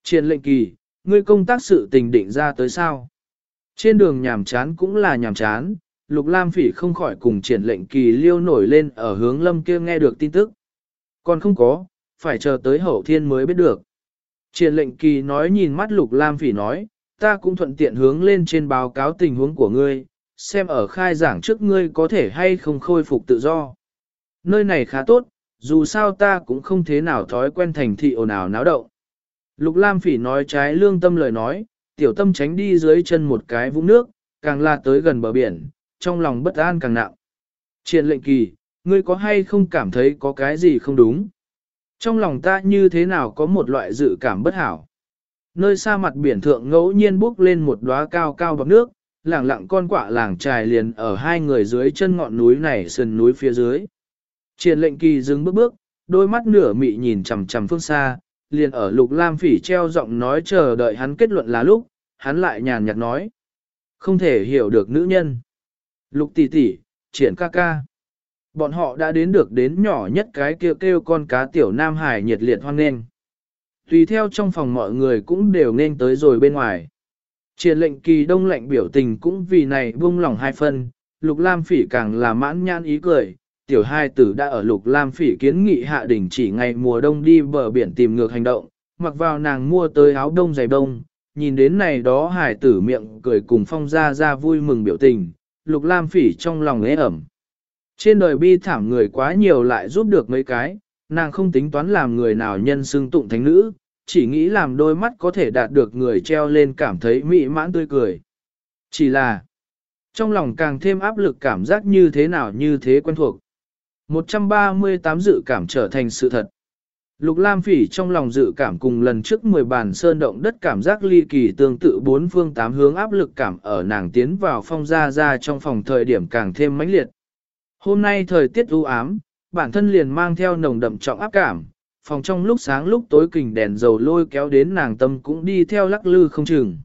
Triển lệnh kỳ, ngươi công tác sự tình định ra tới sao? Trên đường nhàm chán cũng là nhàm chán, Lục Lam Phỉ không khỏi cùng triển lệnh kỳ liêu nổi lên ở hướng lâm kia nghe được tin tức. Còn không có, phải chờ tới hậu thiên mới biết được. Triển lệnh kỳ nói nhìn mắt lục lam phỉ nói, ta cũng thuận tiện hướng lên trên báo cáo tình huống của ngươi, xem ở khai giảng trước ngươi có thể hay không khôi phục tự do. Nơi này khá tốt, dù sao ta cũng không thế nào thói quen thành thị ồn ào náo động. Lục Lam Phỉ nói trái lương tâm lời nói, tiểu tâm tránh đi dưới chân một cái vũng nước, càng la tới gần bờ biển, trong lòng bất an càng nặng. Triển lệnh kỳ, ngươi có hay không cảm thấy có cái gì không đúng? Trong lòng ta như thế nào có một loại dự cảm bất hảo. Nơi xa mặt biển thượng ngẫu nhiên bốc lên một đóa cao cao bọc nước, lẳng lặng con quạ làng trài liền ở hai người dưới chân ngọn núi này sườn núi phía dưới. Triển lệnh kỳ dừng bước bước, đôi mắt nửa mị nhìn chằm chằm phương xa, liền ở lục lam phỉ treo giọng nói chờ đợi hắn kết luận là lúc, hắn lại nhàn nhạt nói. Không thể hiểu được nữ nhân. Lục tỷ tỷ, triển ca ca. Bọn họ đã đến được đến nhỏ nhất cái kêu kêu con cá tiểu Nam Hải nhiệt liệt hoan nghênh. Tùy theo trong phòng mọi người cũng đều nên tới rồi bên ngoài. Triển lệnh kỳ đông lệnh biểu tình cũng vì này buông lỏng hai phân, lục lam phỉ càng là mãn nhan ý cười. Tiểu hai tử đã ở lục lam phỉ kiến nghị hạ đỉnh chỉ ngày mùa đông đi bờ biển tìm ngược hành động, mặc vào nàng mua tới áo đông dày đông, nhìn đến này đó hải tử miệng cười cùng phong ra ra vui mừng biểu tình, lục lam phỉ trong lòng ế ẩm. Trên đời bi thảm người quá nhiều lại giúp được mấy cái, nàng không tính toán làm người nào nhân xưng tụng thánh nữ, chỉ nghĩ làm đôi mắt có thể đạt được người treo lên cảm thấy mỹ mãn tươi cười. Chỉ là, trong lòng càng thêm áp lực cảm giác như thế nào như thế quen thuộc. 138 dự cảm trở thành sự thật. Lục Lam Phỉ trong lòng dự cảm cùng lần trước 10 bàn sơn động đất cảm giác ly kỳ tương tự bốn phương tám hướng áp lực cảm ở nàng tiến vào phong gia gia trong phòng thời điểm càng thêm mãnh liệt. Hôm nay thời tiết u ám, bản thân liền mang theo nồng đậm trọng áp cảm, phòng trong lúc sáng lúc tối kình đèn dầu lôi kéo đến nàng tâm cũng đi theo lắc lư không chừng.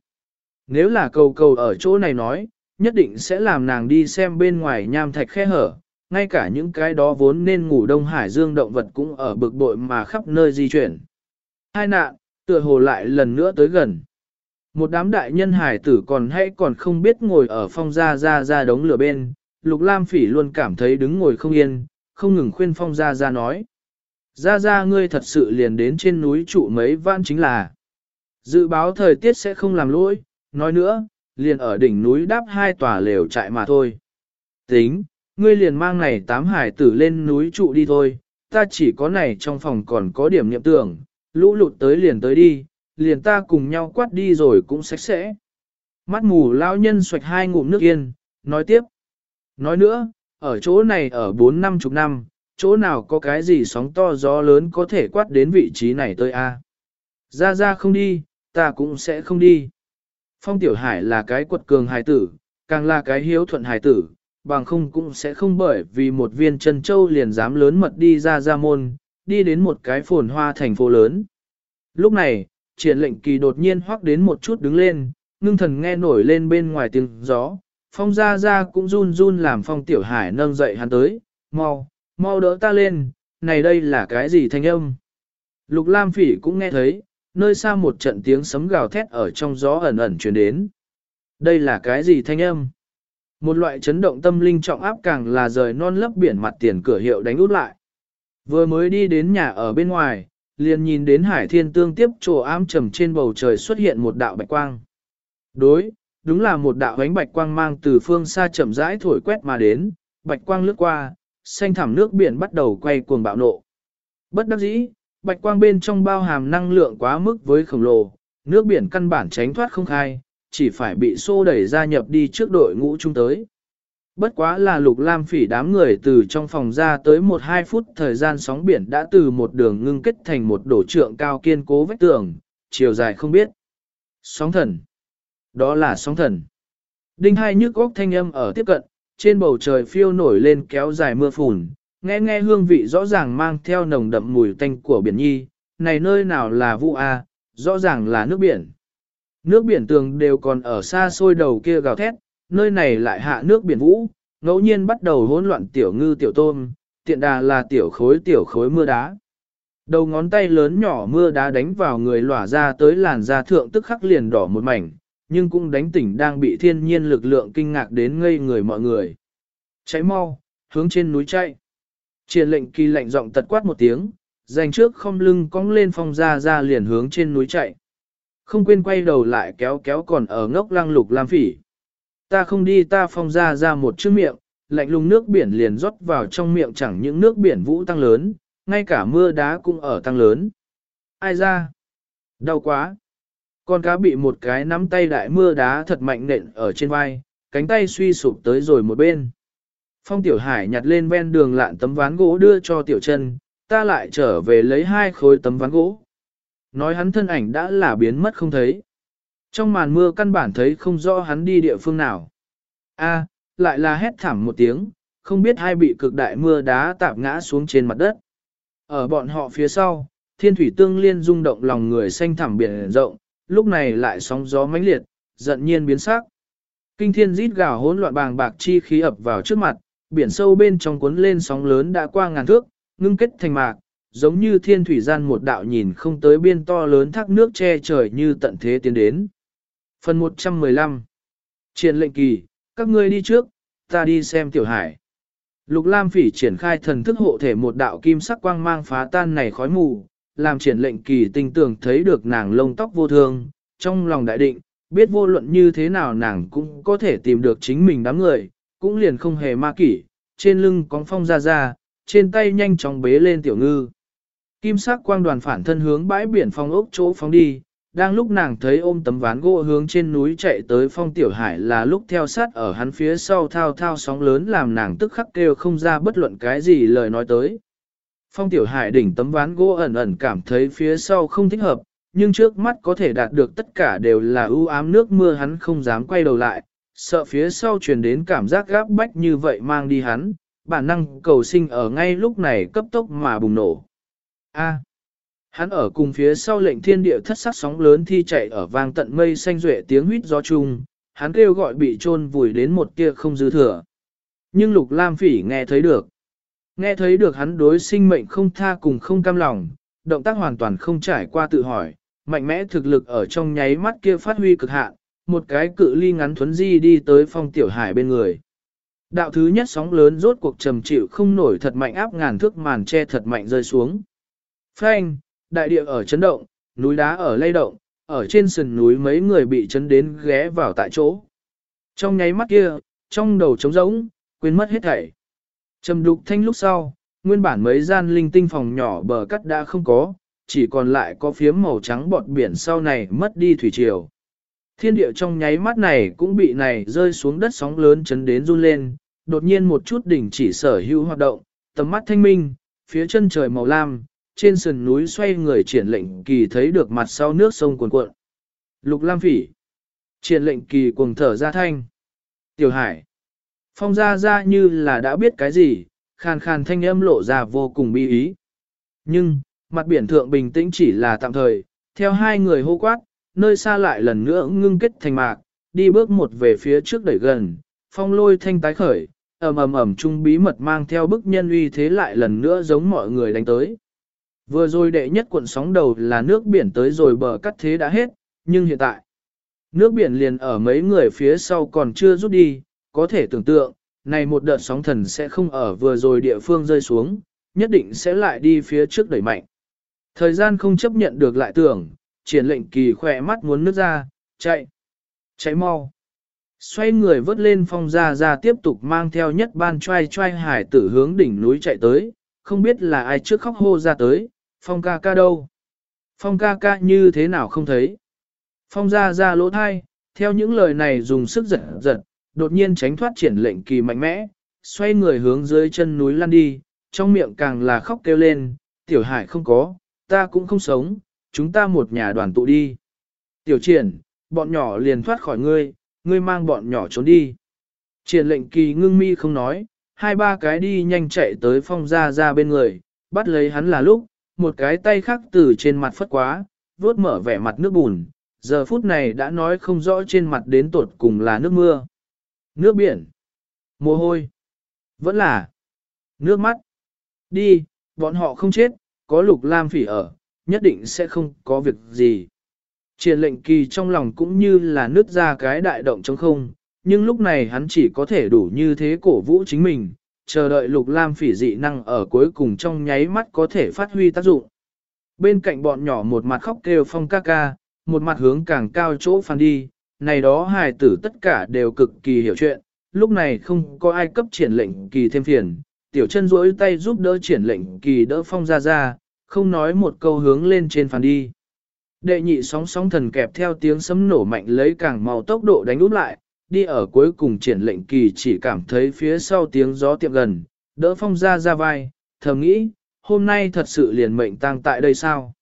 Nếu là cầu cầu ở chỗ này nói, nhất định sẽ làm nàng đi xem bên ngoài nham thạch khe hở, ngay cả những cái đó vốn nên ngủ đông hải dương động vật cũng ở bực bội mà khắp nơi di chuyển. Hai nạn, tựa hồ lại lần nữa tới gần. Một đám đại nhân hải tử còn hay còn không biết ngồi ở phong gia ra ra đống lửa bên, Lục Lam Phỉ luôn cảm thấy đứng ngồi không yên, không ngừng khuyên phong gia ra nói. Ra ra ngươi thật sự liền đến trên núi trụ mấy vạn chính là. Dự báo thời tiết sẽ không làm lỗi, nói nữa, liền ở đỉnh núi đáp hai tòa lều trại mà thôi. Tính, ngươi liền mang này tám hải tử lên núi trụ đi thôi, ta chỉ có này trong phòng còn có điểm niệm tưởng, lũ lụt tới liền tới đi, liền ta cùng nhau quát đi rồi cũng sạch sẽ. Mắt mù lão nhân xoạch hai ngụm nước yên, nói tiếp. Nói nữa, ở chỗ này ở bốn năm chục năm, chỗ nào có cái gì sóng to gió lớn có thể quát đến vị trí này tôi a Ra ra không đi, ta cũng sẽ không đi. Phong Tiểu Hải là cái quật cường hài tử, càng là cái hiếu thuận hài tử, bằng không cũng sẽ không bởi vì một viên chân châu liền dám lớn mật đi ra ra môn, đi đến một cái phồn hoa thành phố lớn. Lúc này, triển lệnh kỳ đột nhiên hoắc đến một chút đứng lên, ngưng thần nghe nổi lên bên ngoài tiếng gió, phong ra ra cũng run run làm phong tiểu hải nâng dậy hắn tới, mau, mau đỡ ta lên, này đây là cái gì thanh âm. Lục Lam Phỉ cũng nghe thấy, nơi xa một trận tiếng sấm gào thét ở trong gió ẩn ẩn truyền đến. Đây là cái gì thanh âm? Một loại chấn động tâm linh trọng áp càng là rời non lấp biển mặt tiền cửa hiệu đánh út lại. Vừa mới đi đến nhà ở bên ngoài, liền nhìn đến hải thiên tương tiếp trồ ám trầm trên bầu trời xuất hiện một đạo bạch quang. Đối, đúng là một đạo ánh bạch quang mang từ phương xa chậm rãi thổi quét mà đến, bạch quang lướt qua, xanh thẳm nước biển bắt đầu quay cuồng bạo nộ. Bất đắc dĩ, bạch quang bên trong bao hàm năng lượng quá mức với khổng lồ, nước biển căn bản tránh thoát không khai, chỉ phải bị xô đẩy ra nhập đi trước đội ngũ chung tới. Bất quá là lục lam phỉ đám người từ trong phòng ra tới 1-2 phút thời gian sóng biển đã từ một đường ngưng kết thành một đổ trượng cao kiên cố vách tường, chiều dài không biết. Sóng thần. Đó là sóng thần. Đinh hai nhức góc thanh âm ở tiếp cận, trên bầu trời phiêu nổi lên kéo dài mưa phùn, nghe nghe hương vị rõ ràng mang theo nồng đậm mùi tanh của biển nhi, này nơi nào là vụ A, rõ ràng là nước biển. Nước biển tường đều còn ở xa xôi đầu kia gào thét, nơi này lại hạ nước biển vũ, ngẫu nhiên bắt đầu hỗn loạn tiểu ngư tiểu tôm, tiện đà là tiểu khối tiểu khối mưa đá. Đầu ngón tay lớn nhỏ mưa đá đánh vào người lỏa ra tới làn da thượng tức khắc liền đỏ một mảnh, nhưng cũng đánh tỉnh đang bị thiên nhiên lực lượng kinh ngạc đến ngây người mọi người. Cháy mau, hướng trên núi chạy. Triển lệnh kỳ lệnh giọng tật quát một tiếng, dành trước không lưng cong lên phong ra ra liền hướng trên núi chạy. Không quên quay đầu lại kéo kéo còn ở ngốc lăng lục lam phỉ. Ta không đi ta phong ra ra một chữ miệng, lạnh lùng nước biển liền rót vào trong miệng chẳng những nước biển vũ tăng lớn, ngay cả mưa đá cũng ở tăng lớn. Ai ra? Đau quá. Con cá bị một cái nắm tay đại mưa đá thật mạnh nện ở trên vai, cánh tay suy sụp tới rồi một bên. Phong Tiểu Hải nhặt lên ven đường lạn tấm ván gỗ đưa cho Tiểu Trần, ta lại trở về lấy hai khối tấm ván gỗ. Nói hắn thân ảnh đã là biến mất không thấy. Trong màn mưa căn bản thấy không rõ hắn đi địa phương nào. A, lại là hét thảm một tiếng, không biết hai bị cực đại mưa đá tạp ngã xuống trên mặt đất. Ở bọn họ phía sau, thiên thủy tương liên rung động lòng người xanh thẳm biển rộng, lúc này lại sóng gió mãnh liệt, giận nhiên biến sắc. Kinh thiên rít gào hỗn loạn bàng bạc chi khí ập vào trước mặt, biển sâu bên trong cuốn lên sóng lớn đã qua ngàn thước, ngưng kết thành mạc, giống như thiên thủy gian một đạo nhìn không tới biên to lớn thác nước che trời như tận thế tiến đến. Phần 115 Triển lệnh kỳ, các ngươi đi trước, ta đi xem tiểu hải. Lục Lam Phỉ triển khai thần thức hộ thể một đạo kim sắc quang mang phá tan này khói mù, làm triển lệnh kỳ tinh tưởng thấy được nàng lông tóc vô thương, trong lòng đại định, biết vô luận như thế nào nàng cũng có thể tìm được chính mình đám người, cũng liền không hề ma kỷ, trên lưng có phong ra ra, trên tay nhanh chóng bế lên tiểu ngư. Kim sắc quang đoàn phản thân hướng bãi biển phong ốc chỗ phóng đi, đang lúc nàng thấy ôm tấm ván gỗ hướng trên núi chạy tới phong tiểu hải là lúc theo sát ở hắn phía sau thao thao sóng lớn làm nàng tức khắc kêu không ra bất luận cái gì lời nói tới. Phong tiểu hải đỉnh tấm ván gỗ ẩn ẩn cảm thấy phía sau không thích hợp, nhưng trước mắt có thể đạt được tất cả đều là ưu ám nước mưa hắn không dám quay đầu lại, sợ phía sau truyền đến cảm giác gáp bách như vậy mang đi hắn, bản năng cầu sinh ở ngay lúc này cấp tốc mà bùng nổ. A. Hắn ở cùng phía sau lệnh thiên địa thất sắc sóng lớn thi chạy ở vang tận mây xanh duệ tiếng huýt gió chung, hắn kêu gọi bị chôn vùi đến một tia không dư thừa. Nhưng lục lam phỉ nghe thấy được. Nghe thấy được hắn đối sinh mệnh không tha cùng không cam lòng, động tác hoàn toàn không trải qua tự hỏi, mạnh mẽ thực lực ở trong nháy mắt kia phát huy cực hạn, một cái cự ly ngắn thuấn di đi tới phong tiểu hải bên người. Đạo thứ nhất sóng lớn rốt cuộc trầm chịu không nổi thật mạnh áp ngàn thước màn che thật mạnh rơi xuống. Phanh, đại địa ở chấn động, núi đá ở lay động, ở trên sườn núi mấy người bị chấn đến ghé vào tại chỗ. Trong nháy mắt kia, trong đầu trống rỗng, quên mất hết thảy. Trầm đục thanh lúc sau, nguyên bản mấy gian linh tinh phòng nhỏ bờ cắt đã không có, chỉ còn lại có phiếm màu trắng bọt biển sau này mất đi thủy triều. Thiên địa trong nháy mắt này cũng bị này rơi xuống đất sóng lớn chấn đến run lên, đột nhiên một chút đỉnh chỉ sở hữu hoạt động, tầm mắt thanh minh, phía chân trời màu lam, trên sườn núi xoay người triển lệnh kỳ thấy được mặt sau nước sông cuồn cuộn. Lục Lam Phỉ. Triển lệnh kỳ cuồng thở ra thanh. Tiểu Hải. Phong ra ra như là đã biết cái gì, khàn khàn thanh âm lộ ra vô cùng bi ý. Nhưng, mặt biển thượng bình tĩnh chỉ là tạm thời, theo hai người hô quát, nơi xa lại lần nữa ngưng kết thành mạc, đi bước một về phía trước đẩy gần, phong lôi thanh tái khởi, ầm ầm ầm trung bí mật mang theo bức nhân uy thế lại lần nữa giống mọi người đánh tới. Vừa rồi đệ nhất cuộn sóng đầu là nước biển tới rồi bờ cắt thế đã hết, nhưng hiện tại, nước biển liền ở mấy người phía sau còn chưa rút đi, có thể tưởng tượng, này một đợt sóng thần sẽ không ở vừa rồi địa phương rơi xuống, nhất định sẽ lại đi phía trước đẩy mạnh. Thời gian không chấp nhận được lại tưởng, triển lệnh kỳ khỏe mắt muốn nước ra, chạy, chạy mau. Xoay người vớt lên phong ra ra tiếp tục mang theo nhất ban trai trai hải tử hướng đỉnh núi chạy tới, không biết là ai trước khóc hô ra tới, phong ca ca đâu? Phong ca ca như thế nào không thấy? Phong ra ra lỗ thai, theo những lời này dùng sức giật giật, đột nhiên tránh thoát triển lệnh kỳ mạnh mẽ, xoay người hướng dưới chân núi lăn đi, trong miệng càng là khóc kêu lên, tiểu hải không có, ta cũng không sống, chúng ta một nhà đoàn tụ đi. Tiểu triển, bọn nhỏ liền thoát khỏi ngươi, ngươi mang bọn nhỏ trốn đi. Triển lệnh kỳ ngưng mi không nói, hai ba cái đi nhanh chạy tới phong ra ra bên người, bắt lấy hắn là lúc, một cái tay khác từ trên mặt phất quá, vuốt mở vẻ mặt nước bùn, giờ phút này đã nói không rõ trên mặt đến tột cùng là nước mưa, nước biển, mồ hôi, vẫn là nước mắt. Đi, bọn họ không chết, có lục lam phỉ ở, nhất định sẽ không có việc gì. Triển lệnh kỳ trong lòng cũng như là nứt ra cái đại động trong không, nhưng lúc này hắn chỉ có thể đủ như thế cổ vũ chính mình, chờ đợi lục lam phỉ dị năng ở cuối cùng trong nháy mắt có thể phát huy tác dụng. Bên cạnh bọn nhỏ một mặt khóc kêu phong ca ca, một mặt hướng càng cao chỗ phàn đi, này đó hài tử tất cả đều cực kỳ hiểu chuyện, lúc này không có ai cấp triển lệnh kỳ thêm phiền, tiểu chân duỗi tay giúp đỡ triển lệnh kỳ đỡ phong ra ra, không nói một câu hướng lên trên phàn đi. Đệ nhị sóng sóng thần kẹp theo tiếng sấm nổ mạnh lấy càng màu tốc độ đánh úp lại, đi ở cuối cùng triển lệnh kỳ chỉ cảm thấy phía sau tiếng gió tiệm gần, đỡ phong ra ra vai, thầm nghĩ, hôm nay thật sự liền mệnh tang tại đây sao?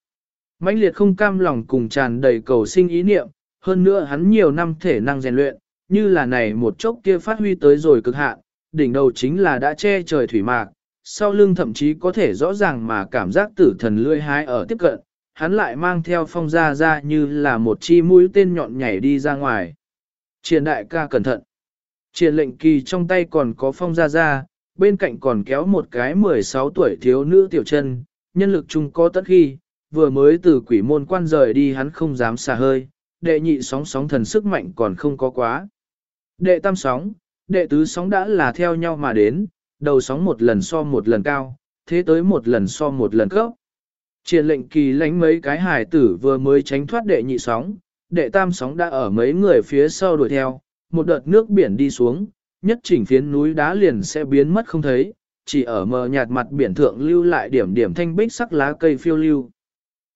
mãnh liệt không cam lòng cùng tràn đầy cầu sinh ý niệm, hơn nữa hắn nhiều năm thể năng rèn luyện, như là này một chốc kia phát huy tới rồi cực hạn, đỉnh đầu chính là đã che trời thủy mạc, sau lưng thậm chí có thể rõ ràng mà cảm giác tử thần lươi hái ở tiếp cận, hắn lại mang theo phong ra ra như là một chi mũi tên nhọn nhảy đi ra ngoài. Triển đại ca cẩn thận. Triển lệnh kỳ trong tay còn có phong ra ra, bên cạnh còn kéo một cái 16 tuổi thiếu nữ tiểu chân, nhân lực chung có tất khi, vừa mới từ quỷ môn quan rời đi hắn không dám xả hơi, đệ nhị sóng sóng thần sức mạnh còn không có quá. Đệ tam sóng, đệ tứ sóng đã là theo nhau mà đến, đầu sóng một lần so một lần cao, thế tới một lần so một lần cấp. Triển lệnh kỳ lánh mấy cái hải tử vừa mới tránh thoát đệ nhị sóng, đệ tam sóng đã ở mấy người phía sau đuổi theo, một đợt nước biển đi xuống, nhất chỉnh phiến núi đá liền sẽ biến mất không thấy, chỉ ở mờ nhạt mặt biển thượng lưu lại điểm điểm thanh bích sắc lá cây phiêu lưu.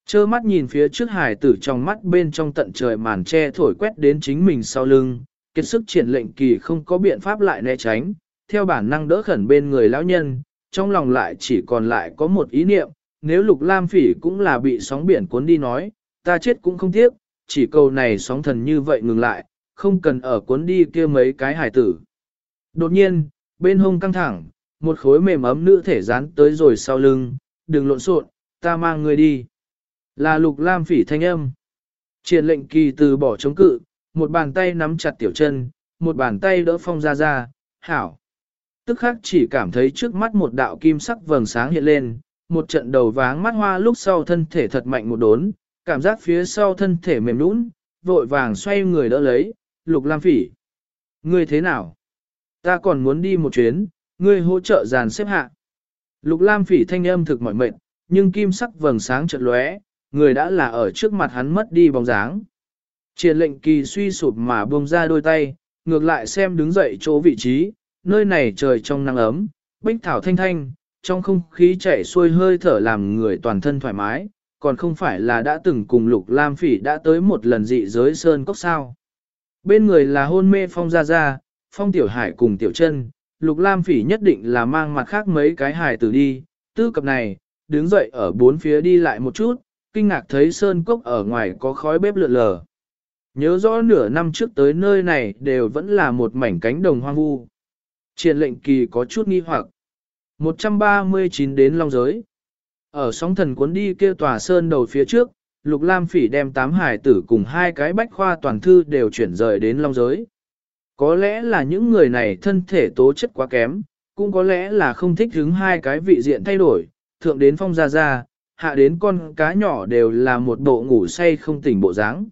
Chơ mắt nhìn phía trước hải tử trong mắt bên trong tận trời màn che thổi quét đến chính mình sau lưng, kết sức triển lệnh kỳ không có biện pháp lại né tránh, theo bản năng đỡ khẩn bên người lão nhân, trong lòng lại chỉ còn lại có một ý niệm, nếu lục lam phỉ cũng là bị sóng biển cuốn đi nói, ta chết cũng không tiếc, chỉ câu này sóng thần như vậy ngừng lại, không cần ở cuốn đi kia mấy cái hải tử. Đột nhiên, bên hông căng thẳng, một khối mềm ấm nữ thể dán tới rồi sau lưng, đừng lộn xộn, ta mang người đi. Là lục lam phỉ thanh âm. Triển lệnh kỳ từ bỏ chống cự, một bàn tay nắm chặt tiểu chân, một bàn tay đỡ phong ra ra, hảo. Tức khắc chỉ cảm thấy trước mắt một đạo kim sắc vầng sáng hiện lên, một trận đầu váng mắt hoa lúc sau thân thể thật mạnh một đốn, cảm giác phía sau thân thể mềm nũng, vội vàng xoay người đỡ lấy, lục lam phỉ. Ngươi thế nào? Ta còn muốn đi một chuyến, ngươi hỗ trợ dàn xếp hạ. Lục lam phỉ thanh âm thực mỏi mệt, nhưng kim sắc vầng sáng chợt lóe, người đã là ở trước mặt hắn mất đi bóng dáng. Triển lệnh kỳ suy sụp mà buông ra đôi tay, ngược lại xem đứng dậy chỗ vị trí, nơi này trời trong nắng ấm, bích thảo thanh thanh, trong không khí chảy xuôi hơi thở làm người toàn thân thoải mái, còn không phải là đã từng cùng lục lam phỉ đã tới một lần dị giới sơn cốc sao. Bên người là hôn mê phong ra ra, phong tiểu hải cùng tiểu chân, lục lam phỉ nhất định là mang mặt khác mấy cái hài tử đi, tư cập này, đứng dậy ở bốn phía đi lại một chút, kinh ngạc thấy sơn cốc ở ngoài có khói bếp lượn lờ. Nhớ rõ nửa năm trước tới nơi này đều vẫn là một mảnh cánh đồng hoang vu. Triển lệnh kỳ có chút nghi hoặc. 139 đến Long Giới. Ở sóng thần cuốn đi kia tòa sơn đầu phía trước, Lục Lam Phỉ đem tám hải tử cùng hai cái bách khoa toàn thư đều chuyển rời đến Long Giới. Có lẽ là những người này thân thể tố chất quá kém, cũng có lẽ là không thích hứng hai cái vị diện thay đổi, thượng đến phong gia gia, hạ đến con cá nhỏ đều là một bộ ngủ say không tỉnh bộ dáng.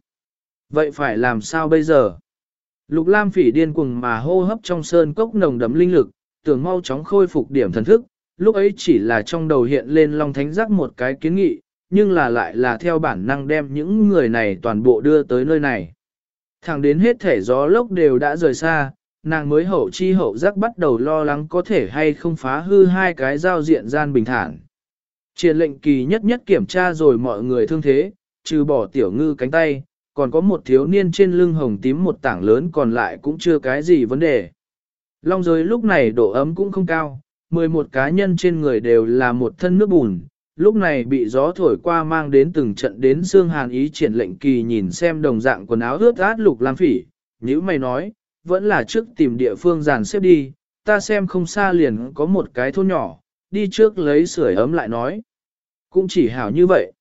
Vậy phải làm sao bây giờ? Lục Lam Phỉ điên cuồng mà hô hấp trong sơn cốc nồng đậm linh lực, tưởng mau chóng khôi phục điểm thần thức, lúc ấy chỉ là trong đầu hiện lên Long Thánh Giác một cái kiến nghị, nhưng là lại là theo bản năng đem những người này toàn bộ đưa tới nơi này. Thẳng đến hết thể gió lốc đều đã rời xa, nàng mới hậu chi hậu giác bắt đầu lo lắng có thể hay không phá hư hai cái giao diện gian bình thản. Triển lệnh kỳ nhất nhất kiểm tra rồi mọi người thương thế, trừ bỏ tiểu ngư cánh tay, còn có một thiếu niên trên lưng hồng tím một tảng lớn còn lại cũng chưa cái gì vấn đề. Long giới lúc này độ ấm cũng không cao, 11 cá nhân trên người đều là một thân nước bùn, lúc này bị gió thổi qua mang đến từng trận đến xương hàn ý triển lệnh kỳ nhìn xem đồng dạng quần áo ướt át lục lam phỉ, như mày nói, vẫn là trước tìm địa phương dàn xếp đi, ta xem không xa liền có một cái thôn nhỏ, đi trước lấy sưởi ấm lại nói. Cũng chỉ hảo như vậy.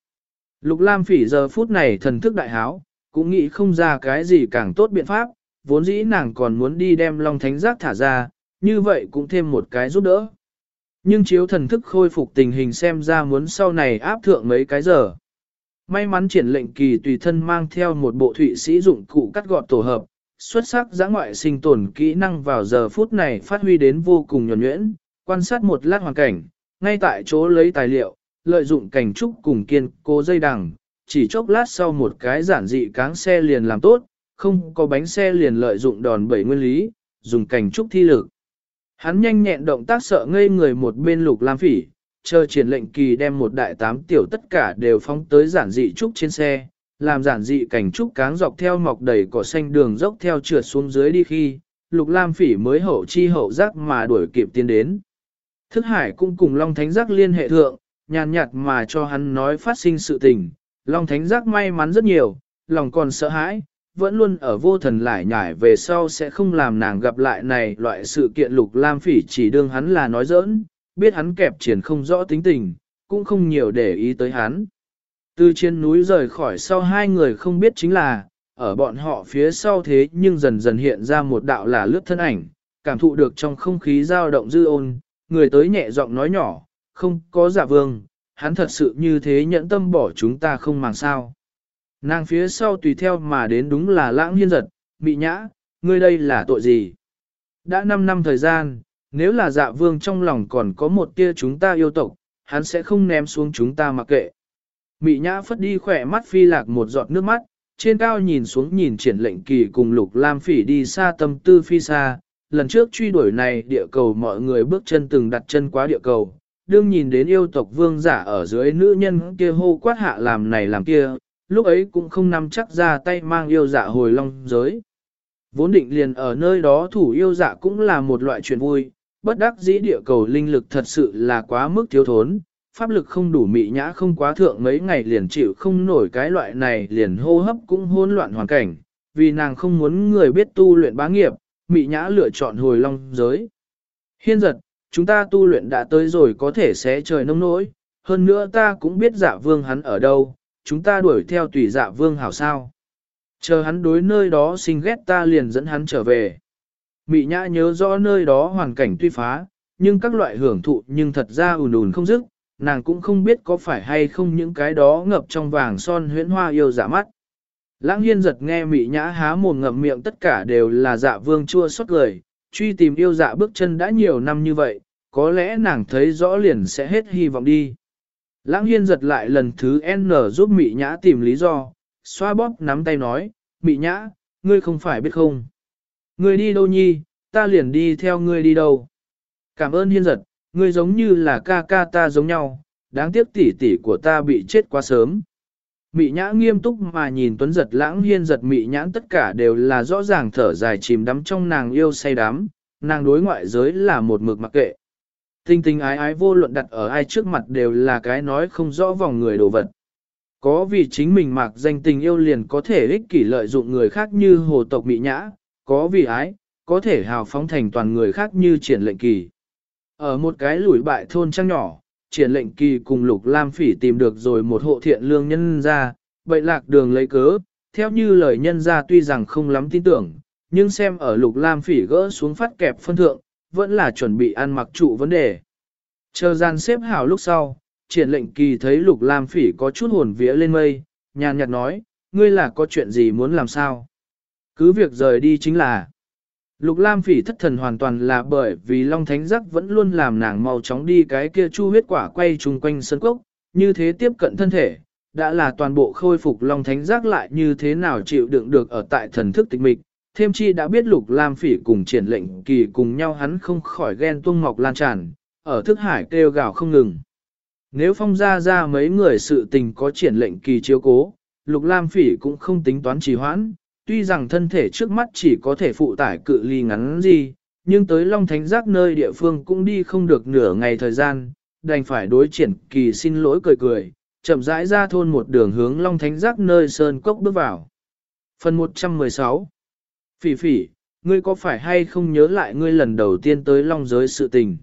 Lục lam phỉ giờ phút này thần thức đại háo, cũng nghĩ không ra cái gì càng tốt biện pháp, vốn dĩ nàng còn muốn đi đem Long Thánh Giác thả ra, như vậy cũng thêm một cái giúp đỡ. Nhưng chiếu thần thức khôi phục tình hình xem ra muốn sau này áp thượng mấy cái giờ. May mắn triển lệnh kỳ tùy thân mang theo một bộ thụy sĩ dụng cụ cắt gọt tổ hợp, xuất sắc giã ngoại sinh tồn kỹ năng vào giờ phút này phát huy đến vô cùng nhuẩn nhuyễn, quan sát một lát hoàn cảnh, ngay tại chỗ lấy tài liệu, lợi dụng cảnh trúc cùng kiên cố dây đằng, chỉ chốc lát sau một cái giản dị cáng xe liền làm tốt, không có bánh xe liền lợi dụng đòn bẩy nguyên lý, dùng cảnh trúc thi lực. Hắn nhanh nhẹn động tác sợ ngây người một bên lục lam phỉ, chờ triển lệnh kỳ đem một đại tám tiểu tất cả đều phóng tới giản dị trúc trên xe, làm giản dị cảnh trúc cáng dọc theo mọc đầy cỏ xanh đường dốc theo trượt xuống dưới đi khi, lục lam phỉ mới hậu chi hậu giác mà đuổi kịp tiến đến. Thức hải cũng cùng Long Thánh Giác liên hệ thượng, nhàn nhạt mà cho hắn nói phát sinh sự tình, Long Thánh Giác may mắn rất nhiều, lòng còn sợ hãi, vẫn luôn ở vô thần lại nhải về sau sẽ không làm nàng gặp lại này loại sự kiện lục lam phỉ chỉ đương hắn là nói giỡn, biết hắn kẹp triển không rõ tính tình, cũng không nhiều để ý tới hắn. Từ trên núi rời khỏi sau hai người không biết chính là, ở bọn họ phía sau thế nhưng dần dần hiện ra một đạo là lướt thân ảnh, cảm thụ được trong không khí dao động dư ôn, người tới nhẹ giọng nói nhỏ, không có giả vương, hắn thật sự như thế nhẫn tâm bỏ chúng ta không màng sao. Nàng phía sau tùy theo mà đến đúng là lãng hiên giật, mị nhã, ngươi đây là tội gì? Đã 5 năm thời gian, nếu là dạ vương trong lòng còn có một tia chúng ta yêu tộc, hắn sẽ không ném xuống chúng ta mặc kệ. Mị nhã phất đi khỏe mắt phi lạc một giọt nước mắt, trên cao nhìn xuống nhìn triển lệnh kỳ cùng lục lam phỉ đi xa tâm tư phi xa. Lần trước truy đuổi này địa cầu mọi người bước chân từng đặt chân qua địa cầu, đương nhìn đến yêu tộc vương giả ở dưới nữ nhân kia hô quát hạ làm này làm kia, lúc ấy cũng không nắm chắc ra tay mang yêu dạ hồi long giới. Vốn định liền ở nơi đó thủ yêu dạ cũng là một loại chuyện vui, bất đắc dĩ địa cầu linh lực thật sự là quá mức thiếu thốn, pháp lực không đủ mị nhã không quá thượng mấy ngày liền chịu không nổi cái loại này liền hô hấp cũng hỗn loạn hoàn cảnh, vì nàng không muốn người biết tu luyện bá nghiệp, mị nhã lựa chọn hồi long giới. Hiên giật, chúng ta tu luyện đã tới rồi có thể sẽ trời nông nỗi, hơn nữa ta cũng biết dạ vương hắn ở đâu, chúng ta đuổi theo tùy dạ vương hảo sao. Chờ hắn đối nơi đó sinh ghét ta liền dẫn hắn trở về. Mị nhã nhớ rõ nơi đó hoàn cảnh tuy phá, nhưng các loại hưởng thụ nhưng thật ra ùn ùn không dứt, nàng cũng không biết có phải hay không những cái đó ngập trong vàng son huyễn hoa yêu dạ mắt. Lãng hiên giật nghe mị nhã há mồm ngậm miệng tất cả đều là dạ vương chua xót lời, truy tìm yêu dạ bước chân đã nhiều năm như vậy, có lẽ nàng thấy rõ liền sẽ hết hy vọng đi. Lãng hiên giật lại lần thứ N giúp mị nhã tìm lý do, xoa bóp nắm tay nói, mị nhã, ngươi không phải biết không. Ngươi đi đâu nhi, ta liền đi theo ngươi đi đâu. Cảm ơn hiên giật, ngươi giống như là ca ca ta giống nhau, đáng tiếc tỷ tỷ của ta bị chết quá sớm. Mị nhã nghiêm túc mà nhìn tuấn giật lãng hiên giật mị nhãn tất cả đều là rõ ràng thở dài chìm đắm trong nàng yêu say đắm, nàng đối ngoại giới là một mực mặc kệ. Tinh tinh ái ái vô luận đặt ở ai trước mặt đều là cái nói không rõ vòng người đồ vật. Có vì chính mình mặc danh tình yêu liền có thể ích kỷ lợi dụng người khác như hồ tộc mị nhã, có vì ái, có thể hào phóng thành toàn người khác như triển lệnh kỳ. Ở một cái lủi bại thôn trăng nhỏ, triển lệnh kỳ cùng lục lam phỉ tìm được rồi một hộ thiện lương nhân ra, bậy lạc đường lấy cớ, theo như lời nhân ra tuy rằng không lắm tin tưởng, nhưng xem ở lục lam phỉ gỡ xuống phát kẹp phân thượng, vẫn là chuẩn bị ăn mặc trụ vấn đề. Chờ gian xếp hảo lúc sau, triển lệnh kỳ thấy lục lam phỉ có chút hồn vía lên mây, nhàn nhạt nói, ngươi là có chuyện gì muốn làm sao? Cứ việc rời đi chính là. Lục Lam phỉ thất thần hoàn toàn là bởi vì Long Thánh Giác vẫn luôn làm nàng mau chóng đi cái kia chu huyết quả quay trùng quanh sân cốc, như thế tiếp cận thân thể, đã là toàn bộ khôi phục Long Thánh Giác lại như thế nào chịu đựng được ở tại thần thức tịch mịch. Thêm chi đã biết Lục Lam phỉ cùng triển lệnh kỳ cùng nhau hắn không khỏi ghen tuông ngọc lan tràn, ở thức hải kêu gào không ngừng. Nếu phong ra ra mấy người sự tình có triển lệnh kỳ chiếu cố, Lục Lam phỉ cũng không tính toán trì hoãn, tuy rằng thân thể trước mắt chỉ có thể phụ tải cự ly ngắn gì, nhưng tới Long Thánh Giác nơi địa phương cũng đi không được nửa ngày thời gian, đành phải đối triển kỳ xin lỗi cười cười, chậm rãi ra thôn một đường hướng Long Thánh Giác nơi sơn cốc bước vào. Phần 116 Phỉ phỉ, ngươi có phải hay không nhớ lại ngươi lần đầu tiên tới Long giới sự tình?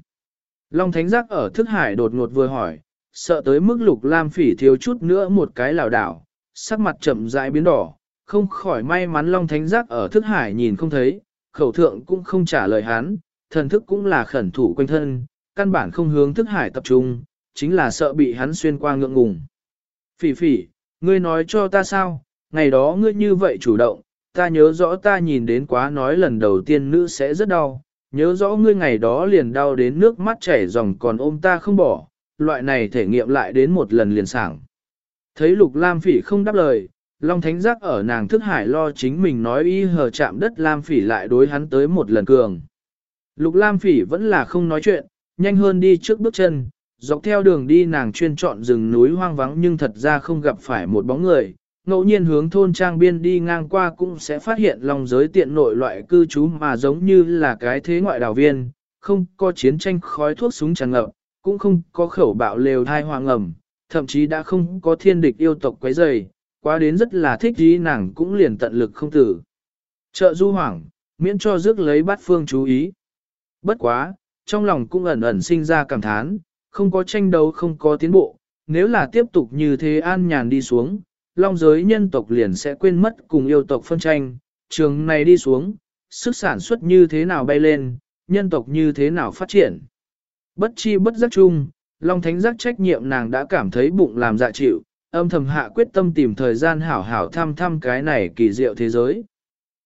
Long Thánh Giác ở thức hải đột ngột vừa hỏi, sợ tới mức lục lam phỉ thiếu chút nữa một cái lảo đảo, sắc mặt chậm rãi biến đỏ, không khỏi may mắn Long Thánh Giác ở thức hải nhìn không thấy, khẩu thượng cũng không trả lời hắn, thần thức cũng là khẩn thủ quanh thân, căn bản không hướng thức hải tập trung, chính là sợ bị hắn xuyên qua ngượng ngùng. Phỉ phỉ, ngươi nói cho ta sao, ngày đó ngươi như vậy chủ động, ta nhớ rõ ta nhìn đến quá nói lần đầu tiên nữ sẽ rất đau, nhớ rõ ngươi ngày đó liền đau đến nước mắt chảy dòng còn ôm ta không bỏ, loại này thể nghiệm lại đến một lần liền sảng. Thấy lục lam phỉ không đáp lời, Long Thánh Giác ở nàng thức hải lo chính mình nói y hờ chạm đất Lam Phỉ lại đối hắn tới một lần cường. Lục Lam Phỉ vẫn là không nói chuyện, nhanh hơn đi trước bước chân, dọc theo đường đi nàng chuyên chọn rừng núi hoang vắng nhưng thật ra không gặp phải một bóng người. Ngẫu nhiên hướng thôn trang biên đi ngang qua cũng sẽ phát hiện lòng giới tiện nội loại cư trú mà giống như là cái thế ngoại đảo viên, không có chiến tranh khói thuốc súng tràn ngập, cũng không có khẩu bạo lều thai hoàng ẩm, thậm chí đã không có thiên địch yêu tộc quấy rầy, quá đến rất là thích ý nàng cũng liền tận lực không tử. Trợ du hoảng, miễn cho rước lấy bát phương chú ý. Bất quá, trong lòng cũng ẩn ẩn sinh ra cảm thán, không có tranh đấu không có tiến bộ, nếu là tiếp tục như thế an nhàn đi xuống, long giới nhân tộc liền sẽ quên mất cùng yêu tộc phân tranh, trường này đi xuống, sức sản xuất như thế nào bay lên, nhân tộc như thế nào phát triển. Bất chi bất giác chung, Long Thánh giác trách nhiệm nàng đã cảm thấy bụng làm dạ chịu, âm thầm hạ quyết tâm tìm thời gian hảo hảo thăm thăm cái này kỳ diệu thế giới.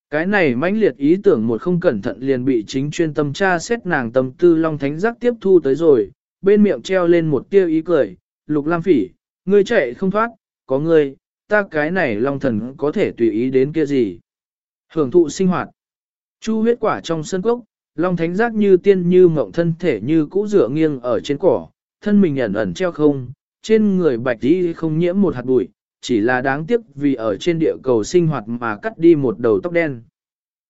Cái này mãnh liệt ý tưởng một không cẩn thận liền bị chính chuyên tâm tra xét nàng tâm tư Long Thánh giác tiếp thu tới rồi, bên miệng treo lên một tia ý cười, lục lam phỉ, ngươi chạy không thoát, có ngươi, ta cái này Long thần có thể tùy ý đến kia gì. Hưởng thụ sinh hoạt. Chu huyết quả trong sân cốc, Long Thánh giác như tiên như mộng thân thể như cũ dựa nghiêng ở trên cỏ, thân mình ẩn ẩn treo không, trên người bạch đi không nhiễm một hạt bụi, chỉ là đáng tiếc vì ở trên địa cầu sinh hoạt mà cắt đi một đầu tóc đen.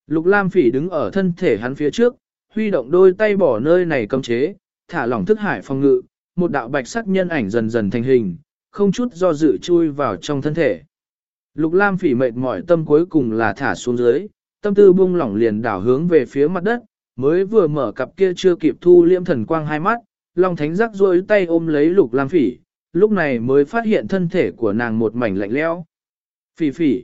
Lục Lam Phỉ đứng ở thân thể hắn phía trước, huy động đôi tay bỏ nơi này cấm chế, thả lỏng thức hải phòng ngự, một đạo bạch sắc nhân ảnh dần dần thành hình, không chút do dự chui vào trong thân thể. Lục Lam Phỉ mệt mỏi tâm cuối cùng là thả xuống dưới, tâm tư buông lỏng liền đảo hướng về phía mặt đất, mới vừa mở cặp kia chưa kịp thu liễm thần quang hai mắt, Long Thánh giác duỗi tay ôm lấy Lục Lam Phỉ, lúc này mới phát hiện thân thể của nàng một mảnh lạnh lẽo. Phỉ phỉ.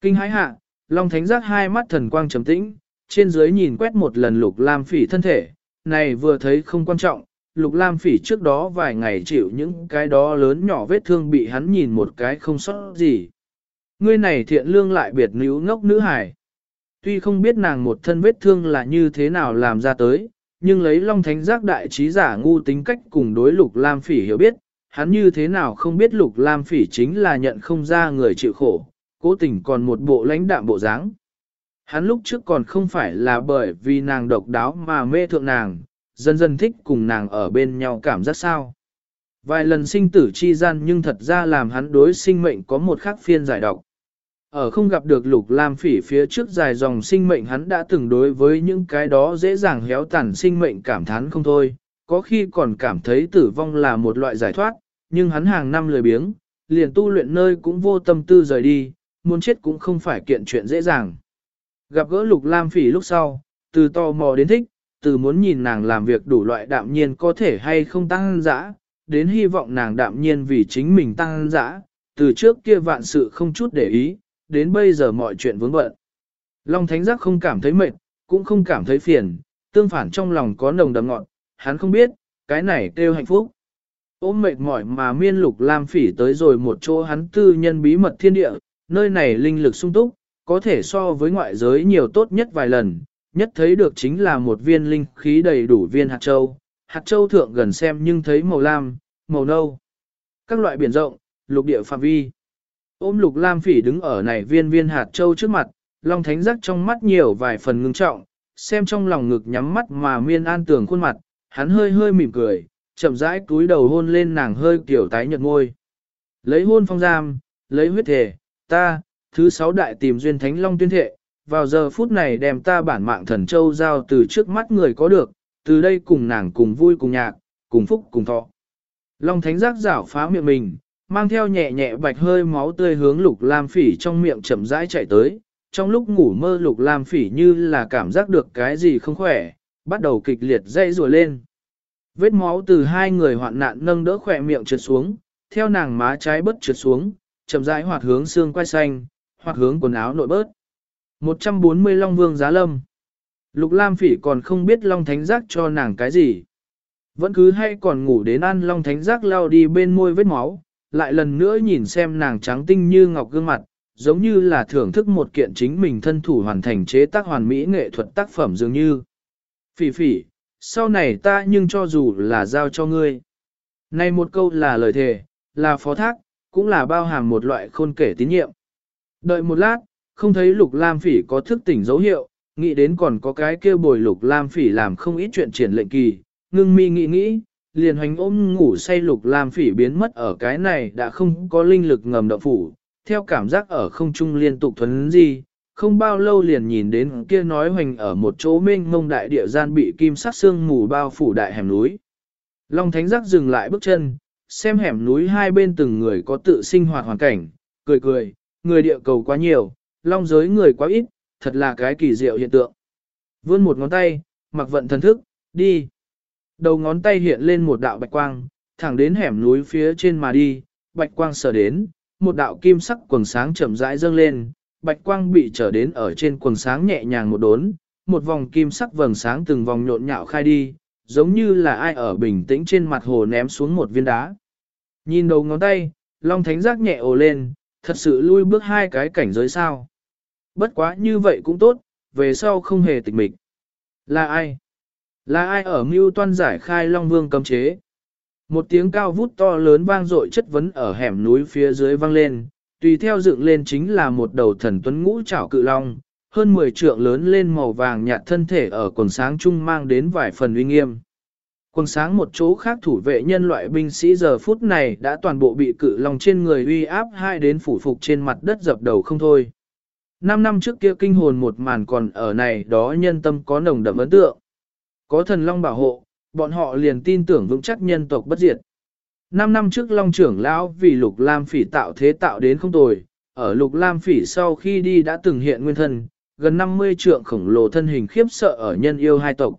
Kinh hãi hạ, Long Thánh giác hai mắt thần quang trầm tĩnh, trên dưới nhìn quét một lần Lục Lam Phỉ thân thể, này vừa thấy không quan trọng, Lục Lam Phỉ trước đó vài ngày chịu những cái đó lớn nhỏ vết thương bị hắn nhìn một cái không sót gì. Ngươi này thiện lương lại biệt níu ngốc nữ hải. Tuy không biết nàng một thân vết thương là như thế nào làm ra tới, nhưng lấy Long Thánh giác đại trí giả ngu tính cách cùng đối Lục Lam Phỉ hiểu biết, hắn như thế nào không biết Lục Lam Phỉ chính là nhận không ra người chịu khổ, cố tình còn một bộ lãnh đạm bộ dáng. Hắn lúc trước còn không phải là bởi vì nàng độc đáo mà mê thượng nàng, dần dần thích cùng nàng ở bên nhau cảm giác sao. Vài lần sinh tử chi gian nhưng thật ra làm hắn đối sinh mệnh có một khác phiên giải độc. Ở không gặp được lục lam phỉ phía trước dài dòng sinh mệnh hắn đã từng đối với những cái đó dễ dàng héo tàn sinh mệnh cảm thán không thôi, có khi còn cảm thấy tử vong là một loại giải thoát, nhưng hắn hàng năm lười biếng, liền tu luyện nơi cũng vô tâm tư rời đi, muốn chết cũng không phải kiện chuyện dễ dàng. Gặp gỡ lục lam phỉ lúc sau, từ tò mò đến thích, từ muốn nhìn nàng làm việc đủ loại đạm nhiên có thể hay không tăng dã, đến hy vọng nàng đạm nhiên vì chính mình tăng dã, từ trước kia vạn sự không chút để ý, đến bây giờ mọi chuyện vướng bận. Long Thánh Giác không cảm thấy mệt, cũng không cảm thấy phiền, tương phản trong lòng có nồng đậm ngọn, hắn không biết, cái này kêu hạnh phúc. Ôm mệt mỏi mà miên lục lam phỉ tới rồi một chỗ hắn tư nhân bí mật thiên địa, nơi này linh lực sung túc, có thể so với ngoại giới nhiều tốt nhất vài lần, nhất thấy được chính là một viên linh khí đầy đủ viên hạt châu, hạt châu thượng gần xem nhưng thấy màu lam, màu nâu. Các loại biển rộng, lục địa phạm vi. Ôm lục lam phỉ đứng ở này viên viên hạt châu trước mặt, long thánh giác trong mắt nhiều vài phần ngưng trọng, xem trong lòng ngực nhắm mắt mà miên an tưởng khuôn mặt, hắn hơi hơi mỉm cười, chậm rãi cúi đầu hôn lên nàng hơi kiểu tái nhợt ngôi. Lấy hôn phong giam, lấy huyết thể, ta, thứ sáu đại tìm duyên thánh long tuyên thệ, vào giờ phút này đem ta bản mạng thần châu giao từ trước mắt người có được, từ đây cùng nàng cùng vui cùng nhạc, cùng phúc cùng thọ. Long thánh giác rảo phá miệng mình, mang theo nhẹ nhẹ bạch hơi máu tươi hướng lục lam phỉ trong miệng chậm rãi chạy tới. Trong lúc ngủ mơ lục lam phỉ như là cảm giác được cái gì không khỏe, bắt đầu kịch liệt dây rùa lên. Vết máu từ hai người hoạn nạn nâng đỡ khỏe miệng trượt xuống, theo nàng má trái bớt trượt xuống, chậm rãi hoạt hướng xương quai xanh, hoạt hướng quần áo nội bớt. 140 Long Vương Giá Lâm Lục Lam Phỉ còn không biết Long Thánh Giác cho nàng cái gì. Vẫn cứ hay còn ngủ đến ăn Long Thánh Giác lao đi bên môi vết máu, lại lần nữa nhìn xem nàng trắng tinh như ngọc gương mặt, giống như là thưởng thức một kiện chính mình thân thủ hoàn thành chế tác hoàn mỹ nghệ thuật tác phẩm dường như. Phỉ phỉ, sau này ta nhưng cho dù là giao cho ngươi. Này một câu là lời thề, là phó thác, cũng là bao hàm một loại khôn kể tín nhiệm. Đợi một lát, không thấy lục lam phỉ có thức tỉnh dấu hiệu, nghĩ đến còn có cái kêu bồi lục lam phỉ làm không ít chuyện triển lệnh kỳ, ngưng mi nghĩ nghĩ, liền hoành ôm ngủ say lục lam phỉ biến mất ở cái này đã không có linh lực ngầm động phủ, theo cảm giác ở không trung liên tục thuấn gì, không bao lâu liền nhìn đến kia nói hoành ở một chỗ mênh mông đại địa gian bị kim sát xương mù bao phủ đại hẻm núi. Long Thánh Giác dừng lại bước chân, xem hẻm núi hai bên từng người có tự sinh hoạt hoàn cảnh, cười cười, người địa cầu quá nhiều, long giới người quá ít, thật là cái kỳ diệu hiện tượng. Vươn một ngón tay, mặc vận thần thức, đi. Đầu ngón tay hiện lên một đạo bạch quang, thẳng đến hẻm núi phía trên mà đi, bạch quang sở đến, một đạo kim sắc quần sáng chậm rãi dâng lên, bạch quang bị trở đến ở trên quần sáng nhẹ nhàng một đốn, một vòng kim sắc vầng sáng từng vòng nhộn nhạo khai đi, giống như là ai ở bình tĩnh trên mặt hồ ném xuống một viên đá. Nhìn đầu ngón tay, Long Thánh giác nhẹ ồ lên, thật sự lui bước hai cái cảnh giới sao. Bất quá như vậy cũng tốt, về sau không hề tịch mịch. Là ai? Là ai ở mưu toan giải khai Long Vương cấm chế? Một tiếng cao vút to lớn vang dội chất vấn ở hẻm núi phía dưới vang lên, tùy theo dựng lên chính là một đầu thần tuấn ngũ trảo cự long, hơn 10 trượng lớn lên màu vàng nhạt thân thể ở quần sáng trung mang đến vài phần uy nghiêm. Quần sáng một chỗ khác thủ vệ nhân loại binh sĩ giờ phút này đã toàn bộ bị cự long trên người uy áp hai đến phủ phục trên mặt đất dập đầu không thôi. Năm năm trước kia kinh hồn một màn còn ở này đó nhân tâm có nồng đậm ấn tượng. Có thần long bảo hộ, bọn họ liền tin tưởng vững chắc nhân tộc bất diệt. Năm năm trước long trưởng lão vì lục lam phỉ tạo thế tạo đến không tồi, ở lục lam phỉ sau khi đi đã từng hiện nguyên thân, gần 50 trượng khổng lồ thân hình khiếp sợ ở nhân yêu hai tộc.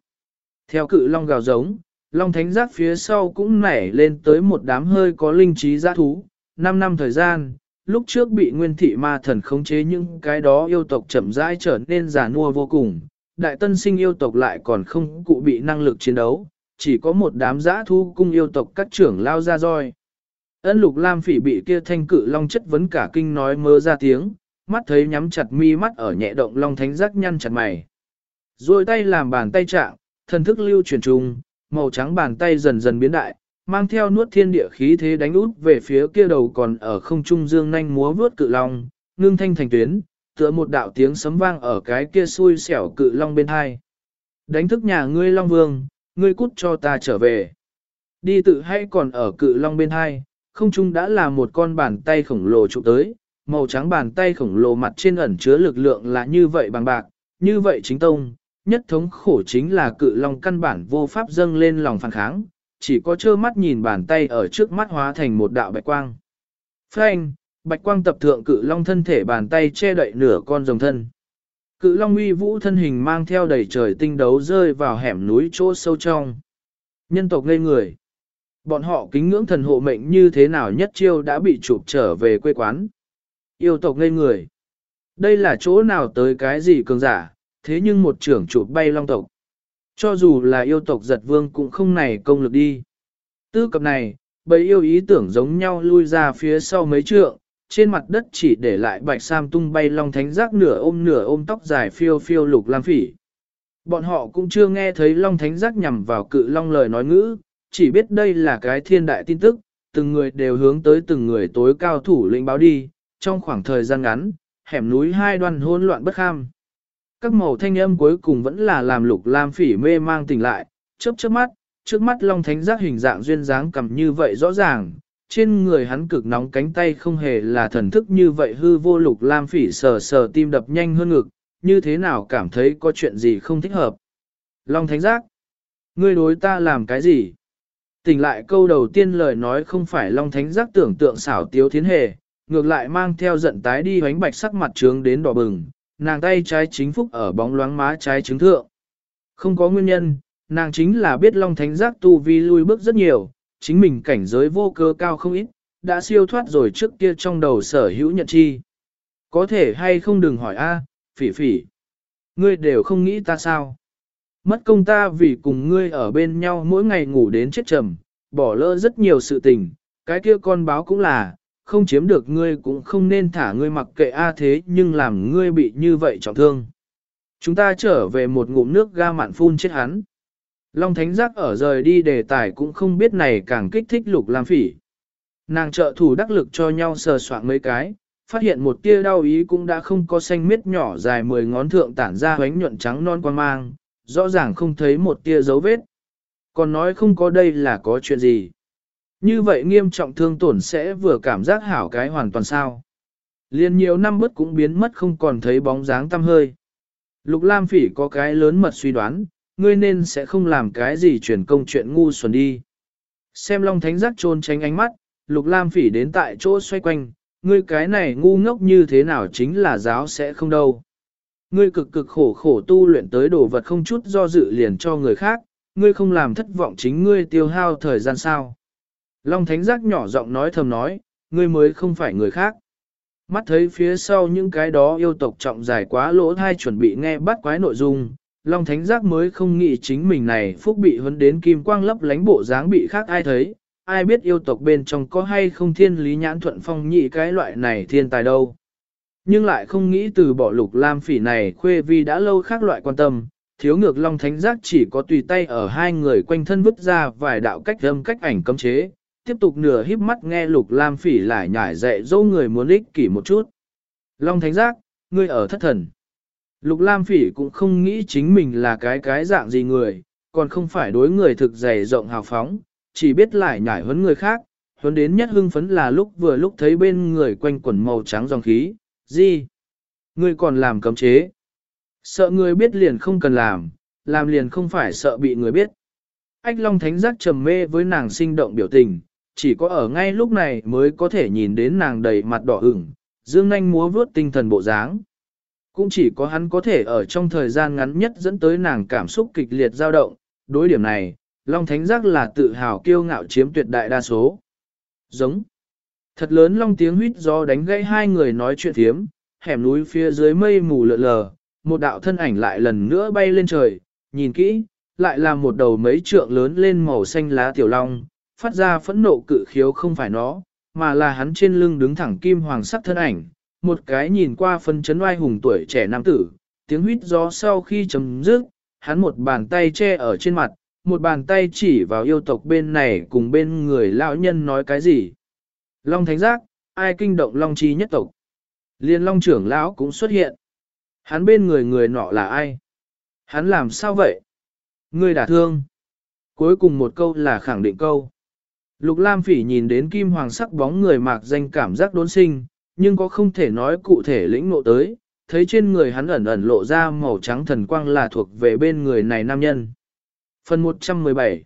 Theo cự long gào giống, long thánh giác phía sau cũng nảy lên tới một đám hơi có linh trí giã thú. Năm năm thời gian, lúc trước bị nguyên thị ma thần khống chế những cái đó yêu tộc chậm rãi trở nên già nua vô cùng. Đại tân sinh yêu tộc lại còn không cụ bị năng lực chiến đấu, chỉ có một đám giã thu cung yêu tộc các trưởng lao ra roi. Ân lục lam phỉ bị kia thanh cự long chất vấn cả kinh nói mơ ra tiếng, mắt thấy nhắm chặt mi mắt ở nhẹ động long thánh giác nhăn chặt mày. Rồi tay làm bàn tay trạng, thần thức lưu chuyển trùng, màu trắng bàn tay dần dần biến đại, mang theo nuốt thiên địa khí thế đánh út về phía kia đầu còn ở không trung dương nhanh múa vướt cự long, ngưng thanh thành tuyến, tựa một đạo tiếng sấm vang ở cái kia xui xẻo cự long bên hai. Đánh thức nhà ngươi long vương, ngươi cút cho ta trở về. Đi tự hay còn ở cự long bên hai, không chung đã là một con bàn tay khổng lồ trụ tới, màu trắng bàn tay khổng lồ mặt trên ẩn chứa lực lượng là như vậy bằng bạc, như vậy chính tông, nhất thống khổ chính là cự long căn bản vô pháp dâng lên lòng phản kháng, chỉ có trơ mắt nhìn bàn tay ở trước mắt hóa thành một đạo bạch quang. Phanh, bạch quang tập thượng cự long thân thể bàn tay che đậy nửa con rồng thân. Cự long uy vũ thân hình mang theo đầy trời tinh đấu rơi vào hẻm núi chỗ sâu trong. Nhân tộc ngây người. Bọn họ kính ngưỡng thần hộ mệnh như thế nào nhất chiêu đã bị chụp trở về quê quán. Yêu tộc ngây người. Đây là chỗ nào tới cái gì cường giả, thế nhưng một trưởng chụp bay long tộc. Cho dù là yêu tộc giật vương cũng không này công lực đi. Tư cập này, bầy yêu ý tưởng giống nhau lui ra phía sau mấy trượng, trên mặt đất chỉ để lại bạch sam tung bay long thánh giác nửa ôm nửa ôm tóc dài phiêu phiêu lục lam phỉ. Bọn họ cũng chưa nghe thấy long thánh giác nhằm vào cự long lời nói ngữ, chỉ biết đây là cái thiên đại tin tức, từng người đều hướng tới từng người tối cao thủ lĩnh báo đi, trong khoảng thời gian ngắn, hẻm núi hai đoàn hỗn loạn bất kham. Các màu thanh âm cuối cùng vẫn là làm lục lam phỉ mê mang tỉnh lại, chớp chớp mắt, trước mắt long thánh giác hình dạng duyên dáng cầm như vậy rõ ràng, trên người hắn cực nóng cánh tay không hề là thần thức như vậy hư vô lục lam phỉ sờ sờ tim đập nhanh hơn ngực, như thế nào cảm thấy có chuyện gì không thích hợp. Long thánh giác, ngươi đối ta làm cái gì? Tỉnh lại câu đầu tiên lời nói không phải Long Thánh giác tưởng tượng xảo tiếu thiến hề, ngược lại mang theo giận tái đi hoánh bạch sắc mặt trướng đến đỏ bừng, nàng tay trái chính phúc ở bóng loáng má trái trứng thượng. Không có nguyên nhân, nàng chính là biết Long Thánh giác tu vi lui bước rất nhiều, chính mình cảnh giới vô cơ cao không ít, đã siêu thoát rồi trước kia trong đầu sở hữu nhận chi. Có thể hay không đừng hỏi a, phỉ phỉ. Ngươi đều không nghĩ ta sao? Mất công ta vì cùng ngươi ở bên nhau mỗi ngày ngủ đến chết trầm, bỏ lỡ rất nhiều sự tình, cái kia con báo cũng là, không chiếm được ngươi cũng không nên thả ngươi mặc kệ a thế nhưng làm ngươi bị như vậy trọng thương. Chúng ta trở về một ngụm nước ga mặn phun chết hắn. Long Thánh Giác ở rời đi đề tài cũng không biết này càng kích thích lục lam phỉ. Nàng trợ thủ đắc lực cho nhau sờ soạn mấy cái, phát hiện một tia đau ý cũng đã không có xanh miết nhỏ dài mười ngón thượng tản ra hoánh nhuận trắng non quan mang, rõ ràng không thấy một tia dấu vết. Còn nói không có đây là có chuyện gì. Như vậy nghiêm trọng thương tổn sẽ vừa cảm giác hảo cái hoàn toàn sao. Liên nhiều năm bất cũng biến mất không còn thấy bóng dáng tăm hơi. Lục Lam Phỉ có cái lớn mật suy đoán, ngươi nên sẽ không làm cái gì truyền công chuyện ngu xuẩn đi. Xem Long Thánh giác trôn tránh ánh mắt, Lục Lam Phỉ đến tại chỗ xoay quanh, ngươi cái này ngu ngốc như thế nào chính là giáo sẽ không đâu. Ngươi cực cực khổ khổ tu luyện tới đồ vật không chút do dự liền cho người khác, ngươi không làm thất vọng chính ngươi tiêu hao thời gian sao. Long Thánh Giác nhỏ giọng nói thầm nói, ngươi mới không phải người khác. Mắt thấy phía sau những cái đó yêu tộc trọng dài quá lỗ thai chuẩn bị nghe bắt quái nội dung, Long Thánh Giác mới không nghĩ chính mình này phúc bị huấn đến kim quang lấp lánh bộ dáng bị khác ai thấy, ai biết yêu tộc bên trong có hay không thiên lý nhãn thuận phong nhị cái loại này thiên tài đâu. Nhưng lại không nghĩ từ bỏ lục lam phỉ này khuê vi đã lâu khác loại quan tâm, thiếu ngược Long Thánh Giác chỉ có tùy tay ở hai người quanh thân vứt ra vài đạo cách âm cách ảnh cấm chế, tiếp tục nửa híp mắt nghe lục lam phỉ lại nhải dạy dỗ người muốn ích kỷ một chút. Long Thánh Giác, ngươi ở thất thần. Lục Lam Phỉ cũng không nghĩ chính mình là cái cái dạng gì người, còn không phải đối người thực dày rộng hào phóng, chỉ biết lại nhảy huấn người khác, huấn đến nhất hưng phấn là lúc vừa lúc thấy bên người quanh quần màu trắng dòng khí, gì? Ngươi còn làm cấm chế. Sợ người biết liền không cần làm, làm liền không phải sợ bị người biết. Ách Long Thánh giác trầm mê với nàng sinh động biểu tình, chỉ có ở ngay lúc này mới có thể nhìn đến nàng đầy mặt đỏ ửng, dương nhanh múa vướt tinh thần bộ dáng. Cũng chỉ có hắn có thể ở trong thời gian ngắn nhất dẫn tới nàng cảm xúc kịch liệt dao động, đối điểm này, Long Thánh Giác là tự hào kiêu ngạo chiếm tuyệt đại đa số. Giống. Thật lớn long tiếng huýt do đánh gãy hai người nói chuyện thiếm, hẻm núi phía dưới mây mù lượn lờ, một đạo thân ảnh lại lần nữa bay lên trời, nhìn kỹ, lại là một đầu mấy trượng lớn lên màu xanh lá tiểu long, phát ra phẫn nộ cự khiếu không phải nó, mà là hắn trên lưng đứng thẳng kim hoàng sắc thân ảnh, một cái nhìn qua phân chấn oai hùng tuổi trẻ nam tử, tiếng huyết gió sau khi chấm dứt, hắn một bàn tay che ở trên mặt, một bàn tay chỉ vào yêu tộc bên này cùng bên người lão nhân nói cái gì. Long thánh giác, ai kinh động long chi nhất tộc. Liên long trưởng lão cũng xuất hiện. Hắn bên người người nọ là ai? Hắn làm sao vậy? Người đả thương. Cuối cùng một câu là khẳng định câu. Lục Lam Phỉ nhìn đến kim hoàng sắc bóng người mạc danh cảm giác đốn sinh, nhưng có không thể nói cụ thể lĩnh ngộ tới, thấy trên người hắn ẩn ẩn lộ ra màu trắng thần quang là thuộc về bên người này nam nhân. Phần 117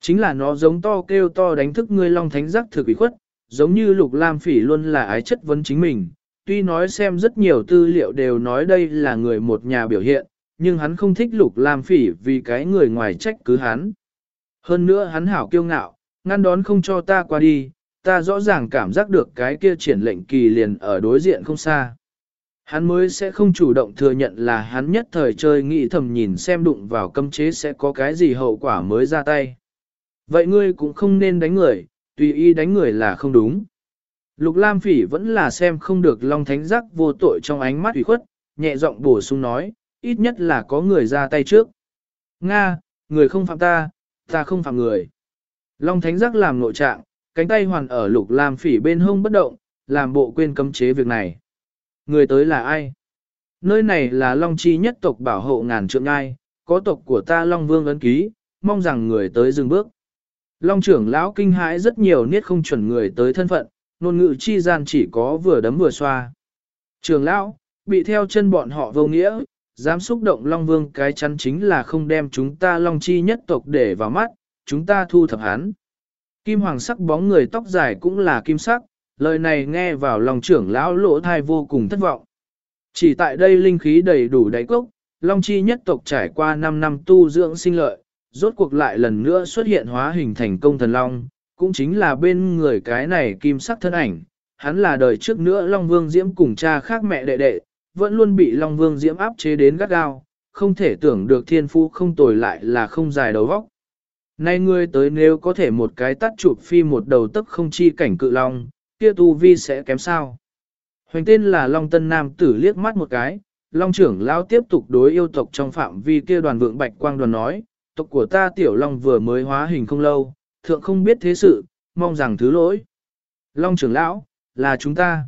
Chính là nó giống to kêu to đánh thức ngươi long thánh giác thực ủy khuất, giống như lục lam phỉ luôn là ái chất vấn chính mình. Tuy nói xem rất nhiều tư liệu đều nói đây là người một nhà biểu hiện, nhưng hắn không thích lục lam phỉ vì cái người ngoài trách cứ hắn. Hơn nữa hắn hảo kiêu ngạo, ngăn đón không cho ta qua đi, ta rõ ràng cảm giác được cái kia triển lệnh kỳ liền ở đối diện không xa. Hắn mới sẽ không chủ động thừa nhận là hắn nhất thời chơi nghĩ thầm nhìn xem đụng vào cấm chế sẽ có cái gì hậu quả mới ra tay. Vậy ngươi cũng không nên đánh người, tùy ý đánh người là không đúng. Lục Lam Phỉ vẫn là xem không được Long Thánh Giác vô tội trong ánh mắt ủy khuất, nhẹ giọng bổ sung nói, ít nhất là có người ra tay trước. Nga, người không phạm ta, ta không phạm người. Long Thánh Giác làm nội trạng, cánh tay hoàn ở Lục Lam Phỉ bên hông bất động, làm bộ quên cấm chế việc này. Người tới là ai? Nơi này là Long Chi nhất tộc bảo hộ ngàn trượng ngai, có tộc của ta Long Vương ấn ký, mong rằng người tới dừng bước. Long trưởng lão kinh hãi rất nhiều niết không chuẩn người tới thân phận, ngôn ngữ chi gian chỉ có vừa đấm vừa xoa. Trưởng lão, bị theo chân bọn họ vô nghĩa, dám xúc động Long Vương cái chắn chính là không đem chúng ta Long Chi nhất tộc để vào mắt, chúng ta thu thập hắn. Kim hoàng sắc bóng người tóc dài cũng là kim sắc, lời này nghe vào lòng trưởng lão lỗ thai vô cùng thất vọng. Chỉ tại đây linh khí đầy đủ đáy cốc, Long Chi nhất tộc trải qua 5 năm tu dưỡng sinh lợi, rốt cuộc lại lần nữa xuất hiện hóa hình thành công thần Long, cũng chính là bên người cái này kim sắc thân ảnh, hắn là đời trước nữa Long Vương Diễm cùng cha khác mẹ đệ đệ, vẫn luôn bị Long Vương Diễm áp chế đến gắt gao, không thể tưởng được thiên phu không tồi lại là không dài đầu vóc. Nay ngươi tới nếu có thể một cái tắt chụp phi một đầu tức không chi cảnh cự long, kia tu vi sẽ kém sao. Hoành tên là Long Tân Nam tử liếc mắt một cái, Long trưởng lão tiếp tục đối yêu tộc trong phạm vi kia đoàn vượng bạch quang đoàn nói, tộc của ta tiểu Long vừa mới hóa hình không lâu, thượng không biết thế sự, mong rằng thứ lỗi. Long trưởng lão, là chúng ta.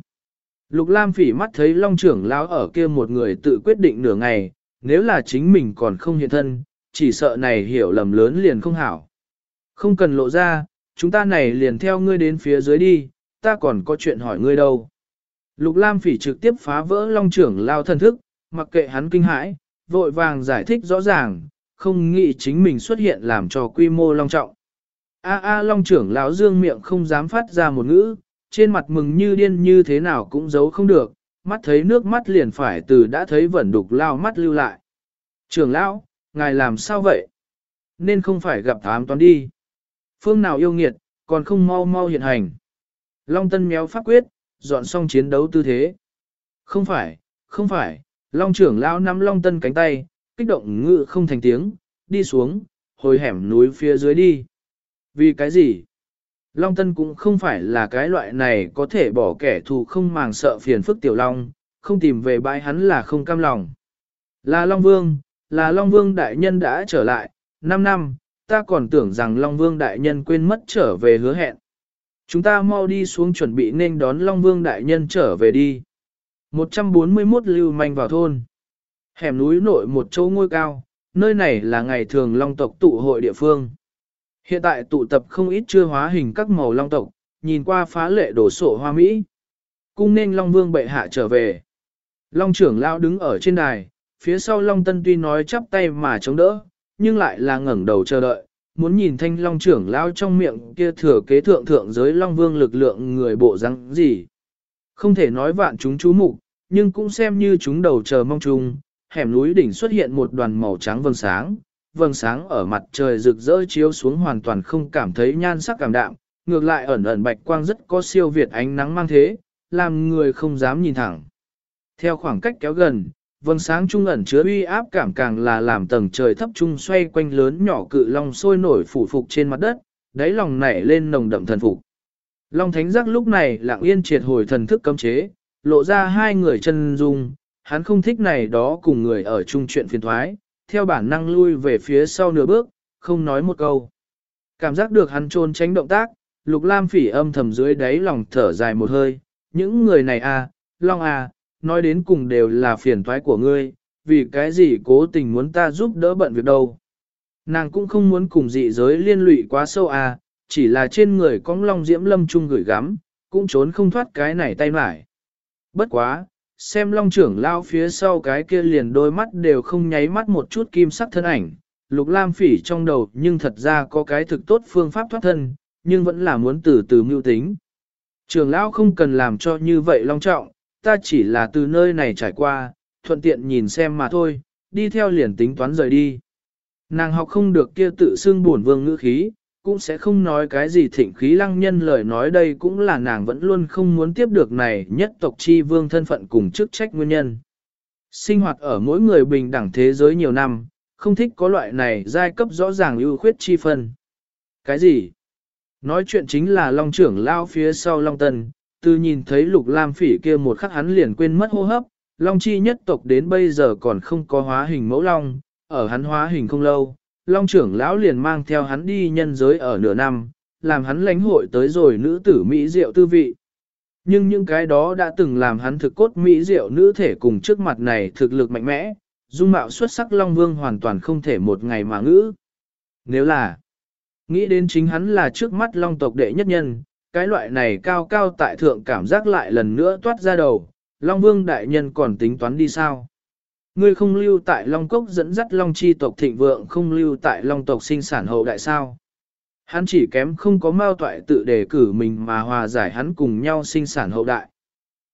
Lục Lam phỉ mắt thấy Long trưởng lão ở kia một người tự quyết định nửa ngày, nếu là chính mình còn không hiện thân, chỉ sợ này hiểu lầm lớn liền không hảo. Không cần lộ ra, chúng ta này liền theo ngươi đến phía dưới đi, ta còn có chuyện hỏi ngươi đâu. Lục Lam Phỉ trực tiếp phá vỡ Long trưởng lao thần thức, mặc kệ hắn kinh hãi, vội vàng giải thích rõ ràng, không nghĩ chính mình xuất hiện làm cho quy mô long trọng. A a Long trưởng lão dương miệng không dám phát ra một ngữ, trên mặt mừng như điên như thế nào cũng giấu không được, mắt thấy nước mắt liền phải từ đã thấy vẩn đục lao mắt lưu lại. Trưởng lão, ngài làm sao vậy? Nên không phải gặp ám toán đi. Phương nào yêu nghiệt, còn không mau mau hiện hành. Long Tân méo pháp quyết, dọn xong chiến đấu tư thế. Không phải, không phải, Long trưởng lão nắm Long Tân cánh tay, kích động ngự không thành tiếng, đi xuống, hồi hẻm núi phía dưới đi. Vì cái gì? Long Tân cũng không phải là cái loại này có thể bỏ kẻ thù không màng sợ phiền phức tiểu long, không tìm về bãi hắn là không cam lòng. Là Long Vương, là Long Vương đại nhân đã trở lại, 5 năm, ta còn tưởng rằng Long Vương đại nhân quên mất trở về hứa hẹn. Chúng ta mau đi xuống chuẩn bị nên đón Long Vương đại nhân trở về đi. 141 lưu manh vào thôn. Hẻm núi nội một chỗ ngôi cao, nơi này là ngày thường Long tộc tụ hội địa phương. Hiện tại tụ tập không ít chưa hóa hình các màu Long tộc, nhìn qua phá lệ đổ sổ hoa Mỹ. Cung nên Long Vương bệ hạ trở về. Long trưởng lao đứng ở trên đài, phía sau Long Tân tuy nói chắp tay mà chống đỡ, nhưng lại là ngẩng đầu chờ đợi, muốn nhìn thanh Long trưởng lao trong miệng kia thừa kế thượng thượng giới Long Vương lực lượng người bộ răng gì. Không thể nói vạn chúng chú mục, nhưng cũng xem như chúng đầu chờ mong chung, hẻm núi đỉnh xuất hiện một đoàn màu trắng vầng sáng, vầng sáng ở mặt trời rực rỡ chiếu xuống hoàn toàn không cảm thấy nhan sắc cảm đạm, ngược lại ẩn ẩn bạch quang rất có siêu việt ánh nắng mang thế, làm người không dám nhìn thẳng. Theo khoảng cách kéo gần, vầng sáng trung ẩn chứa uy áp cảm càng là làm tầng trời thấp trung xoay quanh lớn nhỏ cự long sôi nổi phủ phục trên mặt đất, đáy lòng nảy lên nồng đậm thần phục. Long thánh giác lúc này lặng yên triệt hồi thần thức cấm chế, lộ ra hai người chân dung, hắn không thích này đó cùng người ở chung chuyện phiền thoái, theo bản năng lui về phía sau nửa bước, không nói một câu. Cảm giác được hắn trôn tránh động tác, lục lam phỉ âm thầm dưới đáy lòng thở dài một hơi, những người này à, long à, nói đến cùng đều là phiền toái của ngươi, vì cái gì cố tình muốn ta giúp đỡ bận việc đâu. Nàng cũng không muốn cùng dị giới liên lụy quá sâu à, chỉ là trên người cong long diễm lâm trung gửi gắm, cũng trốn không thoát cái này tay mải. Bất quá, xem long trưởng lao phía sau cái kia liền đôi mắt đều không nháy mắt một chút kim sắc thân ảnh, lục lam phỉ trong đầu nhưng thật ra có cái thực tốt phương pháp thoát thân, nhưng vẫn là muốn từ từ mưu tính. Trưởng lão không cần làm cho như vậy long trọng, ta chỉ là từ nơi này trải qua, thuận tiện nhìn xem mà thôi, đi theo liền tính toán rời đi. Nàng học không được kia tự xưng buồn vương ngữ khí, cũng sẽ không nói cái gì thịnh khí lăng nhân lời nói đây cũng là nàng vẫn luôn không muốn tiếp được này nhất tộc chi vương thân phận cùng chức trách nguyên nhân. Sinh hoạt ở mỗi người bình đẳng thế giới nhiều năm, không thích có loại này giai cấp rõ ràng ưu khuyết chi phân. Cái gì? Nói chuyện chính là Long trưởng lao phía sau Long Tân, từ nhìn thấy lục lam phỉ kia một khắc hắn liền quên mất hô hấp, Long chi nhất tộc đến bây giờ còn không có hóa hình mẫu Long, ở hắn hóa hình không lâu, Long trưởng lão liền mang theo hắn đi nhân giới ở nửa năm, làm hắn lãnh hội tới rồi nữ tử Mỹ diệu tư vị. Nhưng những cái đó đã từng làm hắn thực cốt Mỹ diệu nữ thể cùng trước mặt này thực lực mạnh mẽ, dung mạo xuất sắc Long Vương hoàn toàn không thể một ngày mà ngữ. Nếu là, nghĩ đến chính hắn là trước mắt Long tộc đệ nhất nhân, cái loại này cao cao tại thượng cảm giác lại lần nữa toát ra đầu, Long Vương đại nhân còn tính toán đi sao? Ngươi không lưu tại Long Cốc dẫn dắt Long chi tộc thịnh vượng không lưu tại Long tộc sinh sản hậu đại sao? Hắn chỉ kém không có mao toại tự đề cử mình mà hòa giải hắn cùng nhau sinh sản hậu đại.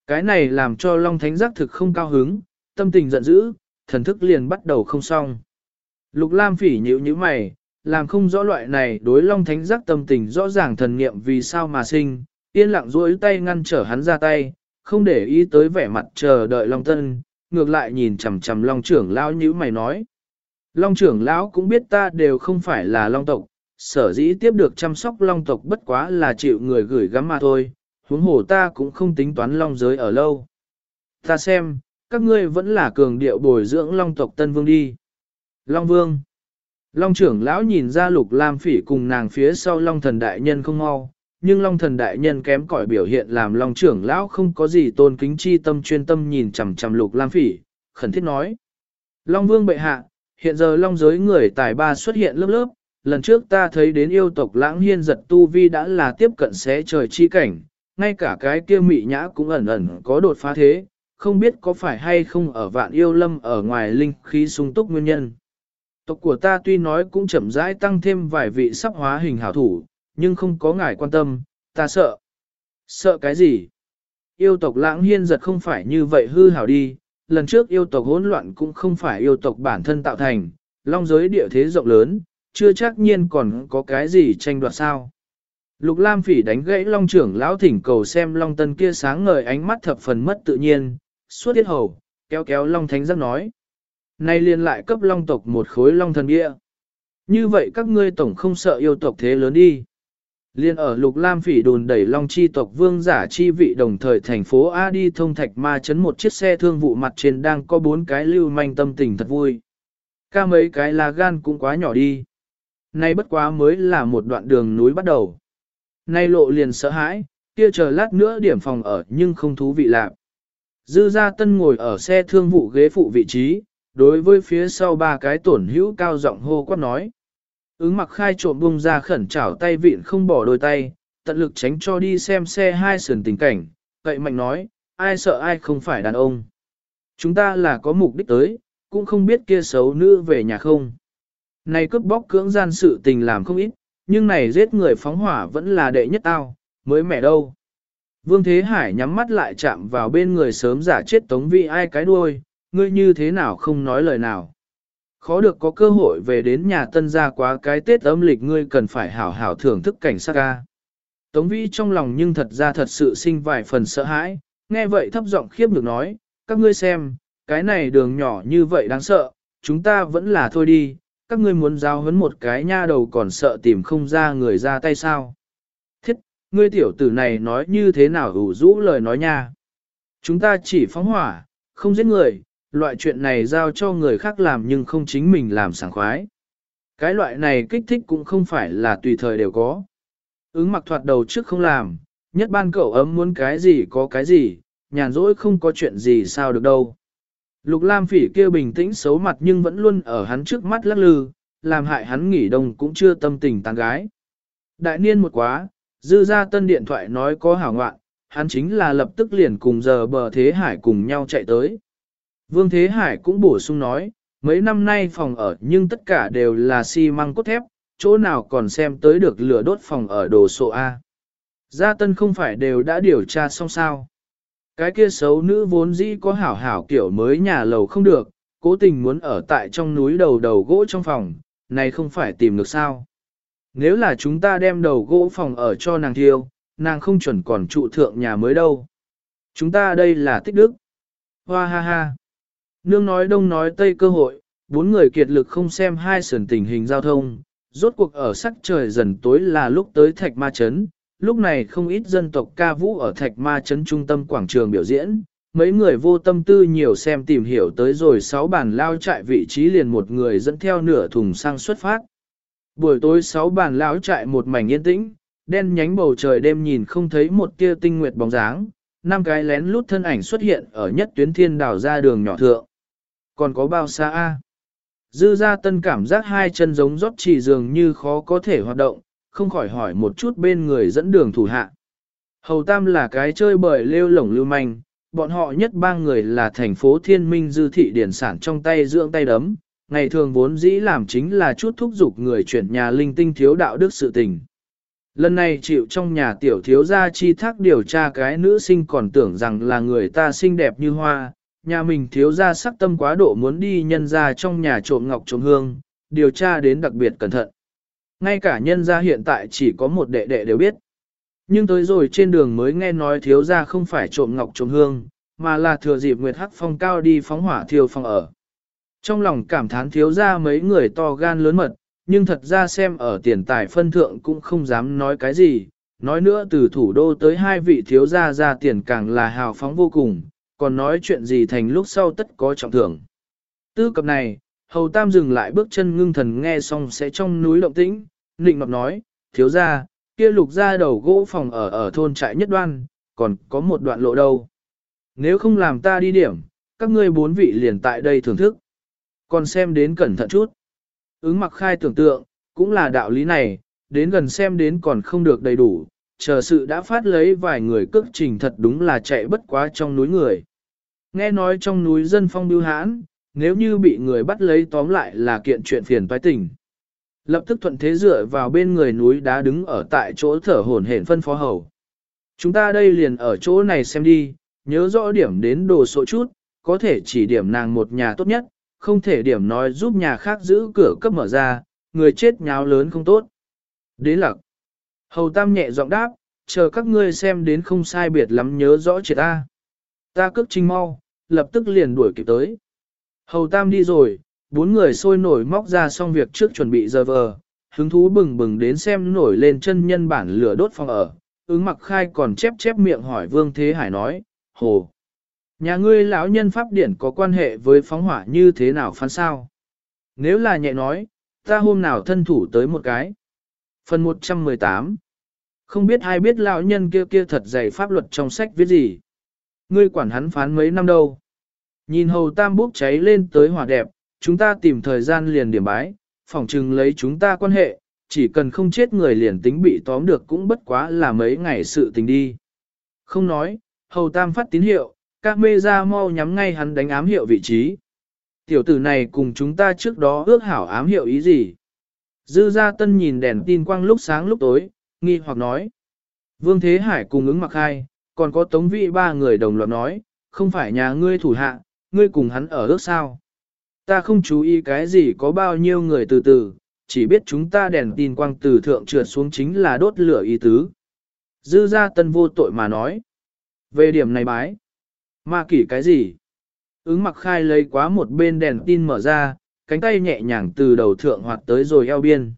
Cái này làm cho Long Thánh giác thực không cao hứng, tâm tình giận dữ, thần thức liền bắt đầu không xong. Lục Lam phỉ nhíu như mày, làm không rõ loại này đối Long Thánh giác tâm tình rõ ràng thần nghiệm vì sao mà sinh, yên lặng duỗi tay ngăn trở hắn ra tay, không để ý tới vẻ mặt chờ đợi Long Tân, ngược lại nhìn chằm chằm Long trưởng lão như mày nói. Long trưởng lão cũng biết ta đều không phải là Long tộc, sở dĩ tiếp được chăm sóc Long tộc bất quá là chịu người gửi gắm mà thôi, huống hồ ta cũng không tính toán Long giới ở lâu. Ta xem, các ngươi vẫn là cường điệu bồi dưỡng Long tộc Tân Vương đi. Long Vương Long trưởng lão nhìn ra lục lam phỉ cùng nàng phía sau Long thần đại nhân không mau, nhưng Long thần đại nhân kém cỏi biểu hiện làm Long trưởng lão không có gì tôn kính chi tâm chuyên tâm nhìn chằm chằm lục lam phỉ, khẩn thiết nói. Long vương bệ hạ, hiện giờ Long giới người tài ba xuất hiện lớp lớp, lần trước ta thấy đến yêu tộc lãng hiên giật tu vi đã là tiếp cận xé trời chi cảnh, ngay cả cái kia mị nhã cũng ẩn ẩn có đột phá thế, không biết có phải hay không ở vạn yêu lâm ở ngoài linh khí sung túc nguyên nhân. Tộc của ta tuy nói cũng chậm rãi tăng thêm vài vị sắp hóa hình hảo thủ, nhưng không có ngài quan tâm, ta sợ. Sợ cái gì? Yêu tộc lãng hiên giật không phải như vậy hư hảo đi, lần trước yêu tộc hỗn loạn cũng không phải yêu tộc bản thân tạo thành, long giới địa thế rộng lớn, chưa chắc nhiên còn có cái gì tranh đoạt sao. Lục Lam Phỉ đánh gãy Long trưởng lão thỉnh cầu xem Long Tân kia sáng ngời ánh mắt thập phần mất tự nhiên, suốt tiết hầu, kéo kéo Long Thánh giác nói. Nay liền lại cấp long tộc một khối long thần bia. Như vậy các ngươi tổng không sợ yêu tộc thế lớn đi. Liên ở Lục Lam Phỉ đồn đẩy Long chi tộc vương giả chi vị đồng thời thành phố A đi thông thạch ma chấn một chiếc xe thương vụ mặt trên đang có bốn cái lưu manh tâm tình thật vui. Ca mấy cái là gan cũng quá nhỏ đi. Nay bất quá mới là một đoạn đường núi bắt đầu. Nay lộ liền sợ hãi, kia chờ lát nữa điểm phòng ở nhưng không thú vị lạ. Dư gia tân ngồi ở xe thương vụ ghế phụ vị trí, đối với phía sau ba cái tổn hữu cao giọng hô quát nói. Ứng mặc khai trộm bung ra khẩn trảo tay vịn không bỏ đôi tay, tận lực tránh cho đi xem xe hai sườn tình cảnh, cậy mạnh nói, ai sợ ai không phải đàn ông. Chúng ta là có mục đích tới, cũng không biết kia xấu nữ về nhà không. Này cướp bóc cưỡng gian sự tình làm không ít, nhưng này giết người phóng hỏa vẫn là đệ nhất tao, mới mẹ đâu. Vương Thế Hải nhắm mắt lại chạm vào bên người sớm giả chết tống vị ai cái đuôi, ngươi như thế nào không nói lời nào. Khó được có cơ hội về đến nhà tân gia quá cái Tết âm lịch ngươi cần phải hảo hảo thưởng thức cảnh sát ca. Tống Vĩ trong lòng nhưng thật ra thật sự sinh vài phần sợ hãi, nghe vậy thấp giọng khiếp được nói, các ngươi xem, cái này đường nhỏ như vậy đáng sợ, chúng ta vẫn là thôi đi, các ngươi muốn giao hấn một cái nha đầu còn sợ tìm không ra người ra tay sao. Thiết, ngươi tiểu tử này nói như thế nào ủ rũ lời nói nha. Chúng ta chỉ phóng hỏa, không giết người, loại chuyện này giao cho người khác làm nhưng không chính mình làm sảng khoái. Cái loại này kích thích cũng không phải là tùy thời đều có. Ứng mặc thoạt đầu trước không làm, nhất ban cậu ấm muốn cái gì có cái gì, nhàn rỗi không có chuyện gì sao được đâu. Lục Lam phỉ kia bình tĩnh xấu mặt nhưng vẫn luôn ở hắn trước mắt lắc lư, làm hại hắn nghỉ đông cũng chưa tâm tình tán gái. Đại niên một quá, dư ra tân điện thoại nói có hảo ngoạn, hắn chính là lập tức liền cùng giờ bờ thế hải cùng nhau chạy tới. Vương Thế Hải cũng bổ sung nói, mấy năm nay phòng ở nhưng tất cả đều là xi măng cốt thép, chỗ nào còn xem tới được lửa đốt phòng ở đồ sộ A. Gia Tân không phải đều đã điều tra xong sao. Cái kia xấu nữ vốn dĩ có hảo hảo kiểu mới nhà lầu không được, cố tình muốn ở tại trong núi đầu đầu gỗ trong phòng, này không phải tìm được sao. Nếu là chúng ta đem đầu gỗ phòng ở cho nàng thiêu, nàng không chuẩn còn trụ thượng nhà mới đâu. Chúng ta đây là tích đức. Hoa ha ha. Nương nói đông nói tây cơ hội, bốn người kiệt lực không xem hai sườn tình hình giao thông, rốt cuộc ở sắc trời dần tối là lúc tới thạch ma chấn, lúc này không ít dân tộc ca vũ ở thạch ma chấn trung tâm quảng trường biểu diễn, mấy người vô tâm tư nhiều xem tìm hiểu tới rồi sáu bàn lao trại vị trí liền một người dẫn theo nửa thùng sang xuất phát. Buổi tối sáu bàn lao trại một mảnh yên tĩnh, đen nhánh bầu trời đêm nhìn không thấy một tia tinh nguyệt bóng dáng, năm cái lén lút thân ảnh xuất hiện ở nhất tuyến thiên đảo ra đường nhỏ thượng. Còn có bao xa a? Dư ra tân cảm giác hai chân giống rót chỉ dường như khó có thể hoạt động, không khỏi hỏi một chút bên người dẫn đường thủ hạ. Hầu Tam là cái chơi bời lêu lổng lưu manh, bọn họ nhất ba người là thành phố thiên minh dư thị điển sản trong tay dưỡng tay đấm, ngày thường vốn dĩ làm chính là chút thúc giục người chuyển nhà linh tinh thiếu đạo đức sự tình. Lần này chịu trong nhà tiểu thiếu gia chi thác điều tra cái nữ sinh còn tưởng rằng là người ta xinh đẹp như hoa, nhà mình thiếu ra sắc tâm quá độ muốn đi nhân ra trong nhà trộm ngọc trộm hương, điều tra đến đặc biệt cẩn thận. Ngay cả nhân ra hiện tại chỉ có một đệ đệ đều biết. Nhưng tới rồi trên đường mới nghe nói thiếu ra không phải trộm ngọc trộm hương, mà là thừa dịp Nguyệt Hắc Phong cao đi phóng hỏa thiêu phong ở. Trong lòng cảm thán thiếu ra mấy người to gan lớn mật, nhưng thật ra xem ở tiền tài phân thượng cũng không dám nói cái gì. Nói nữa từ thủ đô tới hai vị thiếu gia ra tiền càng là hào phóng vô cùng, còn nói chuyện gì thành lúc sau tất có trọng thưởng. Tư cập này, hầu tam dừng lại bước chân ngưng thần nghe xong sẽ trong núi động tĩnh, nịnh nọt nói, thiếu ra, kia lục ra đầu gỗ phòng ở ở thôn trại nhất đoan, còn có một đoạn lộ đâu. Nếu không làm ta đi điểm, các ngươi bốn vị liền tại đây thưởng thức. Còn xem đến cẩn thận chút. Ứng mặc khai tưởng tượng, cũng là đạo lý này, đến gần xem đến còn không được đầy đủ, chờ sự đã phát lấy vài người cước trình thật đúng là chạy bất quá trong núi người. Nghe nói trong núi dân phong bưu hãn, nếu như bị người bắt lấy tóm lại là kiện chuyện phiền toái tình. Lập tức thuận thế dựa vào bên người núi đá đứng ở tại chỗ thở hổn hển phân phó hầu. Chúng ta đây liền ở chỗ này xem đi, nhớ rõ điểm đến đồ sộ chút, có thể chỉ điểm nàng một nhà tốt nhất, không thể điểm nói giúp nhà khác giữ cửa cấp mở ra, người chết nháo lớn không tốt. Đế lặc. Hầu Tam nhẹ giọng đáp, chờ các ngươi xem đến không sai biệt lắm nhớ rõ triệt ta. Ta cước trình mau, lập tức liền đuổi kịp tới. Hầu Tam đi rồi, bốn người sôi nổi móc ra xong việc trước chuẩn bị giờ vờ, hứng thú bừng bừng đến xem nổi lên chân nhân bản lửa đốt phòng ở. Ứng mặc khai còn chép chép miệng hỏi Vương Thế Hải nói, Hồ, nhà ngươi lão nhân pháp điển có quan hệ với phóng hỏa như thế nào phán sao? Nếu là nhẹ nói, ta hôm nào thân thủ tới một cái. Phần 118 Không biết ai biết lão nhân kia kia thật dày pháp luật trong sách viết gì. Ngươi quản hắn phán mấy năm đâu. Nhìn hầu tam bốc cháy lên tới hỏa đẹp, chúng ta tìm thời gian liền điểm bái, phỏng chừng lấy chúng ta quan hệ, chỉ cần không chết người liền tính bị tóm được cũng bất quá là mấy ngày sự tình đi. Không nói, hầu tam phát tín hiệu, các mê ra mau nhắm ngay hắn đánh ám hiệu vị trí. Tiểu tử này cùng chúng ta trước đó ước hảo ám hiệu ý gì? Dư gia tân nhìn đèn tin quang lúc sáng lúc tối, nghi hoặc nói. Vương Thế Hải cùng ứng mặc hai, còn có tống vị ba người đồng loạt nói, không phải nhà ngươi thủ hạ, ngươi cùng hắn ở ước sao. Ta không chú ý cái gì có bao nhiêu người từ từ, chỉ biết chúng ta đèn tin quang từ thượng trượt xuống chính là đốt lửa ý tứ. Dư gia tân vô tội mà nói. Về điểm này bái. Ma kỷ cái gì? Ứng mặc khai lấy quá một bên đèn tin mở ra, cánh tay nhẹ nhàng từ đầu thượng hoạt tới rồi eo biên.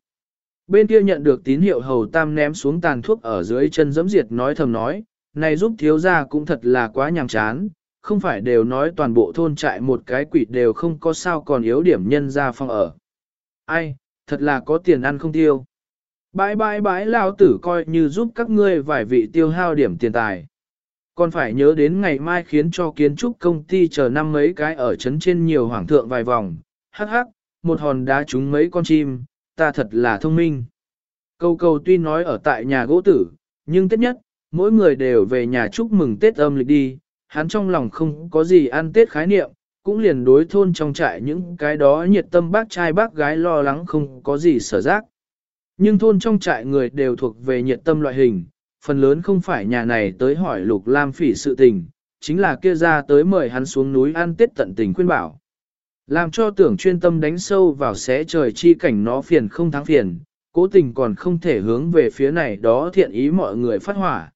Bên kia nhận được tín hiệu hầu tam ném xuống tàn thuốc ở dưới chân dẫm diệt nói thầm nói, này giúp thiếu gia cũng thật là quá nhàm chán, không phải đều nói toàn bộ thôn trại một cái quỷ đều không có sao còn yếu điểm nhân ra phong ở. Ai, thật là có tiền ăn không tiêu. Bãi bãi bãi lao tử coi như giúp các ngươi vài vị tiêu hao điểm tiền tài. Còn phải nhớ đến ngày mai khiến cho kiến trúc công ty chờ năm mấy cái ở trấn trên nhiều hoàng thượng vài vòng, hắc hắc, một hòn đá trúng mấy con chim, ta thật là thông minh. Câu câu tuy nói ở tại nhà gỗ tử, nhưng tất nhất, mỗi người đều về nhà chúc mừng Tết âm lịch đi, hắn trong lòng không có gì ăn Tết khái niệm, cũng liền đối thôn trong trại những cái đó nhiệt tâm bác trai bác gái lo lắng không có gì sở giác. Nhưng thôn trong trại người đều thuộc về nhiệt tâm loại hình, phần lớn không phải nhà này tới hỏi Lục Lam Phỉ sự tình, chính là kia ra tới mời hắn xuống núi ăn Tết tận tình khuyên bảo. Làm cho tưởng chuyên tâm đánh sâu vào xé trời chi cảnh nó phiền không thắng phiền, cố tình còn không thể hướng về phía này đó thiện ý mọi người phát hỏa.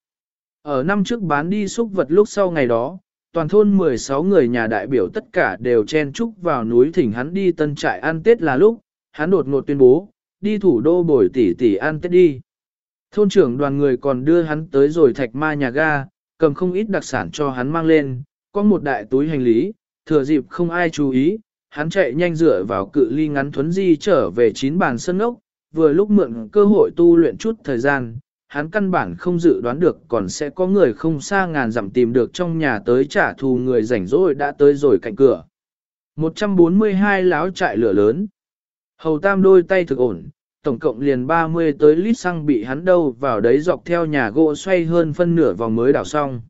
Ở năm trước bán đi xúc vật lúc sau ngày đó, toàn thôn 16 người nhà đại biểu tất cả đều chen chúc vào núi thỉnh hắn đi tân trại ăn Tết là lúc, hắn đột ngột tuyên bố, đi thủ đô bồi tỷ tỷ ăn Tết đi. Thôn trưởng đoàn người còn đưa hắn tới rồi thạch ma nhà ga, cầm không ít đặc sản cho hắn mang lên, có một đại túi hành lý, thừa dịp không ai chú ý, hắn chạy nhanh dựa vào cự ly ngắn thuấn di trở về chín bàn sân ốc, vừa lúc mượn cơ hội tu luyện chút thời gian, hắn căn bản không dự đoán được còn sẽ có người không xa ngàn dặm tìm được trong nhà tới trả thù người rảnh rỗi đã tới rồi cạnh cửa. 142 láo trại lửa lớn. Hầu tam đôi tay thực ổn, tổng cộng liền 30 tới lít xăng bị hắn đâu vào đấy dọc theo nhà gỗ xoay hơn phân nửa vòng mới đảo xong.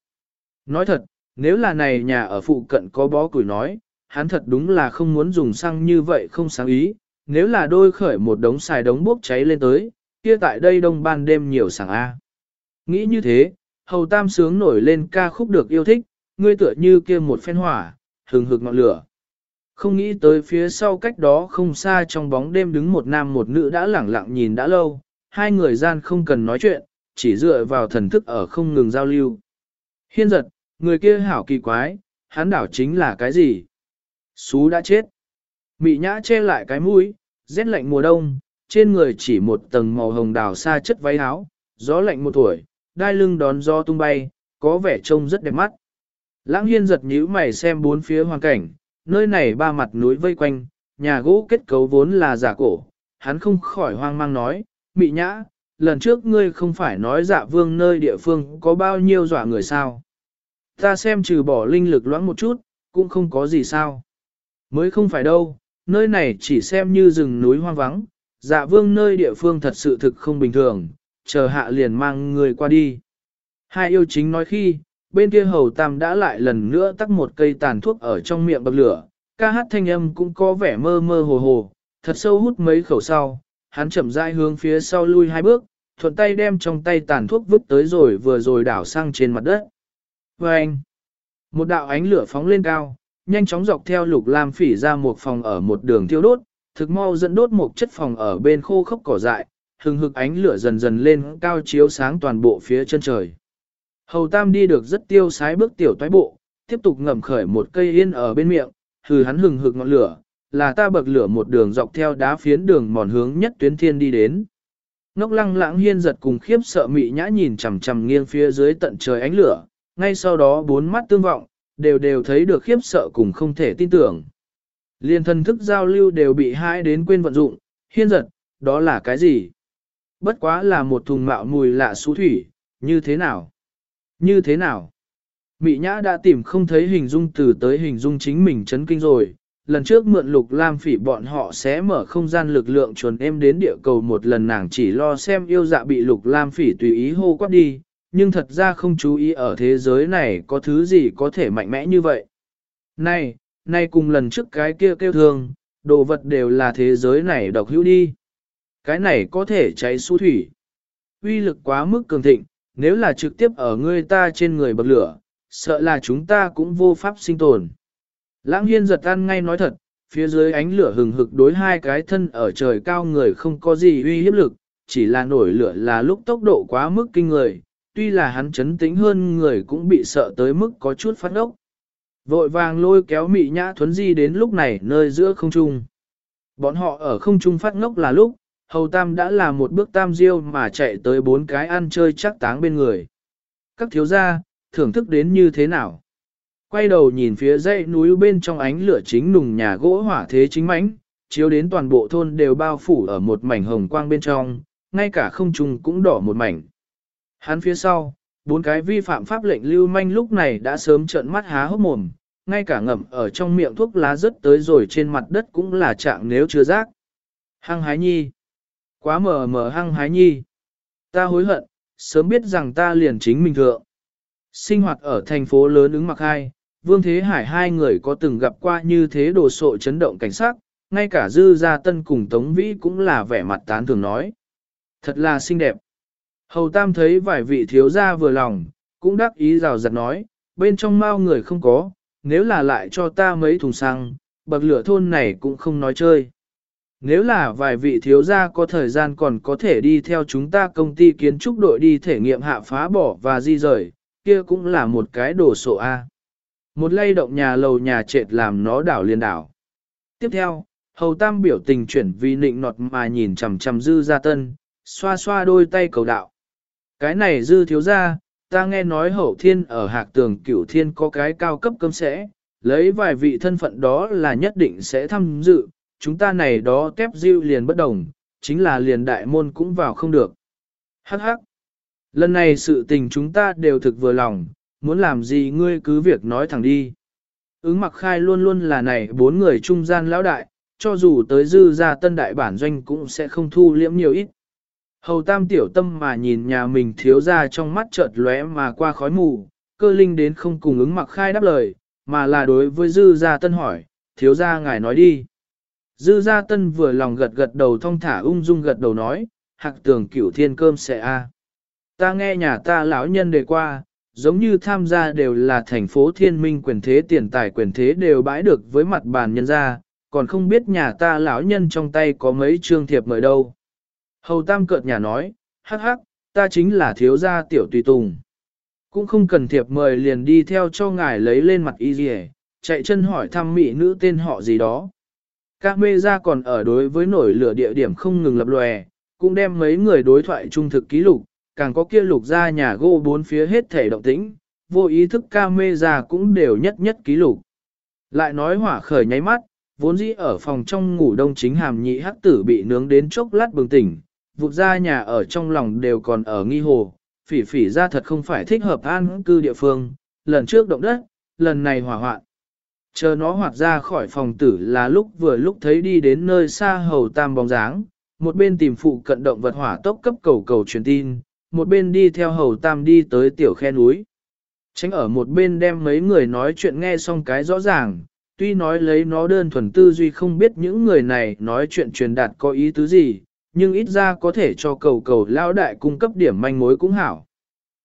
Nói thật, nếu là này nhà ở phụ cận có bó củi nói, hắn thật đúng là không muốn dùng xăng như vậy không sáng ý, nếu là đôi khởi một đống xài đống bốc cháy lên tới, kia tại đây đông ban đêm nhiều sảng A. Nghĩ như thế, hầu tam sướng nổi lên ca khúc được yêu thích, ngươi tựa như kia một phen hỏa, hừng hực ngọn lửa. Không nghĩ tới phía sau cách đó không xa trong bóng đêm đứng một nam một nữ đã lẳng lặng nhìn đã lâu, hai người gian không cần nói chuyện, chỉ dựa vào thần thức ở không ngừng giao lưu. Hiên giật, người kia hảo kỳ quái, hắn đảo chính là cái gì? Xú đã chết. Mị nhã che lại cái mũi, rét lạnh mùa đông, trên người chỉ một tầng màu hồng đào xa chất váy áo, gió lạnh một tuổi, đai lưng đón gió tung bay, có vẻ trông rất đẹp mắt. Lãng hiên giật nhíu mày xem bốn phía hoàn cảnh, nơi này ba mặt núi vây quanh, nhà gỗ kết cấu vốn là giả cổ, hắn không khỏi hoang mang nói, mị nhã, lần trước ngươi không phải nói dạ vương nơi địa phương có bao nhiêu dọa người sao. Ta xem trừ bỏ linh lực loãng một chút, cũng không có gì sao. Mới không phải đâu, nơi này chỉ xem như rừng núi hoang vắng, dạ vương nơi địa phương thật sự thực không bình thường, chờ hạ liền mang người qua đi. Hai yêu chính nói khi, bên kia hầu tam đã lại lần nữa tắt một cây tàn thuốc ở trong miệng bậc lửa, ca hát thanh âm cũng có vẻ mơ mơ hồ hồ, thật sâu hút mấy khẩu sau, hắn chậm rãi hướng phía sau lui hai bước, thuận tay đem trong tay tàn thuốc vứt tới rồi vừa rồi đảo sang trên mặt đất. Và anh, một đạo ánh lửa phóng lên cao, nhanh chóng dọc theo lục lam phỉ ra một phòng ở một đường thiêu đốt, thực mau dẫn đốt một chất phòng ở bên khô khốc cỏ dại, hừng hực ánh lửa dần dần lên cao chiếu sáng toàn bộ phía chân trời. Hầu Tam đi được rất tiêu sái bước tiểu toái bộ, tiếp tục ngầm khởi một cây yên ở bên miệng, hừ hắn hừng hực ngọn lửa, là ta bậc lửa một đường dọc theo đá phiến đường mòn hướng nhất tuyến thiên đi đến. Ngốc lăng lãng hiên giật cùng khiếp sợ mị nhã nhìn chằm chằm nghiêng phía dưới tận trời ánh lửa, ngay sau đó bốn mắt tương vọng, đều đều thấy được khiếp sợ cùng không thể tin tưởng. Liên thân thức giao lưu đều bị hãi đến quên vận dụng, hiên giật, đó là cái gì? Bất quá là một thùng mạo mùi lạ xú thủy, như thế nào? Như thế nào? Mị nhã đã tìm không thấy hình dung từ tới hình dung chính mình chấn kinh rồi. Lần trước mượn lục lam phỉ bọn họ sẽ mở không gian lực lượng chuồn em đến địa cầu một lần nàng chỉ lo xem yêu dạ bị lục lam phỉ tùy ý hô quát đi, nhưng thật ra không chú ý ở thế giới này có thứ gì có thể mạnh mẽ như vậy. Này, nay cùng lần trước cái kia kêu thương, đồ vật đều là thế giới này độc hữu đi. Cái này có thể cháy su thủy. Uy lực quá mức cường thịnh, nếu là trực tiếp ở ngươi ta trên người bậc lửa, sợ là chúng ta cũng vô pháp sinh tồn. Lãng hiên giật ăn ngay nói thật, phía dưới ánh lửa hừng hực đối hai cái thân ở trời cao người không có gì uy hiếp lực, chỉ là nổi lửa là lúc tốc độ quá mức kinh người, tuy là hắn chấn tĩnh hơn người cũng bị sợ tới mức có chút phát ốc. Vội vàng lôi kéo mị nhã thuấn di đến lúc này nơi giữa không trung. Bọn họ ở không trung phát ngốc là lúc, hầu tam đã là một bước tam diêu mà chạy tới bốn cái ăn chơi chắc táng bên người. Các thiếu gia, thưởng thức đến như thế nào? Quay đầu nhìn phía dãy núi bên trong ánh lửa chính nùng nhà gỗ hỏa thế chính mãnh, chiếu đến toàn bộ thôn đều bao phủ ở một mảnh hồng quang bên trong, ngay cả không trung cũng đỏ một mảnh. Hắn phía sau, bốn cái vi phạm pháp lệnh lưu manh lúc này đã sớm trợn mắt há hốc mồm, ngay cả ngậm ở trong miệng thuốc lá rớt tới rồi trên mặt đất cũng là trạng nếu chưa rác. Hăng hái nhi. Quá mờ mờ hăng hái nhi. Ta hối hận, sớm biết rằng ta liền chính mình thượng. Sinh hoạt ở thành phố lớn ứng mặc hai, Vương Thế Hải hai người có từng gặp qua như thế đồ sộ chấn động cảnh sát, ngay cả Dư Gia Tân cùng Tống Vĩ cũng là vẻ mặt tán thường nói. Thật là xinh đẹp. Hầu Tam thấy vài vị thiếu gia vừa lòng, cũng đắc ý rào rạt nói, bên trong mau người không có, nếu là lại cho ta mấy thùng xăng, bậc lửa thôn này cũng không nói chơi. Nếu là vài vị thiếu gia có thời gian còn có thể đi theo chúng ta công ty kiến trúc đội đi thể nghiệm hạ phá bỏ và di rời, kia cũng là một cái đồ sổ A. Một lay động nhà lầu nhà trệt làm nó đảo liên đảo. Tiếp theo, hầu tam biểu tình chuyển vì nịnh nọt mà nhìn chằm chằm dư gia tân, xoa xoa đôi tay cầu đạo. Cái này dư thiếu gia, ta nghe nói hậu thiên ở hạc tường cửu thiên có cái cao cấp cơm sẽ, lấy vài vị thân phận đó là nhất định sẽ tham dự, chúng ta này đó tép diêu liền bất đồng, chính là liền đại môn cũng vào không được. Hắc hắc. Lần này sự tình chúng ta đều thực vừa lòng, muốn làm gì ngươi cứ việc nói thẳng đi. Ứng mặc khai luôn luôn là này bốn người trung gian lão đại, cho dù tới dư ra tân đại bản doanh cũng sẽ không thu liễm nhiều ít. Hầu tam tiểu tâm mà nhìn nhà mình thiếu ra trong mắt chợt lóe mà qua khói mù, cơ linh đến không cùng ứng mặc khai đáp lời, mà là đối với dư gia tân hỏi, thiếu ra ngài nói đi. Dư gia tân vừa lòng gật gật đầu thong thả ung dung gật đầu nói, hạc tường cửu thiên cơm sẽ a. Ta nghe nhà ta lão nhân đề qua, giống như tham gia đều là thành phố thiên minh quyền thế tiền tài quyền thế đều bãi được với mặt bàn nhân gia, còn không biết nhà ta lão nhân trong tay có mấy trương thiệp mời đâu. Hầu Tam cợt nhà nói, hắc hắc, ta chính là thiếu gia tiểu tùy tùng. Cũng không cần thiệp mời liền đi theo cho ngài lấy lên mặt y dì chạy chân hỏi thăm mỹ nữ tên họ gì đó. Các mê ra còn ở đối với nổi lửa địa điểm không ngừng lập lòe, cũng đem mấy người đối thoại trung thực ký lục, càng có kia lục ra nhà gỗ bốn phía hết thể động tĩnh, vô ý thức ca mê ra cũng đều nhất nhất ký lục. Lại nói hỏa khởi nháy mắt, vốn dĩ ở phòng trong ngủ đông chính hàm nhị hắc tử bị nướng đến chốc lát bừng tỉnh, vụt ra nhà ở trong lòng đều còn ở nghi hồ, phỉ phỉ ra thật không phải thích hợp an cư địa phương, lần trước động đất, lần này hỏa hoạn. Chờ nó hoạt ra khỏi phòng tử là lúc vừa lúc thấy đi đến nơi xa hầu tam bóng dáng, một bên tìm phụ cận động vật hỏa tốc cấp cầu cầu truyền tin, một bên đi theo hầu tam đi tới tiểu khe núi. Tránh ở một bên đem mấy người nói chuyện nghe xong cái rõ ràng, tuy nói lấy nó đơn thuần tư duy không biết những người này nói chuyện truyền đạt có ý tứ gì, nhưng ít ra có thể cho cầu cầu lao đại cung cấp điểm manh mối cũng hảo.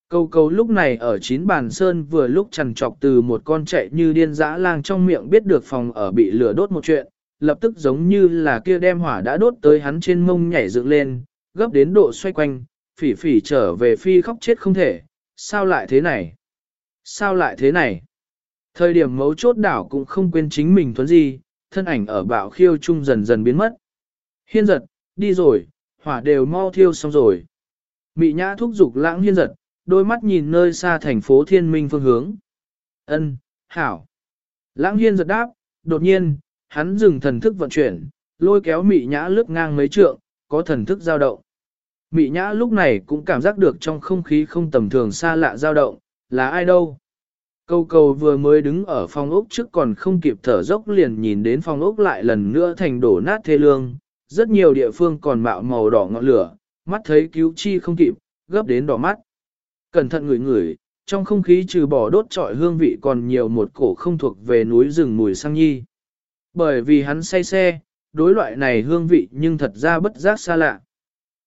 Cầu cầu lúc này ở chín bàn sơn vừa lúc chằn trọc từ một con chạy như điên dã lang trong miệng biết được phòng ở bị lửa đốt một chuyện, lập tức giống như là kia đem hỏa đã đốt tới hắn trên mông nhảy dựng lên, gấp đến độ xoay quanh, phỉ phỉ trở về phi khóc chết không thể, sao lại thế này? Sao lại thế này? Thời điểm mấu chốt đảo cũng không quên chính mình thuấn gì, thân ảnh ở bạo khiêu chung dần dần biến mất. Hiên giật, đi rồi, hỏa đều mau thiêu xong rồi. Mị nhã thúc giục lãng hiên giật, đôi mắt nhìn nơi xa thành phố thiên minh phương hướng. Ân, hảo. Lãng hiên giật đáp, đột nhiên, hắn dừng thần thức vận chuyển, lôi kéo mị nhã lướt ngang mấy trượng, có thần thức dao động. Mị nhã lúc này cũng cảm giác được trong không khí không tầm thường xa lạ dao động, là ai đâu. Câu cầu vừa mới đứng ở phòng ốc trước còn không kịp thở dốc liền nhìn đến phòng ốc lại lần nữa thành đổ nát thê lương, rất nhiều địa phương còn mạo màu đỏ ngọn lửa, mắt thấy cứu chi không kịp, gấp đến đỏ mắt. Cẩn thận ngửi ngửi, trong không khí trừ bỏ đốt trọi hương vị còn nhiều một cổ không thuộc về núi rừng mùi sang nhi. Bởi vì hắn say xe, đối loại này hương vị nhưng thật ra bất giác xa lạ.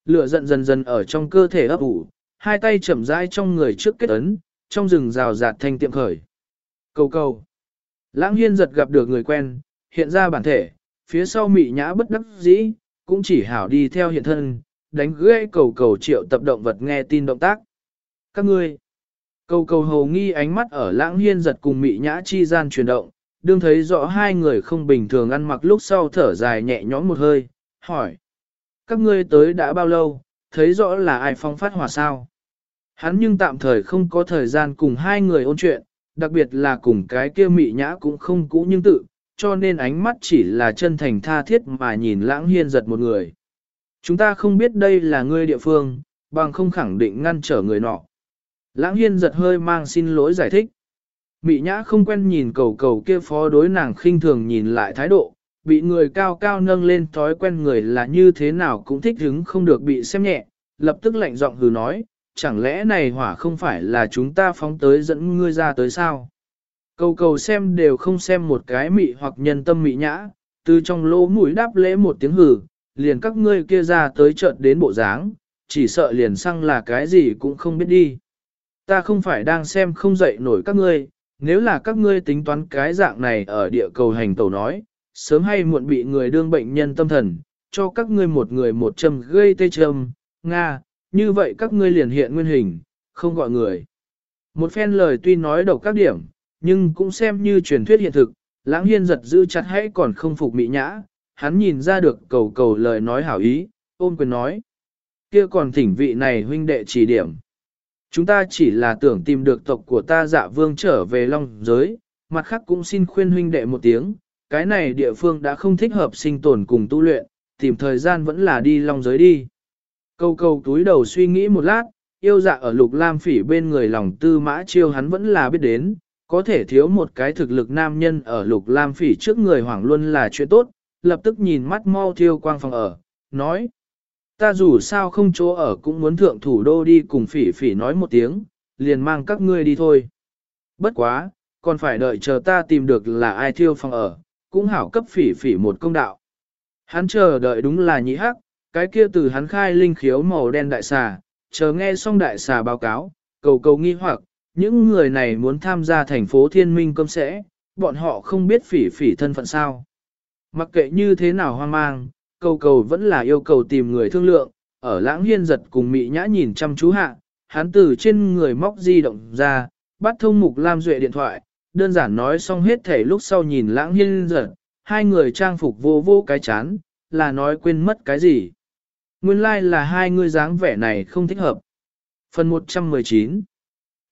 Lửa giận dần dần ở trong cơ thể ấp ủ, hai tay chậm rãi trong người trước kết ấn, trong rừng rào rạt thanh tiệm khởi. Cầu cầu. Lãng hiên giật gặp được người quen, hiện ra bản thể, phía sau mị nhã bất đắc dĩ, cũng chỉ hảo đi theo hiện thân, đánh gãy cầu cầu triệu tập động vật nghe tin động tác. Các ngươi. Cầu cầu hầu nghi ánh mắt ở lãng hiên giật cùng mị nhã chi gian chuyển động, đương thấy rõ hai người không bình thường ăn mặc lúc sau thở dài nhẹ nhõm một hơi, hỏi. Các ngươi tới đã bao lâu, thấy rõ là ai phong phát hỏa sao? Hắn nhưng tạm thời không có thời gian cùng hai người ôn chuyện, đặc biệt là cùng cái kia mị nhã cũng không cũ nhưng tự, cho nên ánh mắt chỉ là chân thành tha thiết mà nhìn lãng hiên giật một người. Chúng ta không biết đây là ngươi địa phương, bằng không khẳng định ngăn trở người nọ. Lãng hiên giật hơi mang xin lỗi giải thích. Mị nhã không quen nhìn cầu cầu kia phó đối nàng khinh thường nhìn lại thái độ, bị người cao cao nâng lên thói quen người là như thế nào cũng thích hứng không được bị xem nhẹ, lập tức lạnh giọng hừ nói, chẳng lẽ này hỏa không phải là chúng ta phóng tới dẫn ngươi ra tới sao? Cầu cầu xem đều không xem một cái mị hoặc nhân tâm mị nhã, từ trong lỗ mũi đáp lễ một tiếng hử, liền các ngươi kia ra tới chợt đến bộ dáng, chỉ sợ liền xăng là cái gì cũng không biết đi. Ta không phải đang xem không dậy nổi các ngươi, nếu là các ngươi tính toán cái dạng này ở địa cầu hành tẩu nói, sớm hay muộn bị người đương bệnh nhân tâm thần, cho các ngươi một người một châm gây tê châm, Nga, như vậy các ngươi liền hiện nguyên hình, không gọi người. Một phen lời tuy nói độc các điểm, nhưng cũng xem như truyền thuyết hiện thực, lãng hiên giật giữ chặt hãy còn không phục mỹ nhã, hắn nhìn ra được cầu cầu lời nói hảo ý, ôm quyền nói. kia còn thỉnh vị này huynh đệ chỉ điểm. Chúng ta chỉ là tưởng tìm được tộc của ta dạ vương trở về long giới, mặt khác cũng xin khuyên huynh đệ một tiếng, cái này địa phương đã không thích hợp sinh tồn cùng tu luyện, tìm thời gian vẫn là đi long giới đi. Câu câu túi đầu suy nghĩ một lát, yêu dạ ở lục lam phỉ bên người lòng tư mã chiêu hắn vẫn là biết đến, có thể thiếu một cái thực lực nam nhân ở lục lam phỉ trước người hoảng luôn là chuyện tốt, lập tức nhìn mắt mau thiêu quang phòng ở, nói. Ta dù sao không chỗ ở cũng muốn thượng thủ đô đi cùng phỉ phỉ nói một tiếng, liền mang các ngươi đi thôi. Bất quá, còn phải đợi chờ ta tìm được là ai thiêu phòng ở, cũng hảo cấp phỉ phỉ một công đạo. Hắn chờ đợi đúng là nhị hắc, cái kia từ hắn khai linh khiếu màu đen đại xà, chờ nghe xong đại xà báo cáo, cầu cầu nghi hoặc, những người này muốn tham gia thành phố thiên minh cơm sẽ, bọn họ không biết phỉ phỉ thân phận sao. Mặc kệ như thế nào hoang mang, cầu cầu vẫn là yêu cầu tìm người thương lượng, ở lãng hiên giật cùng mị nhã nhìn chăm chú hạ, hắn từ trên người móc di động ra, bắt thông mục Lam Duệ điện thoại, đơn giản nói xong hết thể lúc sau nhìn lãng hiên giật, hai người trang phục vô vô cái chán, là nói quên mất cái gì. Nguyên lai like là hai người dáng vẻ này không thích hợp. Phần 119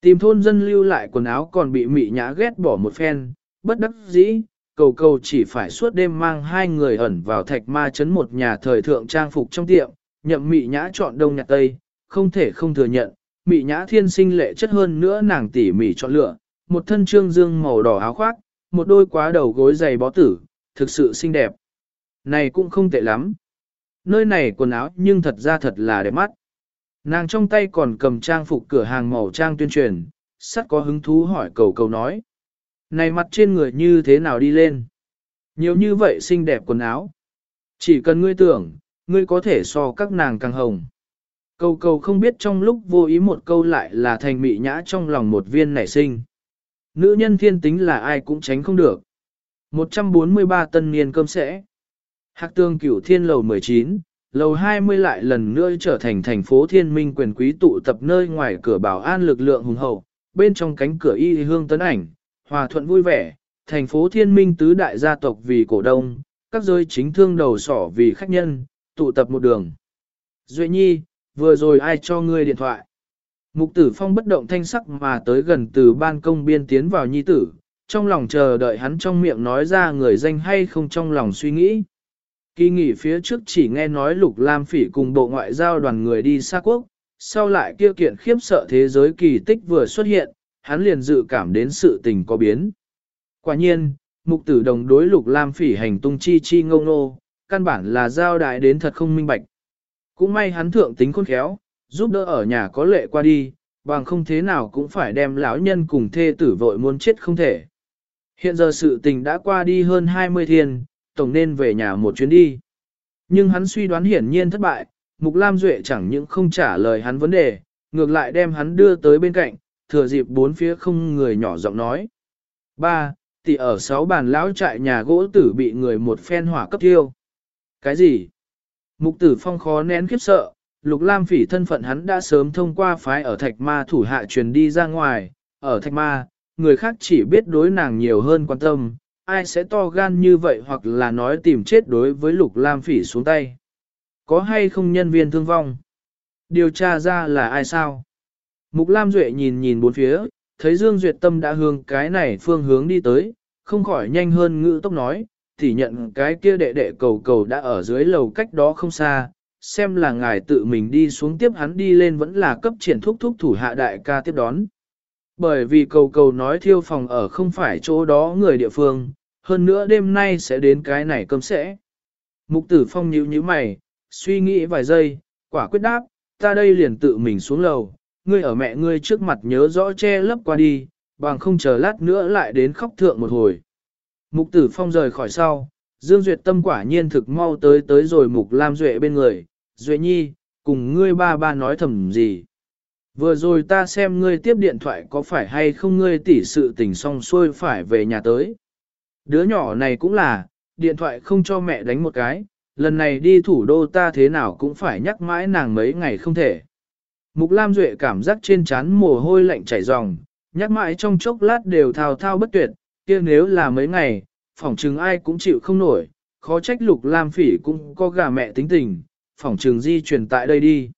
Tìm thôn dân lưu lại quần áo còn bị mị nhã ghét bỏ một phen, bất đắc dĩ, cầu cầu chỉ phải suốt đêm mang hai người ẩn vào thạch ma chấn một nhà thời thượng trang phục trong tiệm, nhậm mị nhã chọn đông nhạc tây, không thể không thừa nhận, mị nhã thiên sinh lệ chất hơn nữa nàng tỉ mỉ chọn lựa, một thân trương dương màu đỏ áo khoác, một đôi quá đầu gối dày bó tử, thực sự xinh đẹp. Này cũng không tệ lắm. Nơi này quần áo nhưng thật ra thật là đẹp mắt. Nàng trong tay còn cầm trang phục cửa hàng màu trang tuyên truyền, sắt có hứng thú hỏi cầu cầu nói. Này mặt trên người như thế nào đi lên? Nhiều như vậy xinh đẹp quần áo. Chỉ cần ngươi tưởng, ngươi có thể so các nàng càng hồng. Cầu cầu không biết trong lúc vô ý một câu lại là thành mị nhã trong lòng một viên nảy sinh. Nữ nhân thiên tính là ai cũng tránh không được. 143 tân niên cơm sẽ. Hạc tương cửu thiên lầu 19, lầu 20 lại lần nữa trở thành thành phố thiên minh quyền quý tụ tập nơi ngoài cửa bảo an lực lượng hùng hậu, bên trong cánh cửa y hương tấn ảnh, hòa thuận vui vẻ, thành phố thiên minh tứ đại gia tộc vì cổ đông, các giới chính thương đầu sỏ vì khách nhân, tụ tập một đường. Duệ nhi, vừa rồi ai cho ngươi điện thoại? Mục tử phong bất động thanh sắc mà tới gần từ ban công biên tiến vào nhi tử, trong lòng chờ đợi hắn trong miệng nói ra người danh hay không trong lòng suy nghĩ. Kỳ nghỉ phía trước chỉ nghe nói Lục Lam Phỉ cùng bộ ngoại giao đoàn người đi xa quốc, sau lại kia kiện khiếp sợ thế giới kỳ tích vừa xuất hiện, hắn liền dự cảm đến sự tình có biến. Quả nhiên, mục tử đồng đối Lục Lam Phỉ hành tung chi chi ngông nô, căn bản là giao đại đến thật không minh bạch. Cũng may hắn thượng tính khôn khéo, giúp đỡ ở nhà có lệ qua đi, bằng không thế nào cũng phải đem lão nhân cùng thê tử vội muốn chết không thể. Hiện giờ sự tình đã qua đi hơn 20 thiên, tổng nên về nhà một chuyến đi. Nhưng hắn suy đoán hiển nhiên thất bại, Mục Lam Duệ chẳng những không trả lời hắn vấn đề, ngược lại đem hắn đưa tới bên cạnh, thừa dịp bốn phía không người nhỏ giọng nói. Ba, tỷ ở sáu bàn lão trại nhà gỗ tử bị người một phen hỏa cấp tiêu. Cái gì? Mục tử phong khó nén khiếp sợ, Lục Lam Phỉ thân phận hắn đã sớm thông qua phái ở Thạch Ma thủ hạ truyền đi ra ngoài, ở Thạch Ma, người khác chỉ biết đối nàng nhiều hơn quan tâm, ai sẽ to gan như vậy hoặc là nói tìm chết đối với Lục Lam Phỉ xuống tay. Có hay không nhân viên thương vong? Điều tra ra là ai sao? Mục Lam Duệ nhìn nhìn bốn phía, thấy Dương Duyệt Tâm đã hướng cái này phương hướng đi tới, không khỏi nhanh hơn ngữ tốc nói, thì nhận cái kia đệ đệ cầu cầu đã ở dưới lầu cách đó không xa, xem là ngài tự mình đi xuống tiếp hắn đi lên vẫn là cấp triển thúc thúc thủ hạ đại ca tiếp đón. Bởi vì cầu cầu nói thiêu phòng ở không phải chỗ đó người địa phương, hơn nữa đêm nay sẽ đến cái này cơm sẽ. Mục tử phong nhíu nhíu mày, suy nghĩ vài giây, quả quyết đáp, ta đây liền tự mình xuống lầu, ngươi ở mẹ ngươi trước mặt nhớ rõ che lấp qua đi, bằng không chờ lát nữa lại đến khóc thượng một hồi. Mục tử phong rời khỏi sau, Dương Duyệt tâm quả nhiên thực mau tới tới rồi Mục Lam Duệ bên người, Duệ nhi, cùng ngươi ba ba nói thầm gì. Vừa rồi ta xem ngươi tiếp điện thoại có phải hay không ngươi tỉ sự tình xong xuôi phải về nhà tới. Đứa nhỏ này cũng là, điện thoại không cho mẹ đánh một cái, lần này đi thủ đô ta thế nào cũng phải nhắc mãi nàng mấy ngày không thể. Mục Lam Duệ cảm giác trên trán mồ hôi lạnh chảy ròng, nhắc mãi trong chốc lát đều thao thao bất tuyệt, kia nếu là mấy ngày, phỏng chừng ai cũng chịu không nổi, khó trách Lục Lam Phỉ cũng có gà mẹ tính tình, phỏng chừng di chuyển tại đây đi.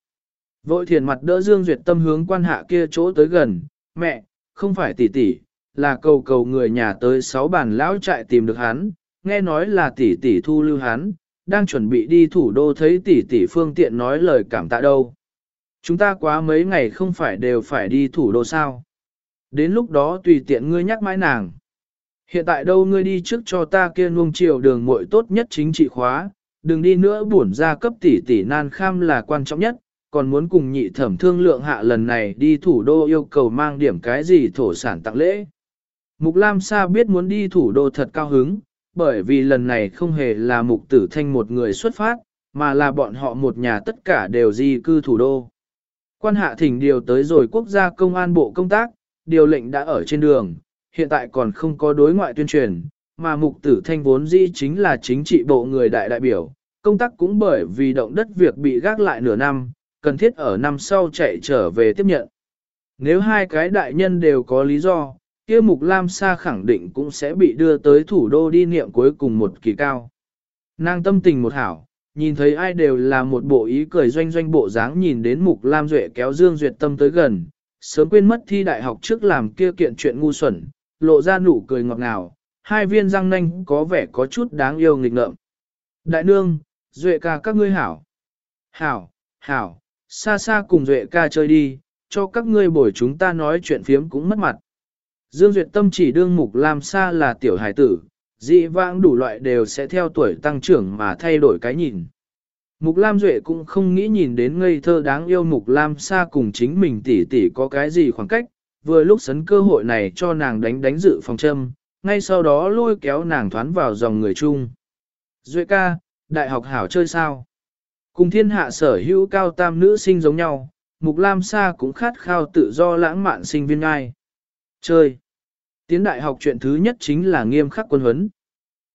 Vội thiền mặt đỡ Dương Duyệt tâm hướng quan hạ kia chỗ tới gần, mẹ, không phải tỷ tỷ, là cầu cầu người nhà tới sáu bàn lão trại tìm được hắn, nghe nói là tỷ tỷ thu lưu hắn, đang chuẩn bị đi thủ đô thấy tỷ tỷ phương tiện nói lời cảm tạ đâu. Chúng ta quá mấy ngày không phải đều phải đi thủ đô sao. Đến lúc đó tùy tiện ngươi nhắc mãi nàng. Hiện tại đâu ngươi đi trước cho ta kia nuông chiều đường muội tốt nhất chính trị khóa, đừng đi nữa buồn ra cấp tỷ tỷ nan kham là quan trọng nhất, còn muốn cùng nhị thẩm thương lượng hạ lần này đi thủ đô yêu cầu mang điểm cái gì thổ sản tặng lễ. Mục Lam Sa biết muốn đi thủ đô thật cao hứng, bởi vì lần này không hề là mục tử thanh một người xuất phát, mà là bọn họ một nhà tất cả đều di cư thủ đô. Quan hạ thỉnh điều tới rồi quốc gia công an bộ công tác, điều lệnh đã ở trên đường, hiện tại còn không có đối ngoại tuyên truyền, mà mục tử thanh vốn di chính là chính trị bộ người đại đại biểu, công tác cũng bởi vì động đất việc bị gác lại nửa năm, cần thiết ở năm sau chạy trở về tiếp nhận. Nếu hai cái đại nhân đều có lý do, kia Mục Lam Sa khẳng định cũng sẽ bị đưa tới thủ đô đi niệm cuối cùng một kỳ cao. Nàng tâm tình một hảo, nhìn thấy ai đều là một bộ ý cười doanh doanh bộ dáng nhìn đến Mục Lam Duệ kéo Dương Duyệt Tâm tới gần, sớm quên mất thi đại học trước làm kia kiện chuyện ngu xuẩn, lộ ra nụ cười ngọt ngào, hai viên răng nanh có vẻ có chút đáng yêu nghịch ngợm. Đại nương, Duệ ca các ngươi hảo. Hảo, hảo, xa xa cùng Duệ ca chơi đi, cho các ngươi bồi chúng ta nói chuyện phiếm cũng mất mặt. Dương Duyệt Tâm chỉ đương mục làm xa là tiểu hải tử, dị vãng đủ loại đều sẽ theo tuổi tăng trưởng mà thay đổi cái nhìn. Mục Lam Duệ cũng không nghĩ nhìn đến ngây thơ đáng yêu Mục Lam xa cùng chính mình tỷ tỷ có cái gì khoảng cách, vừa lúc sấn cơ hội này cho nàng đánh đánh dự phòng châm, ngay sau đó lôi kéo nàng thoán vào dòng người chung. Duệ ca, đại học hảo chơi sao? Cùng thiên hạ sở hữu cao tam nữ sinh giống nhau, Mục Lam Sa cũng khát khao tự do lãng mạn sinh viên ngai. Chơi. Tiến đại học chuyện thứ nhất chính là nghiêm khắc quân huấn.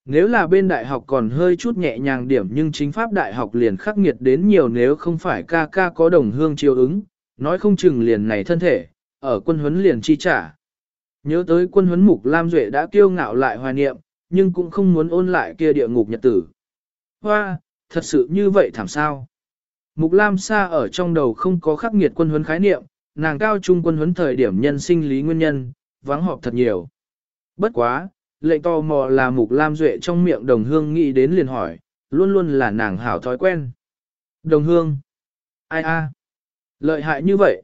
Nếu là bên đại học còn hơi chút nhẹ nhàng điểm nhưng chính pháp đại học liền khắc nghiệt đến nhiều nếu không phải ca ca có đồng hương chiều ứng, nói không chừng liền này thân thể, ở quân huấn liền chi trả. nhớ tới quân huấn mục Lam Duệ đã kiêu ngạo lại hoài niệm, nhưng cũng không muốn ôn lại kia địa ngục nhật tử. Hoa, thật sự như vậy thảm sao? Mục Lam Sa ở trong đầu không có khắc nghiệt quân huấn khái niệm, nàng cao trung quân huấn thời điểm nhân sinh lý nguyên nhân, vắng họp thật nhiều. Bất quá, lệnh tò mò là Mục Lam Duệ trong miệng đồng hương nghĩ đến liền hỏi, luôn luôn là nàng hảo thói quen. Đồng hương, ai a, lợi hại như vậy.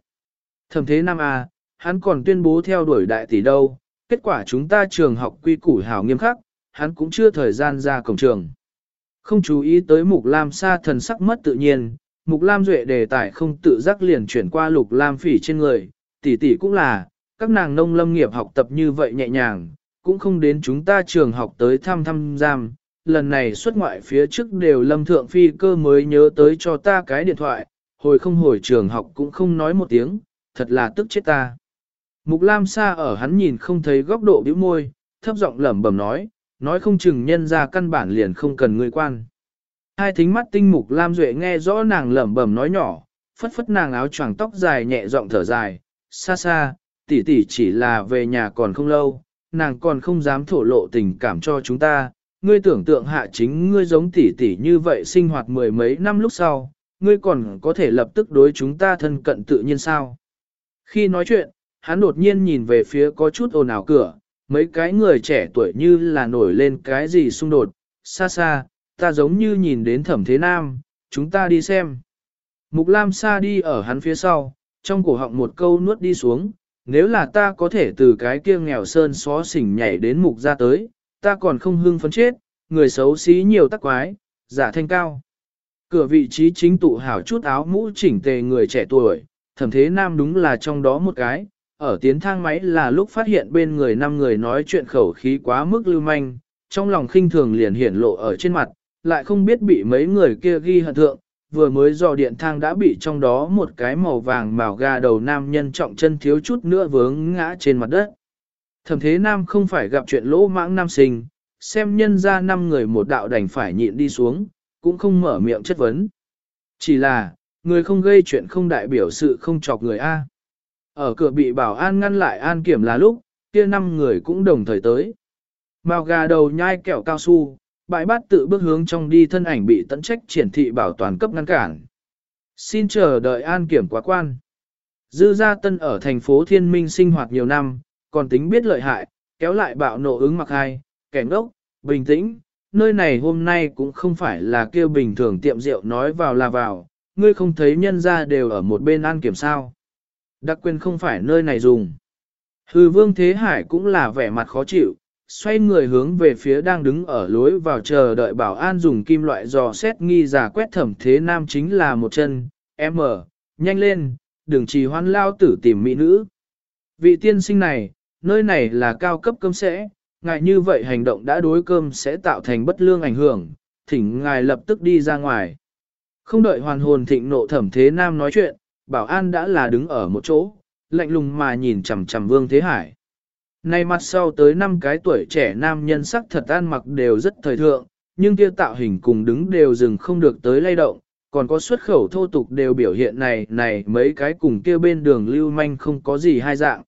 Thẩm thế nam a, hắn còn tuyên bố theo đuổi đại tỷ đâu, kết quả chúng ta trường học quy củ hảo nghiêm khắc, hắn cũng chưa thời gian ra cổng trường. Không chú ý tới Mục Lam Sa thần sắc mất tự nhiên, Mục Lam Duệ đề tài không tự giác liền chuyển qua Lục Lam Phỉ trên người, tỷ tỷ cũng là, các nàng nông lâm nghiệp học tập như vậy nhẹ nhàng, cũng không đến chúng ta trường học tới thăm thăm giam. Lần này xuất ngoại phía trước đều lâm thượng phi cơ mới nhớ tới cho ta cái điện thoại, hồi không hồi trường học cũng không nói một tiếng, thật là tức chết ta. Mục Lam Sa ở hắn nhìn không thấy góc độ bĩu môi, thấp giọng lẩm bẩm nói, nói không chừng nhân ra căn bản liền không cần người quan. Hai thính mắt tinh mục Lam Duệ nghe rõ nàng lẩm bẩm nói nhỏ, phất phất nàng áo choàng tóc dài nhẹ giọng thở dài, xa xa, tỷ tỷ chỉ là về nhà còn không lâu, nàng còn không dám thổ lộ tình cảm cho chúng ta. Ngươi tưởng tượng hạ chính ngươi giống tỷ tỷ như vậy sinh hoạt mười mấy năm lúc sau, ngươi còn có thể lập tức đối chúng ta thân cận tự nhiên sao? Khi nói chuyện, hắn đột nhiên nhìn về phía có chút ồn ào cửa, mấy cái người trẻ tuổi như là nổi lên cái gì xung đột, xa xa, ta giống như nhìn đến thẩm thế nam, chúng ta đi xem. Mục Lam Sa đi ở hắn phía sau, trong cổ họng một câu nuốt đi xuống, nếu là ta có thể từ cái kia nghèo sơn xó xỉnh nhảy đến mục ra tới, ta còn không hưng phấn chết, người xấu xí nhiều tắc quái, giả thanh cao. Cửa vị trí chính tụ hảo chút áo mũ chỉnh tề người trẻ tuổi, thẩm thế nam đúng là trong đó một cái, ở tiến thang máy là lúc phát hiện bên người năm người nói chuyện khẩu khí quá mức lưu manh, trong lòng khinh thường liền hiển lộ ở trên mặt, lại không biết bị mấy người kia ghi hận thượng, vừa mới dò điện thang đã bị trong đó một cái màu vàng màu ga đầu nam nhân trọng chân thiếu chút nữa vướng ngã trên mặt đất. Thẩm thế nam không phải gặp chuyện lỗ mãng nam sinh, xem nhân ra năm người một đạo đành phải nhịn đi xuống, cũng không mở miệng chất vấn. Chỉ là, người không gây chuyện không đại biểu sự không chọc người A. Ở cửa bị bảo an ngăn lại an kiểm là lúc, kia năm người cũng đồng thời tới. Mao gà đầu nhai kẹo cao su, bãi bát tự bước hướng trong đi thân ảnh bị tận trách triển thị bảo toàn cấp ngăn cản. Xin chờ đợi an kiểm quá quan. Dư gia tân ở thành phố Thiên Minh sinh hoạt nhiều năm, còn tính biết lợi hại, kéo lại bạo nộ ứng mặc hai, kẻ ngốc, bình tĩnh, nơi này hôm nay cũng không phải là kêu bình thường tiệm rượu nói vào là vào, ngươi không thấy nhân ra đều ở một bên an kiểm sao. Đặc quyền không phải nơi này dùng. Hư vương Thế Hải cũng là vẻ mặt khó chịu, xoay người hướng về phía đang đứng ở lối vào chờ đợi bảo an dùng kim loại dò xét nghi giả quét thẩm thế nam chính là một chân, em mở, nhanh lên, đừng trì hoan lao tử tìm mỹ nữ. Vị tiên sinh này, nơi này là cao cấp cơm sẽ, ngài như vậy hành động đã đối cơm sẽ tạo thành bất lương ảnh hưởng, thỉnh ngài lập tức đi ra ngoài. Không đợi hoàn hồn thịnh nộ thẩm thế nam nói chuyện, bảo an đã là đứng ở một chỗ, lạnh lùng mà nhìn chằm chằm vương thế hải. Nay mặt sau tới năm cái tuổi trẻ nam nhân sắc thật ăn mặc đều rất thời thượng, nhưng kia tạo hình cùng đứng đều dừng không được tới lay động, còn có xuất khẩu thô tục đều biểu hiện này này mấy cái cùng kia bên đường lưu manh không có gì hai dạng.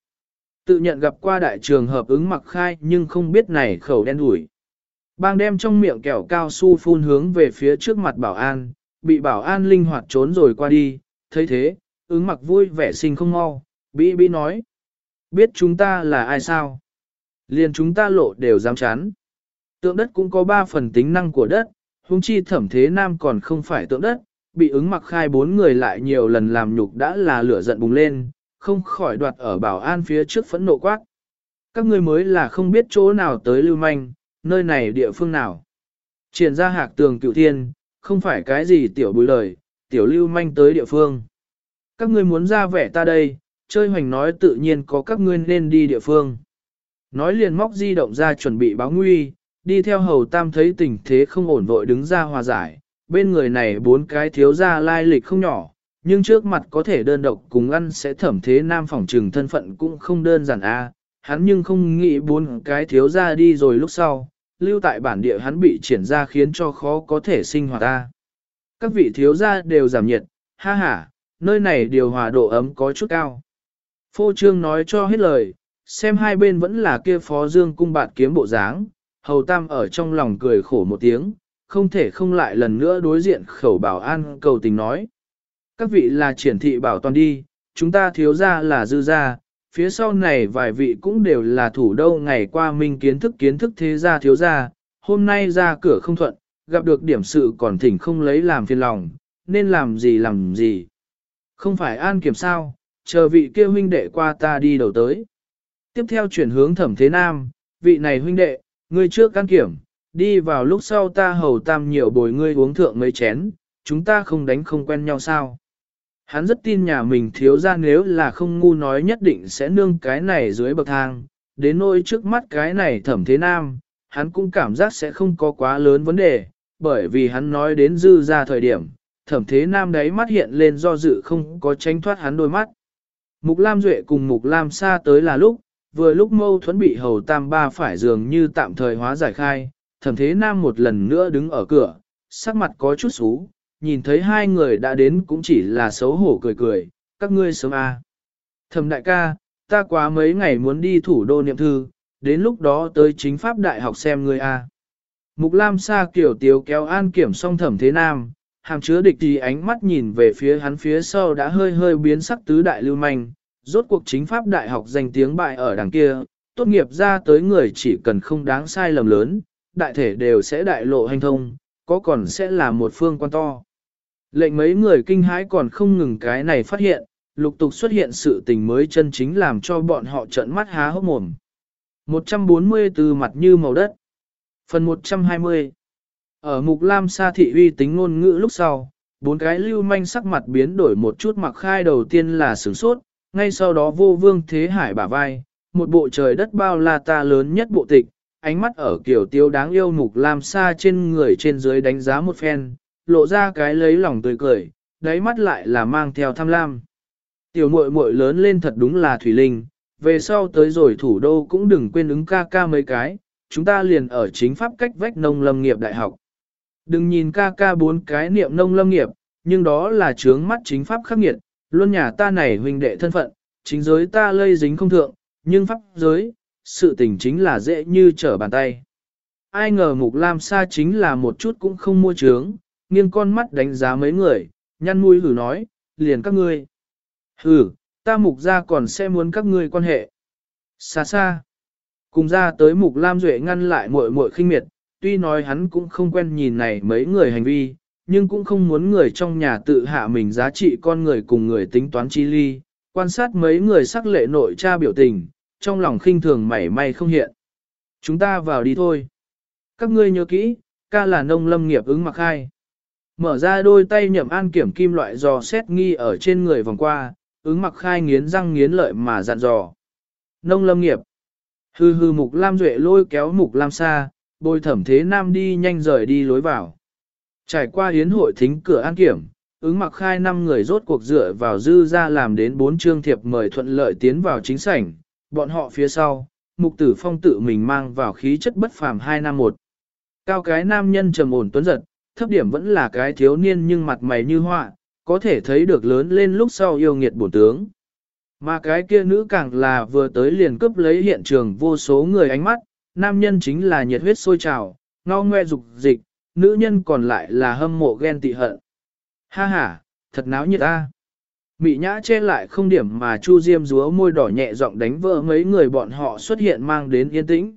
Tự nhận gặp qua đại trường hợp ứng mặc khai nhưng không biết này khẩu đen đủi. Bang đem trong miệng kẹo cao su phun hướng về phía trước mặt bảo an, bị bảo an linh hoạt trốn rồi qua đi, thấy thế, ứng mặc vui vẻ sinh không mau, Bĩ Bĩ nói. Biết chúng ta là ai sao? Liền chúng ta lộ đều dám chán. Tượng đất cũng có ba phần tính năng của đất, huống chi thẩm thế nam còn không phải tượng đất, bị ứng mặc khai bốn người lại nhiều lần làm nhục đã là lửa giận bùng lên, không khỏi đoạt ở bảo an phía trước phẫn nộ quát. Các ngươi mới là không biết chỗ nào tới lưu manh, nơi này địa phương nào. Triển ra hạc tường cựu thiên, không phải cái gì tiểu bùi lời, tiểu lưu manh tới địa phương. Các ngươi muốn ra vẻ ta đây, chơi hoành nói tự nhiên có các ngươi nên đi địa phương. Nói liền móc di động ra chuẩn bị báo nguy, đi theo hầu tam thấy tình thế không ổn vội đứng ra hòa giải, bên người này bốn cái thiếu gia lai lịch không nhỏ, nhưng trước mặt có thể đơn độc cùng ăn sẽ thẩm thế nam phỏng trừng thân phận cũng không đơn giản a. hắn nhưng không nghĩ bốn cái thiếu gia đi rồi lúc sau, lưu tại bản địa hắn bị triển ra khiến cho khó có thể sinh hoạt ta. Các vị thiếu gia đều giảm nhiệt, ha ha, nơi này điều hòa độ ấm có chút cao. Phô trương nói cho hết lời, xem hai bên vẫn là kia phó dương cung bạt kiếm bộ dáng, hầu tam ở trong lòng cười khổ một tiếng, không thể không lại lần nữa đối diện khẩu bảo an cầu tình nói. Các vị là triển thị bảo toàn đi, chúng ta thiếu ra là dư ra, phía sau này vài vị cũng đều là thủ đô ngày qua minh kiến thức kiến thức thế gia thiếu gia, hôm nay ra cửa không thuận, gặp được điểm sự còn thỉnh không lấy làm phiền lòng, nên làm gì làm gì. Không phải an kiểm sao, chờ vị kia huynh đệ qua ta đi đầu tới. Tiếp theo chuyển hướng thẩm thế nam, vị này huynh đệ, ngươi trước can kiểm, đi vào lúc sau ta hầu tam nhiều bồi ngươi uống thượng mấy chén, chúng ta không đánh không quen nhau sao. Hắn rất tin nhà mình thiếu ra nếu là không ngu nói nhất định sẽ nương cái này dưới bậc thang, đến nỗi trước mắt cái này thẩm thế nam, hắn cũng cảm giác sẽ không có quá lớn vấn đề, bởi vì hắn nói đến dư ra thời điểm, thẩm thế nam đấy mắt hiện lên do dự không có tránh thoát hắn đôi mắt. Mục Lam Duệ cùng Mục Lam xa tới là lúc, vừa lúc mâu thuẫn bị hầu tam ba phải dường như tạm thời hóa giải khai, thẩm thế nam một lần nữa đứng ở cửa, sắc mặt có chút xú, nhìn thấy hai người đã đến cũng chỉ là xấu hổ cười cười, các ngươi sớm à. Thẩm đại ca, ta quá mấy ngày muốn đi thủ đô niệm thư, đến lúc đó tới chính pháp đại học xem ngươi à. Mục Lam Sa kiểu tiếu kéo an kiểm xong thẩm thế nam, hàm chứa địch thì ánh mắt nhìn về phía hắn phía sau đã hơi hơi biến sắc tứ đại lưu manh, rốt cuộc chính pháp đại học danh tiếng bại ở đằng kia, tốt nghiệp ra tới người chỉ cần không đáng sai lầm lớn, đại thể đều sẽ đại lộ hành thông, có còn sẽ là một phương quan to. Lệnh mấy người kinh hãi còn không ngừng cái này phát hiện, lục tục xuất hiện sự tình mới chân chính làm cho bọn họ trợn mắt há hốc mồm. 140 từ mặt như màu đất. Phần 120 ở Mục Lam Sa thị uy tính ngôn ngữ lúc sau, bốn cái lưu manh sắc mặt biến đổi một chút mặc khai đầu tiên là sửng sốt, ngay sau đó vô vương thế hải bả vai, một bộ trời đất bao la ta lớn nhất bộ tịch, ánh mắt ở kiểu tiêu đáng yêu Mục Lam Sa trên người trên dưới đánh giá một phen, lộ ra cái lấy lòng tươi cười, đáy mắt lại là mang theo tham lam. Tiểu muội muội lớn lên thật đúng là thủy linh, về sau tới rồi thủ đô cũng đừng quên ứng ca ca mấy cái, chúng ta liền ở chính pháp cách vách nông lâm nghiệp đại học. Đừng nhìn ca ca bốn cái niệm nông lâm nghiệp, nhưng đó là trướng mắt chính pháp khắc nghiệt, luôn nhà ta này huynh đệ thân phận, chính giới ta lây dính không thượng, nhưng pháp giới, sự tình chính là dễ như trở bàn tay. Ai ngờ Mục Lam Sa chính là một chút cũng không mua trướng, nghiêng con mắt đánh giá mấy người, nhăn mũi hử nói, liền các ngươi. Hử, ta Mục ra còn sẽ muốn các ngươi quan hệ. Xa xa. Cùng ra tới Mục Lam Duệ ngăn lại muội muội khinh miệt, tuy nói hắn cũng không quen nhìn này mấy người hành vi, nhưng cũng không muốn người trong nhà tự hạ mình giá trị con người cùng người tính toán chi ly, quan sát mấy người sắc lệ nội tra biểu tình, trong lòng khinh thường mảy may không hiện. Chúng ta vào đi thôi. Các ngươi nhớ kỹ, ca là nông lâm nghiệp ứng mặc hai. Mở ra đôi tay nhậm an kiểm kim loại dò xét nghi ở trên người vòng qua, ứng mặc khai nghiến răng nghiến lợi mà dặn dò. Nông lâm nghiệp. Hư hư mục lam duệ lôi kéo mục lam xa, bồi thẩm thế nam đi nhanh rời đi lối vào. Trải qua hiến hội thính cửa an kiểm, ứng mặc khai năm người rốt cuộc dựa vào dư ra làm đến bốn chương thiệp mời thuận lợi tiến vào chính sảnh, bọn họ phía sau, mục tử phong tự mình mang vào khí chất bất phàm hai năm một. Cao cái nam nhân trầm ổn tuấn giật, thấp điểm vẫn là cái thiếu niên nhưng mặt mày như họa, có thể thấy được lớn lên lúc sau yêu nghiệt bổ tướng. Mà cái kia nữ càng là vừa tới liền cướp lấy hiện trường vô số người ánh mắt, nam nhân chính là nhiệt huyết sôi trào, ngao ngoe dục dịch, nữ nhân còn lại là hâm mộ ghen tị hận. Ha ha, thật náo nhiệt a. Mị nhã che lại không điểm mà Chu Diêm rúa môi đỏ nhẹ giọng đánh vỡ mấy người bọn họ xuất hiện mang đến yên tĩnh.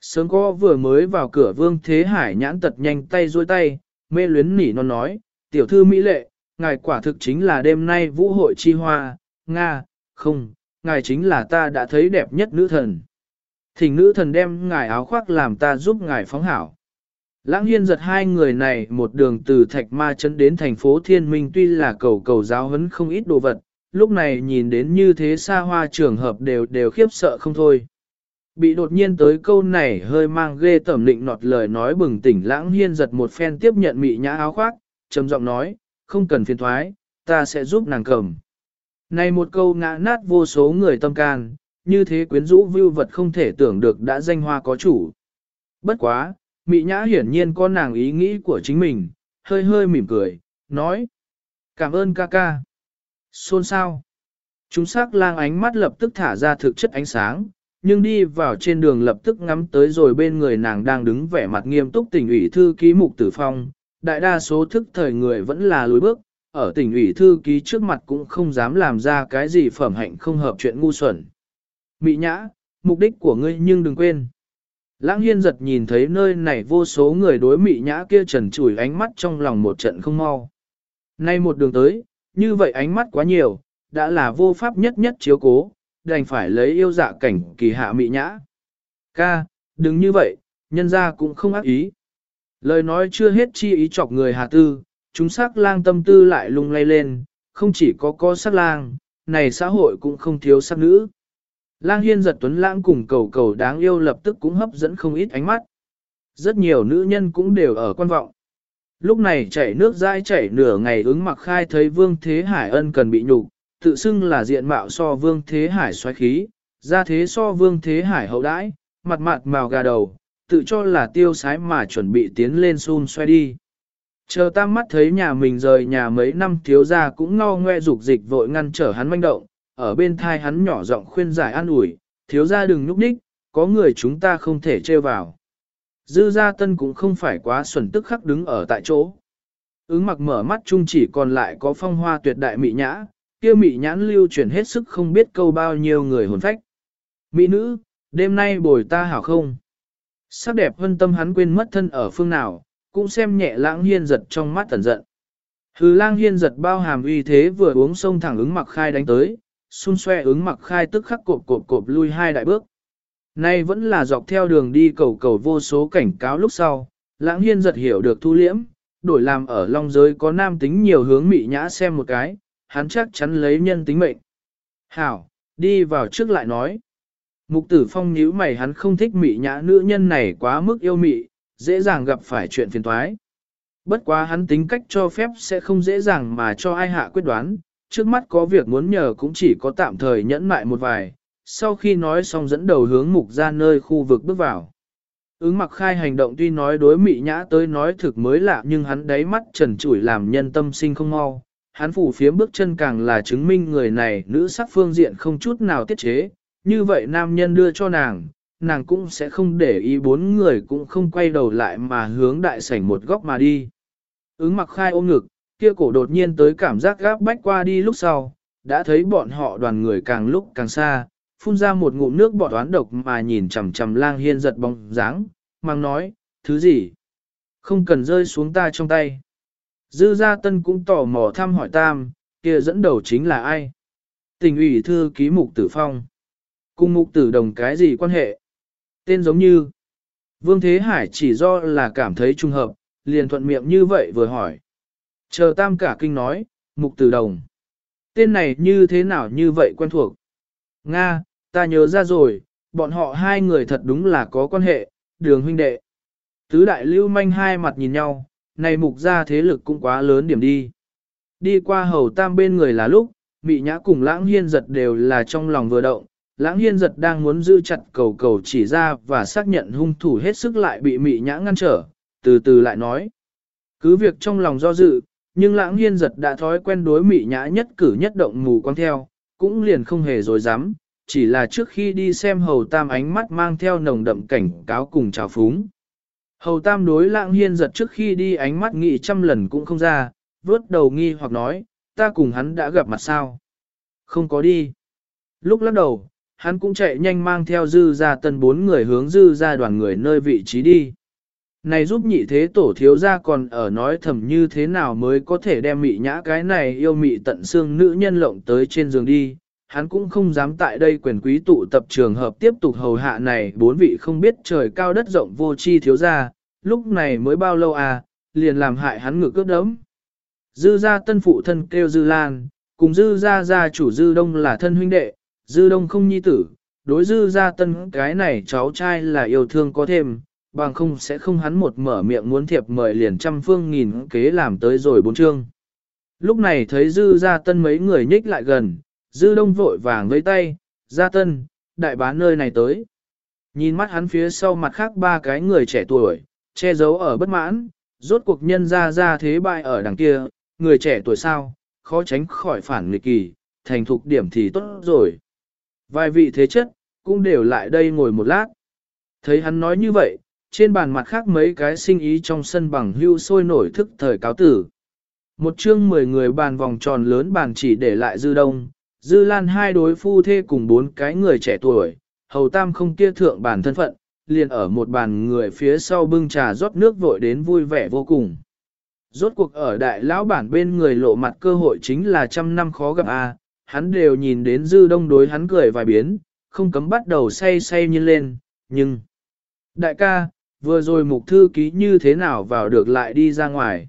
Sớm có vừa mới vào cửa vương thế hải nhãn tật nhanh tay dôi tay, mê luyến nỉ non nói, tiểu thư Mỹ lệ, ngài quả thực chính là đêm nay vũ hội chi hoa, Nga, không, ngài chính là ta đã thấy đẹp nhất nữ thần. Thỉnh nữ thần đem ngài áo khoác làm ta giúp ngài phóng hảo. Lãng hiên giật hai người này một đường từ thạch ma chân đến thành phố thiên minh tuy là cầu cầu giáo hấn không ít đồ vật, lúc này nhìn đến như thế xa hoa trường hợp đều đều khiếp sợ không thôi. Bị đột nhiên tới câu này hơi mang ghê tẩm định nọt lời nói bừng tỉnh lãng hiên giật một phen tiếp nhận mị nhã áo khoác, trầm giọng nói, không cần phiền thoái, ta sẽ giúp nàng cầm. Này một câu ngã nát vô số người tâm can, như thế quyến rũ view vật không thể tưởng được đã danh hoa có chủ. Bất quá, mỹ Nhã hiển nhiên có nàng ý nghĩ của chính mình, hơi hơi mỉm cười, nói. Cảm ơn ca ca. Xôn sao. Chúng sắc lang ánh mắt lập tức thả ra thực chất ánh sáng, nhưng đi vào trên đường lập tức ngắm tới rồi bên người nàng đang đứng vẻ mặt nghiêm túc tỉnh ủy thư ký mục tử phong. Đại đa số thức thời người vẫn là lối bước, ở tỉnh ủy thư ký trước mặt cũng không dám làm ra cái gì phẩm hạnh không hợp chuyện ngu xuẩn. Mị nhã, mục đích của ngươi nhưng đừng quên. Lãng hiên giật nhìn thấy nơi này vô số người đối mị nhã kia trần chùi ánh mắt trong lòng một trận không mau. Nay một đường tới, như vậy ánh mắt quá nhiều, đã là vô pháp nhất nhất chiếu cố, đành phải lấy yêu dạ cảnh kỳ hạ mị nhã. Ca, đừng như vậy, nhân ra cũng không ác ý. Lời nói chưa hết chi ý chọc người hà tư, chúng sắc lang tâm tư lại lung lay lên, không chỉ có có sắc lang, này xã hội cũng không thiếu sắc nữ. Lang hiên giật tuấn lãng cùng cầu cầu đáng yêu lập tức cũng hấp dẫn không ít ánh mắt. Rất nhiều nữ nhân cũng đều ở quan vọng. Lúc này chảy nước dãi chảy nửa ngày ứng mặc khai thấy vương thế hải ân cần bị nhục, tự xưng là diện mạo so vương thế hải xoáy khí, ra thế so vương thế hải hậu đãi, mặt mặt màu gà đầu, tự cho là tiêu sái mà chuẩn bị tiến lên xun xoay đi. Chờ tam mắt thấy nhà mình rời nhà mấy năm thiếu gia cũng ngao ngoe dục dịch vội ngăn trở hắn manh động, ở bên thai hắn nhỏ giọng khuyên giải an ủi, thiếu gia đừng nhúc nhích, có người chúng ta không thể trêu vào. Dư gia tân cũng không phải quá xuẩn tức khắc đứng ở tại chỗ. Ứng mặc mở mắt chung chỉ còn lại có phong hoa tuyệt đại mị nhã, kia mị nhãn lưu chuyển hết sức không biết câu bao nhiêu người hồn phách. Mỹ nữ, đêm nay bồi ta hảo không? Sắc đẹp hơn tâm hắn quên mất thân ở phương nào, cũng xem nhẹ lãng hiên giật trong mắt tẩn giận. Hừ lang hiên giật bao hàm uy thế vừa uống sông thẳng ứng mặc khai đánh tới, Xung xoe ứng mặc khai tức khắc cộp cộp cộp lui hai đại bước. Nay vẫn là dọc theo đường đi cầu cầu vô số cảnh cáo lúc sau, lãng hiên giật hiểu được thu liễm, đổi làm ở long giới có nam tính nhiều hướng mị nhã xem một cái, hắn chắc chắn lấy nhân tính mệnh. Hảo, đi vào trước lại nói. Mục tử phong nhíu mày hắn không thích mị nhã nữ nhân này quá mức yêu mị, dễ dàng gặp phải chuyện phiền toái. Bất quá hắn tính cách cho phép sẽ không dễ dàng mà cho ai hạ quyết đoán, trước mắt có việc muốn nhờ cũng chỉ có tạm thời nhẫn mại một vài, sau khi nói xong dẫn đầu hướng mục ra nơi khu vực bước vào. Ứng mặc khai hành động tuy nói đối mị nhã tới nói thực mới lạ nhưng hắn đáy mắt trần trụi làm nhân tâm sinh không mau. Hắn phủ phía bước chân càng là chứng minh người này nữ sắc phương diện không chút nào tiết chế, như vậy nam nhân đưa cho nàng, nàng cũng sẽ không để ý bốn người cũng không quay đầu lại mà hướng đại sảnh một góc mà đi. Ứng mặc khai ôm ngực, kia cổ đột nhiên tới cảm giác gáp bách qua đi lúc sau, đã thấy bọn họ đoàn người càng lúc càng xa, phun ra một ngụm nước bọt oán độc mà nhìn chằm chằm lang hiên giật bóng dáng, mang nói, thứ gì? Không cần rơi xuống ta trong tay. Dư gia tân cũng tò mò thăm hỏi tam, kia dẫn đầu chính là ai? Tình ủy thư ký mục tử phong. Cùng mục tử đồng cái gì quan hệ? Tên giống như. Vương Thế Hải chỉ do là cảm thấy trùng hợp, liền thuận miệng như vậy vừa hỏi. Chờ tam cả kinh nói, mục tử đồng. Tên này như thế nào như vậy quen thuộc? Nga, ta nhớ ra rồi, bọn họ hai người thật đúng là có quan hệ, đường huynh đệ. Tứ đại lưu manh hai mặt nhìn nhau, này mục ra thế lực cũng quá lớn điểm đi. Đi qua hầu tam bên người là lúc, mị nhã cùng lãng hiên giật đều là trong lòng vừa động, lãng hiên giật đang muốn giữ chặt cầu cầu chỉ ra và xác nhận hung thủ hết sức lại bị mị nhã ngăn trở, từ từ lại nói. Cứ việc trong lòng do dự, nhưng lãng hiên giật đã thói quen đối mị nhã nhất cử nhất động mù quang theo, cũng liền không hề dối dám, chỉ là trước khi đi xem hầu tam ánh mắt mang theo nồng đậm cảnh cáo cùng trào phúng. Hầu tam đối lãng hiên giật trước khi đi ánh mắt nghị trăm lần cũng không ra, vớt đầu nghi hoặc nói, ta cùng hắn đã gặp mặt sao? Không có đi. Lúc lắc đầu, hắn cũng chạy nhanh mang theo dư ra tân bốn người hướng dư ra đoàn người nơi vị trí đi. Này giúp nhị thế tổ thiếu ra còn ở nói thầm như thế nào mới có thể đem mị nhã cái này yêu mị tận xương nữ nhân lộng tới trên giường đi, hắn cũng không dám tại đây quyền quý tụ tập trường hợp tiếp tục hầu hạ này bốn vị không biết trời cao đất rộng vô chi thiếu ra, lúc này mới bao lâu à, liền làm hại hắn ngược cướp đấm. Dư gia tân phụ thân kêu dư lan, cùng dư gia gia chủ dư đông là thân huynh đệ, dư đông không nhi tử, đối dư gia tân cái này cháu trai là yêu thương có thêm, bằng không sẽ không hắn một mở miệng muốn thiệp mời liền trăm phương nghìn kế làm tới rồi bốn chương. Lúc này thấy dư gia tân mấy người nhích lại gần, dư đông vội vàng với tay, gia tân, đại bá nơi này tới. Nhìn mắt hắn phía sau mặt khác ba cái người trẻ tuổi, che giấu ở bất mãn, rốt cuộc nhân ra ra thế bại ở đằng kia, người trẻ tuổi sao, khó tránh khỏi phản nghịch kỳ, thành thục điểm thì tốt rồi. Vài vị thế chất, cũng đều lại đây ngồi một lát. Thấy hắn nói như vậy, trên bàn mặt khác mấy cái sinh ý trong sân bằng hưu sôi nổi thức thời cáo tử. Một chương mười người bàn vòng tròn lớn bàn chỉ để lại dư đông, dư lan hai đối phu thê cùng bốn cái người trẻ tuổi, hầu tam không kia thượng bàn thân phận, liền ở một bàn người phía sau bưng trà rót nước vội đến vui vẻ vô cùng. Rốt cuộc ở đại lão bản bên người lộ mặt cơ hội chính là trăm năm khó gặp a hắn đều nhìn đến dư đông đối hắn cười vài biến, không cấm bắt đầu say say nhiên lên, nhưng... Đại ca, vừa rồi mục thư ký như thế nào vào được lại đi ra ngoài.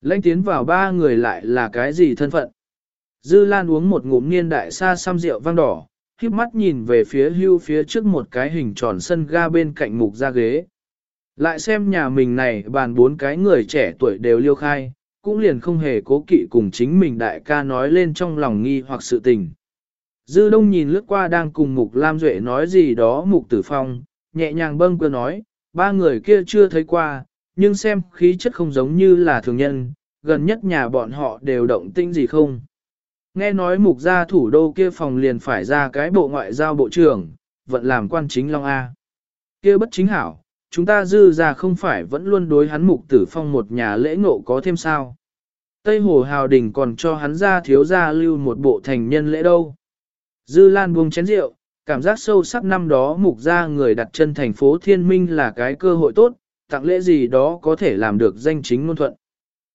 Lãnh tiến vào ba người lại là cái gì thân phận. Dư Lan uống một ngụm niên đại xa xăm rượu vang đỏ, khiếp mắt nhìn về phía hưu phía trước một cái hình tròn sân ga bên cạnh mục ra ghế. Lại xem nhà mình này bàn bốn cái người trẻ tuổi đều liêu khai, cũng liền không hề cố kỵ cùng chính mình đại ca nói lên trong lòng nghi hoặc sự tình. Dư Đông nhìn lướt qua đang cùng Mục Lam Duệ nói gì đó Mục Tử Phong, nhẹ nhàng bâng cơ nói, ba người kia chưa thấy qua, nhưng xem khí chất không giống như là thường nhân, gần nhất nhà bọn họ đều động tinh gì không. Nghe nói Mục gia thủ đô kia phòng liền phải ra cái bộ ngoại giao bộ trưởng, vận làm quan chính Long A. Kia bất chính hảo, chúng ta dư ra không phải vẫn luôn đối hắn Mục Tử Phong một nhà lễ ngộ có thêm sao. Tây Hồ Hào Đình còn cho hắn ra thiếu gia lưu một bộ thành nhân lễ đâu. Dư Lan buông chén rượu, cảm giác sâu sắc năm đó mục ra người đặt chân thành phố thiên minh là cái cơ hội tốt, tặng lễ gì đó có thể làm được danh chính ngôn thuận.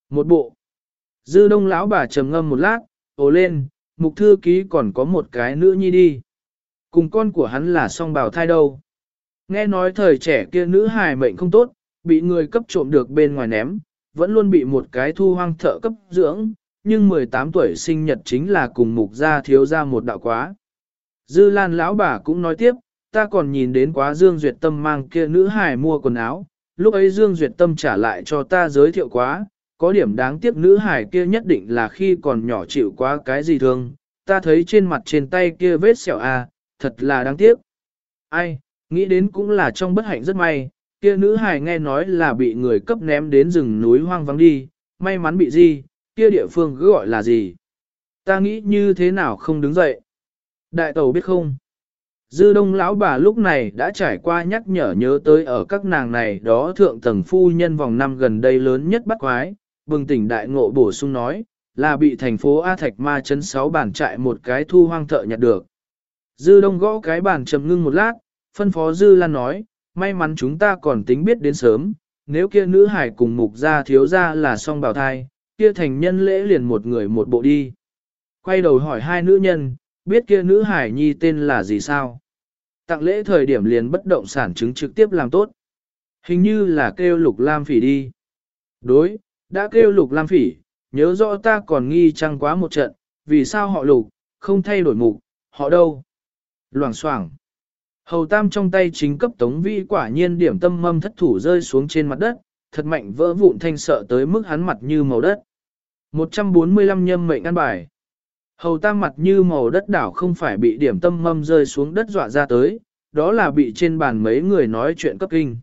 Một bộ. Dư đông lão bà trầm ngâm một lát, ồ lên, mục thư ký còn có một cái nữ nhi đi. Cùng con của hắn là song bào thai đâu. Nghe nói thời trẻ kia nữ hài mệnh không tốt, bị người cấp trộm được bên ngoài ném, vẫn luôn bị một cái thu hoang thợ cấp dưỡng, nhưng 18 tuổi sinh nhật chính là cùng mục gia thiếu ra một đạo quá. Dư Lan lão bà cũng nói tiếp, ta còn nhìn đến quá Dương Duyệt Tâm mang kia nữ hài mua quần áo, lúc ấy Dương Duyệt Tâm trả lại cho ta giới thiệu quá, có điểm đáng tiếc nữ hài kia nhất định là khi còn nhỏ chịu quá cái gì thương, ta thấy trên mặt trên tay kia vết sẹo à, thật là đáng tiếc. Ai, nghĩ đến cũng là trong bất hạnh rất may, kia nữ hài nghe nói là bị người cấp ném đến rừng núi hoang vắng đi, may mắn bị gì, kia địa phương cứ gọi là gì. Ta nghĩ như thế nào không đứng dậy. Đại tàu biết không? Dư đông lão bà lúc này đã trải qua nhắc nhở nhớ tới ở các nàng này đó thượng tầng phu nhân vòng năm gần đây lớn nhất bắt quái, bừng tỉnh đại ngộ bổ sung nói, là bị thành phố A Thạch Ma chấn sáu bản trại một cái thu hoang thợ nhặt được. Dư đông gõ cái bàn trầm ngưng một lát, phân phó Dư Lan nói, may mắn chúng ta còn tính biết đến sớm, nếu kia nữ hải cùng mục gia thiếu gia là song bào thai, kia thành nhân lễ liền một người một bộ đi. Quay đầu hỏi hai nữ nhân, biết kia nữ hải nhi tên là gì sao? Tặng lễ thời điểm liền bất động sản chứng trực tiếp làm tốt. Hình như là kêu lục lam phỉ đi. Đối, đã kêu lục lam phỉ, nhớ rõ ta còn nghi trăng quá một trận, vì sao họ lục, không thay đổi mục, họ đâu? Loảng xoảng. Hầu tam trong tay chính cấp tống vi quả nhiên điểm tâm mâm thất thủ rơi xuống trên mặt đất, thật mạnh vỡ vụn thanh sợ tới mức hắn mặt như màu đất. 145 nhâm mệnh ăn bài. Hầu tam mặt như màu đất đảo không phải bị điểm tâm mâm rơi xuống đất dọa ra tới, đó là bị trên bàn mấy người nói chuyện cấp kinh.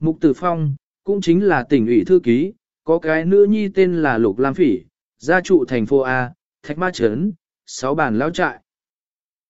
Mục Tử Phong, cũng chính là tỉnh ủy thư ký, có cái nữ nhi tên là Lục Lam Phỉ, gia trụ thành phố A, Thạch Ma Trấn, sáu bàn lao trại.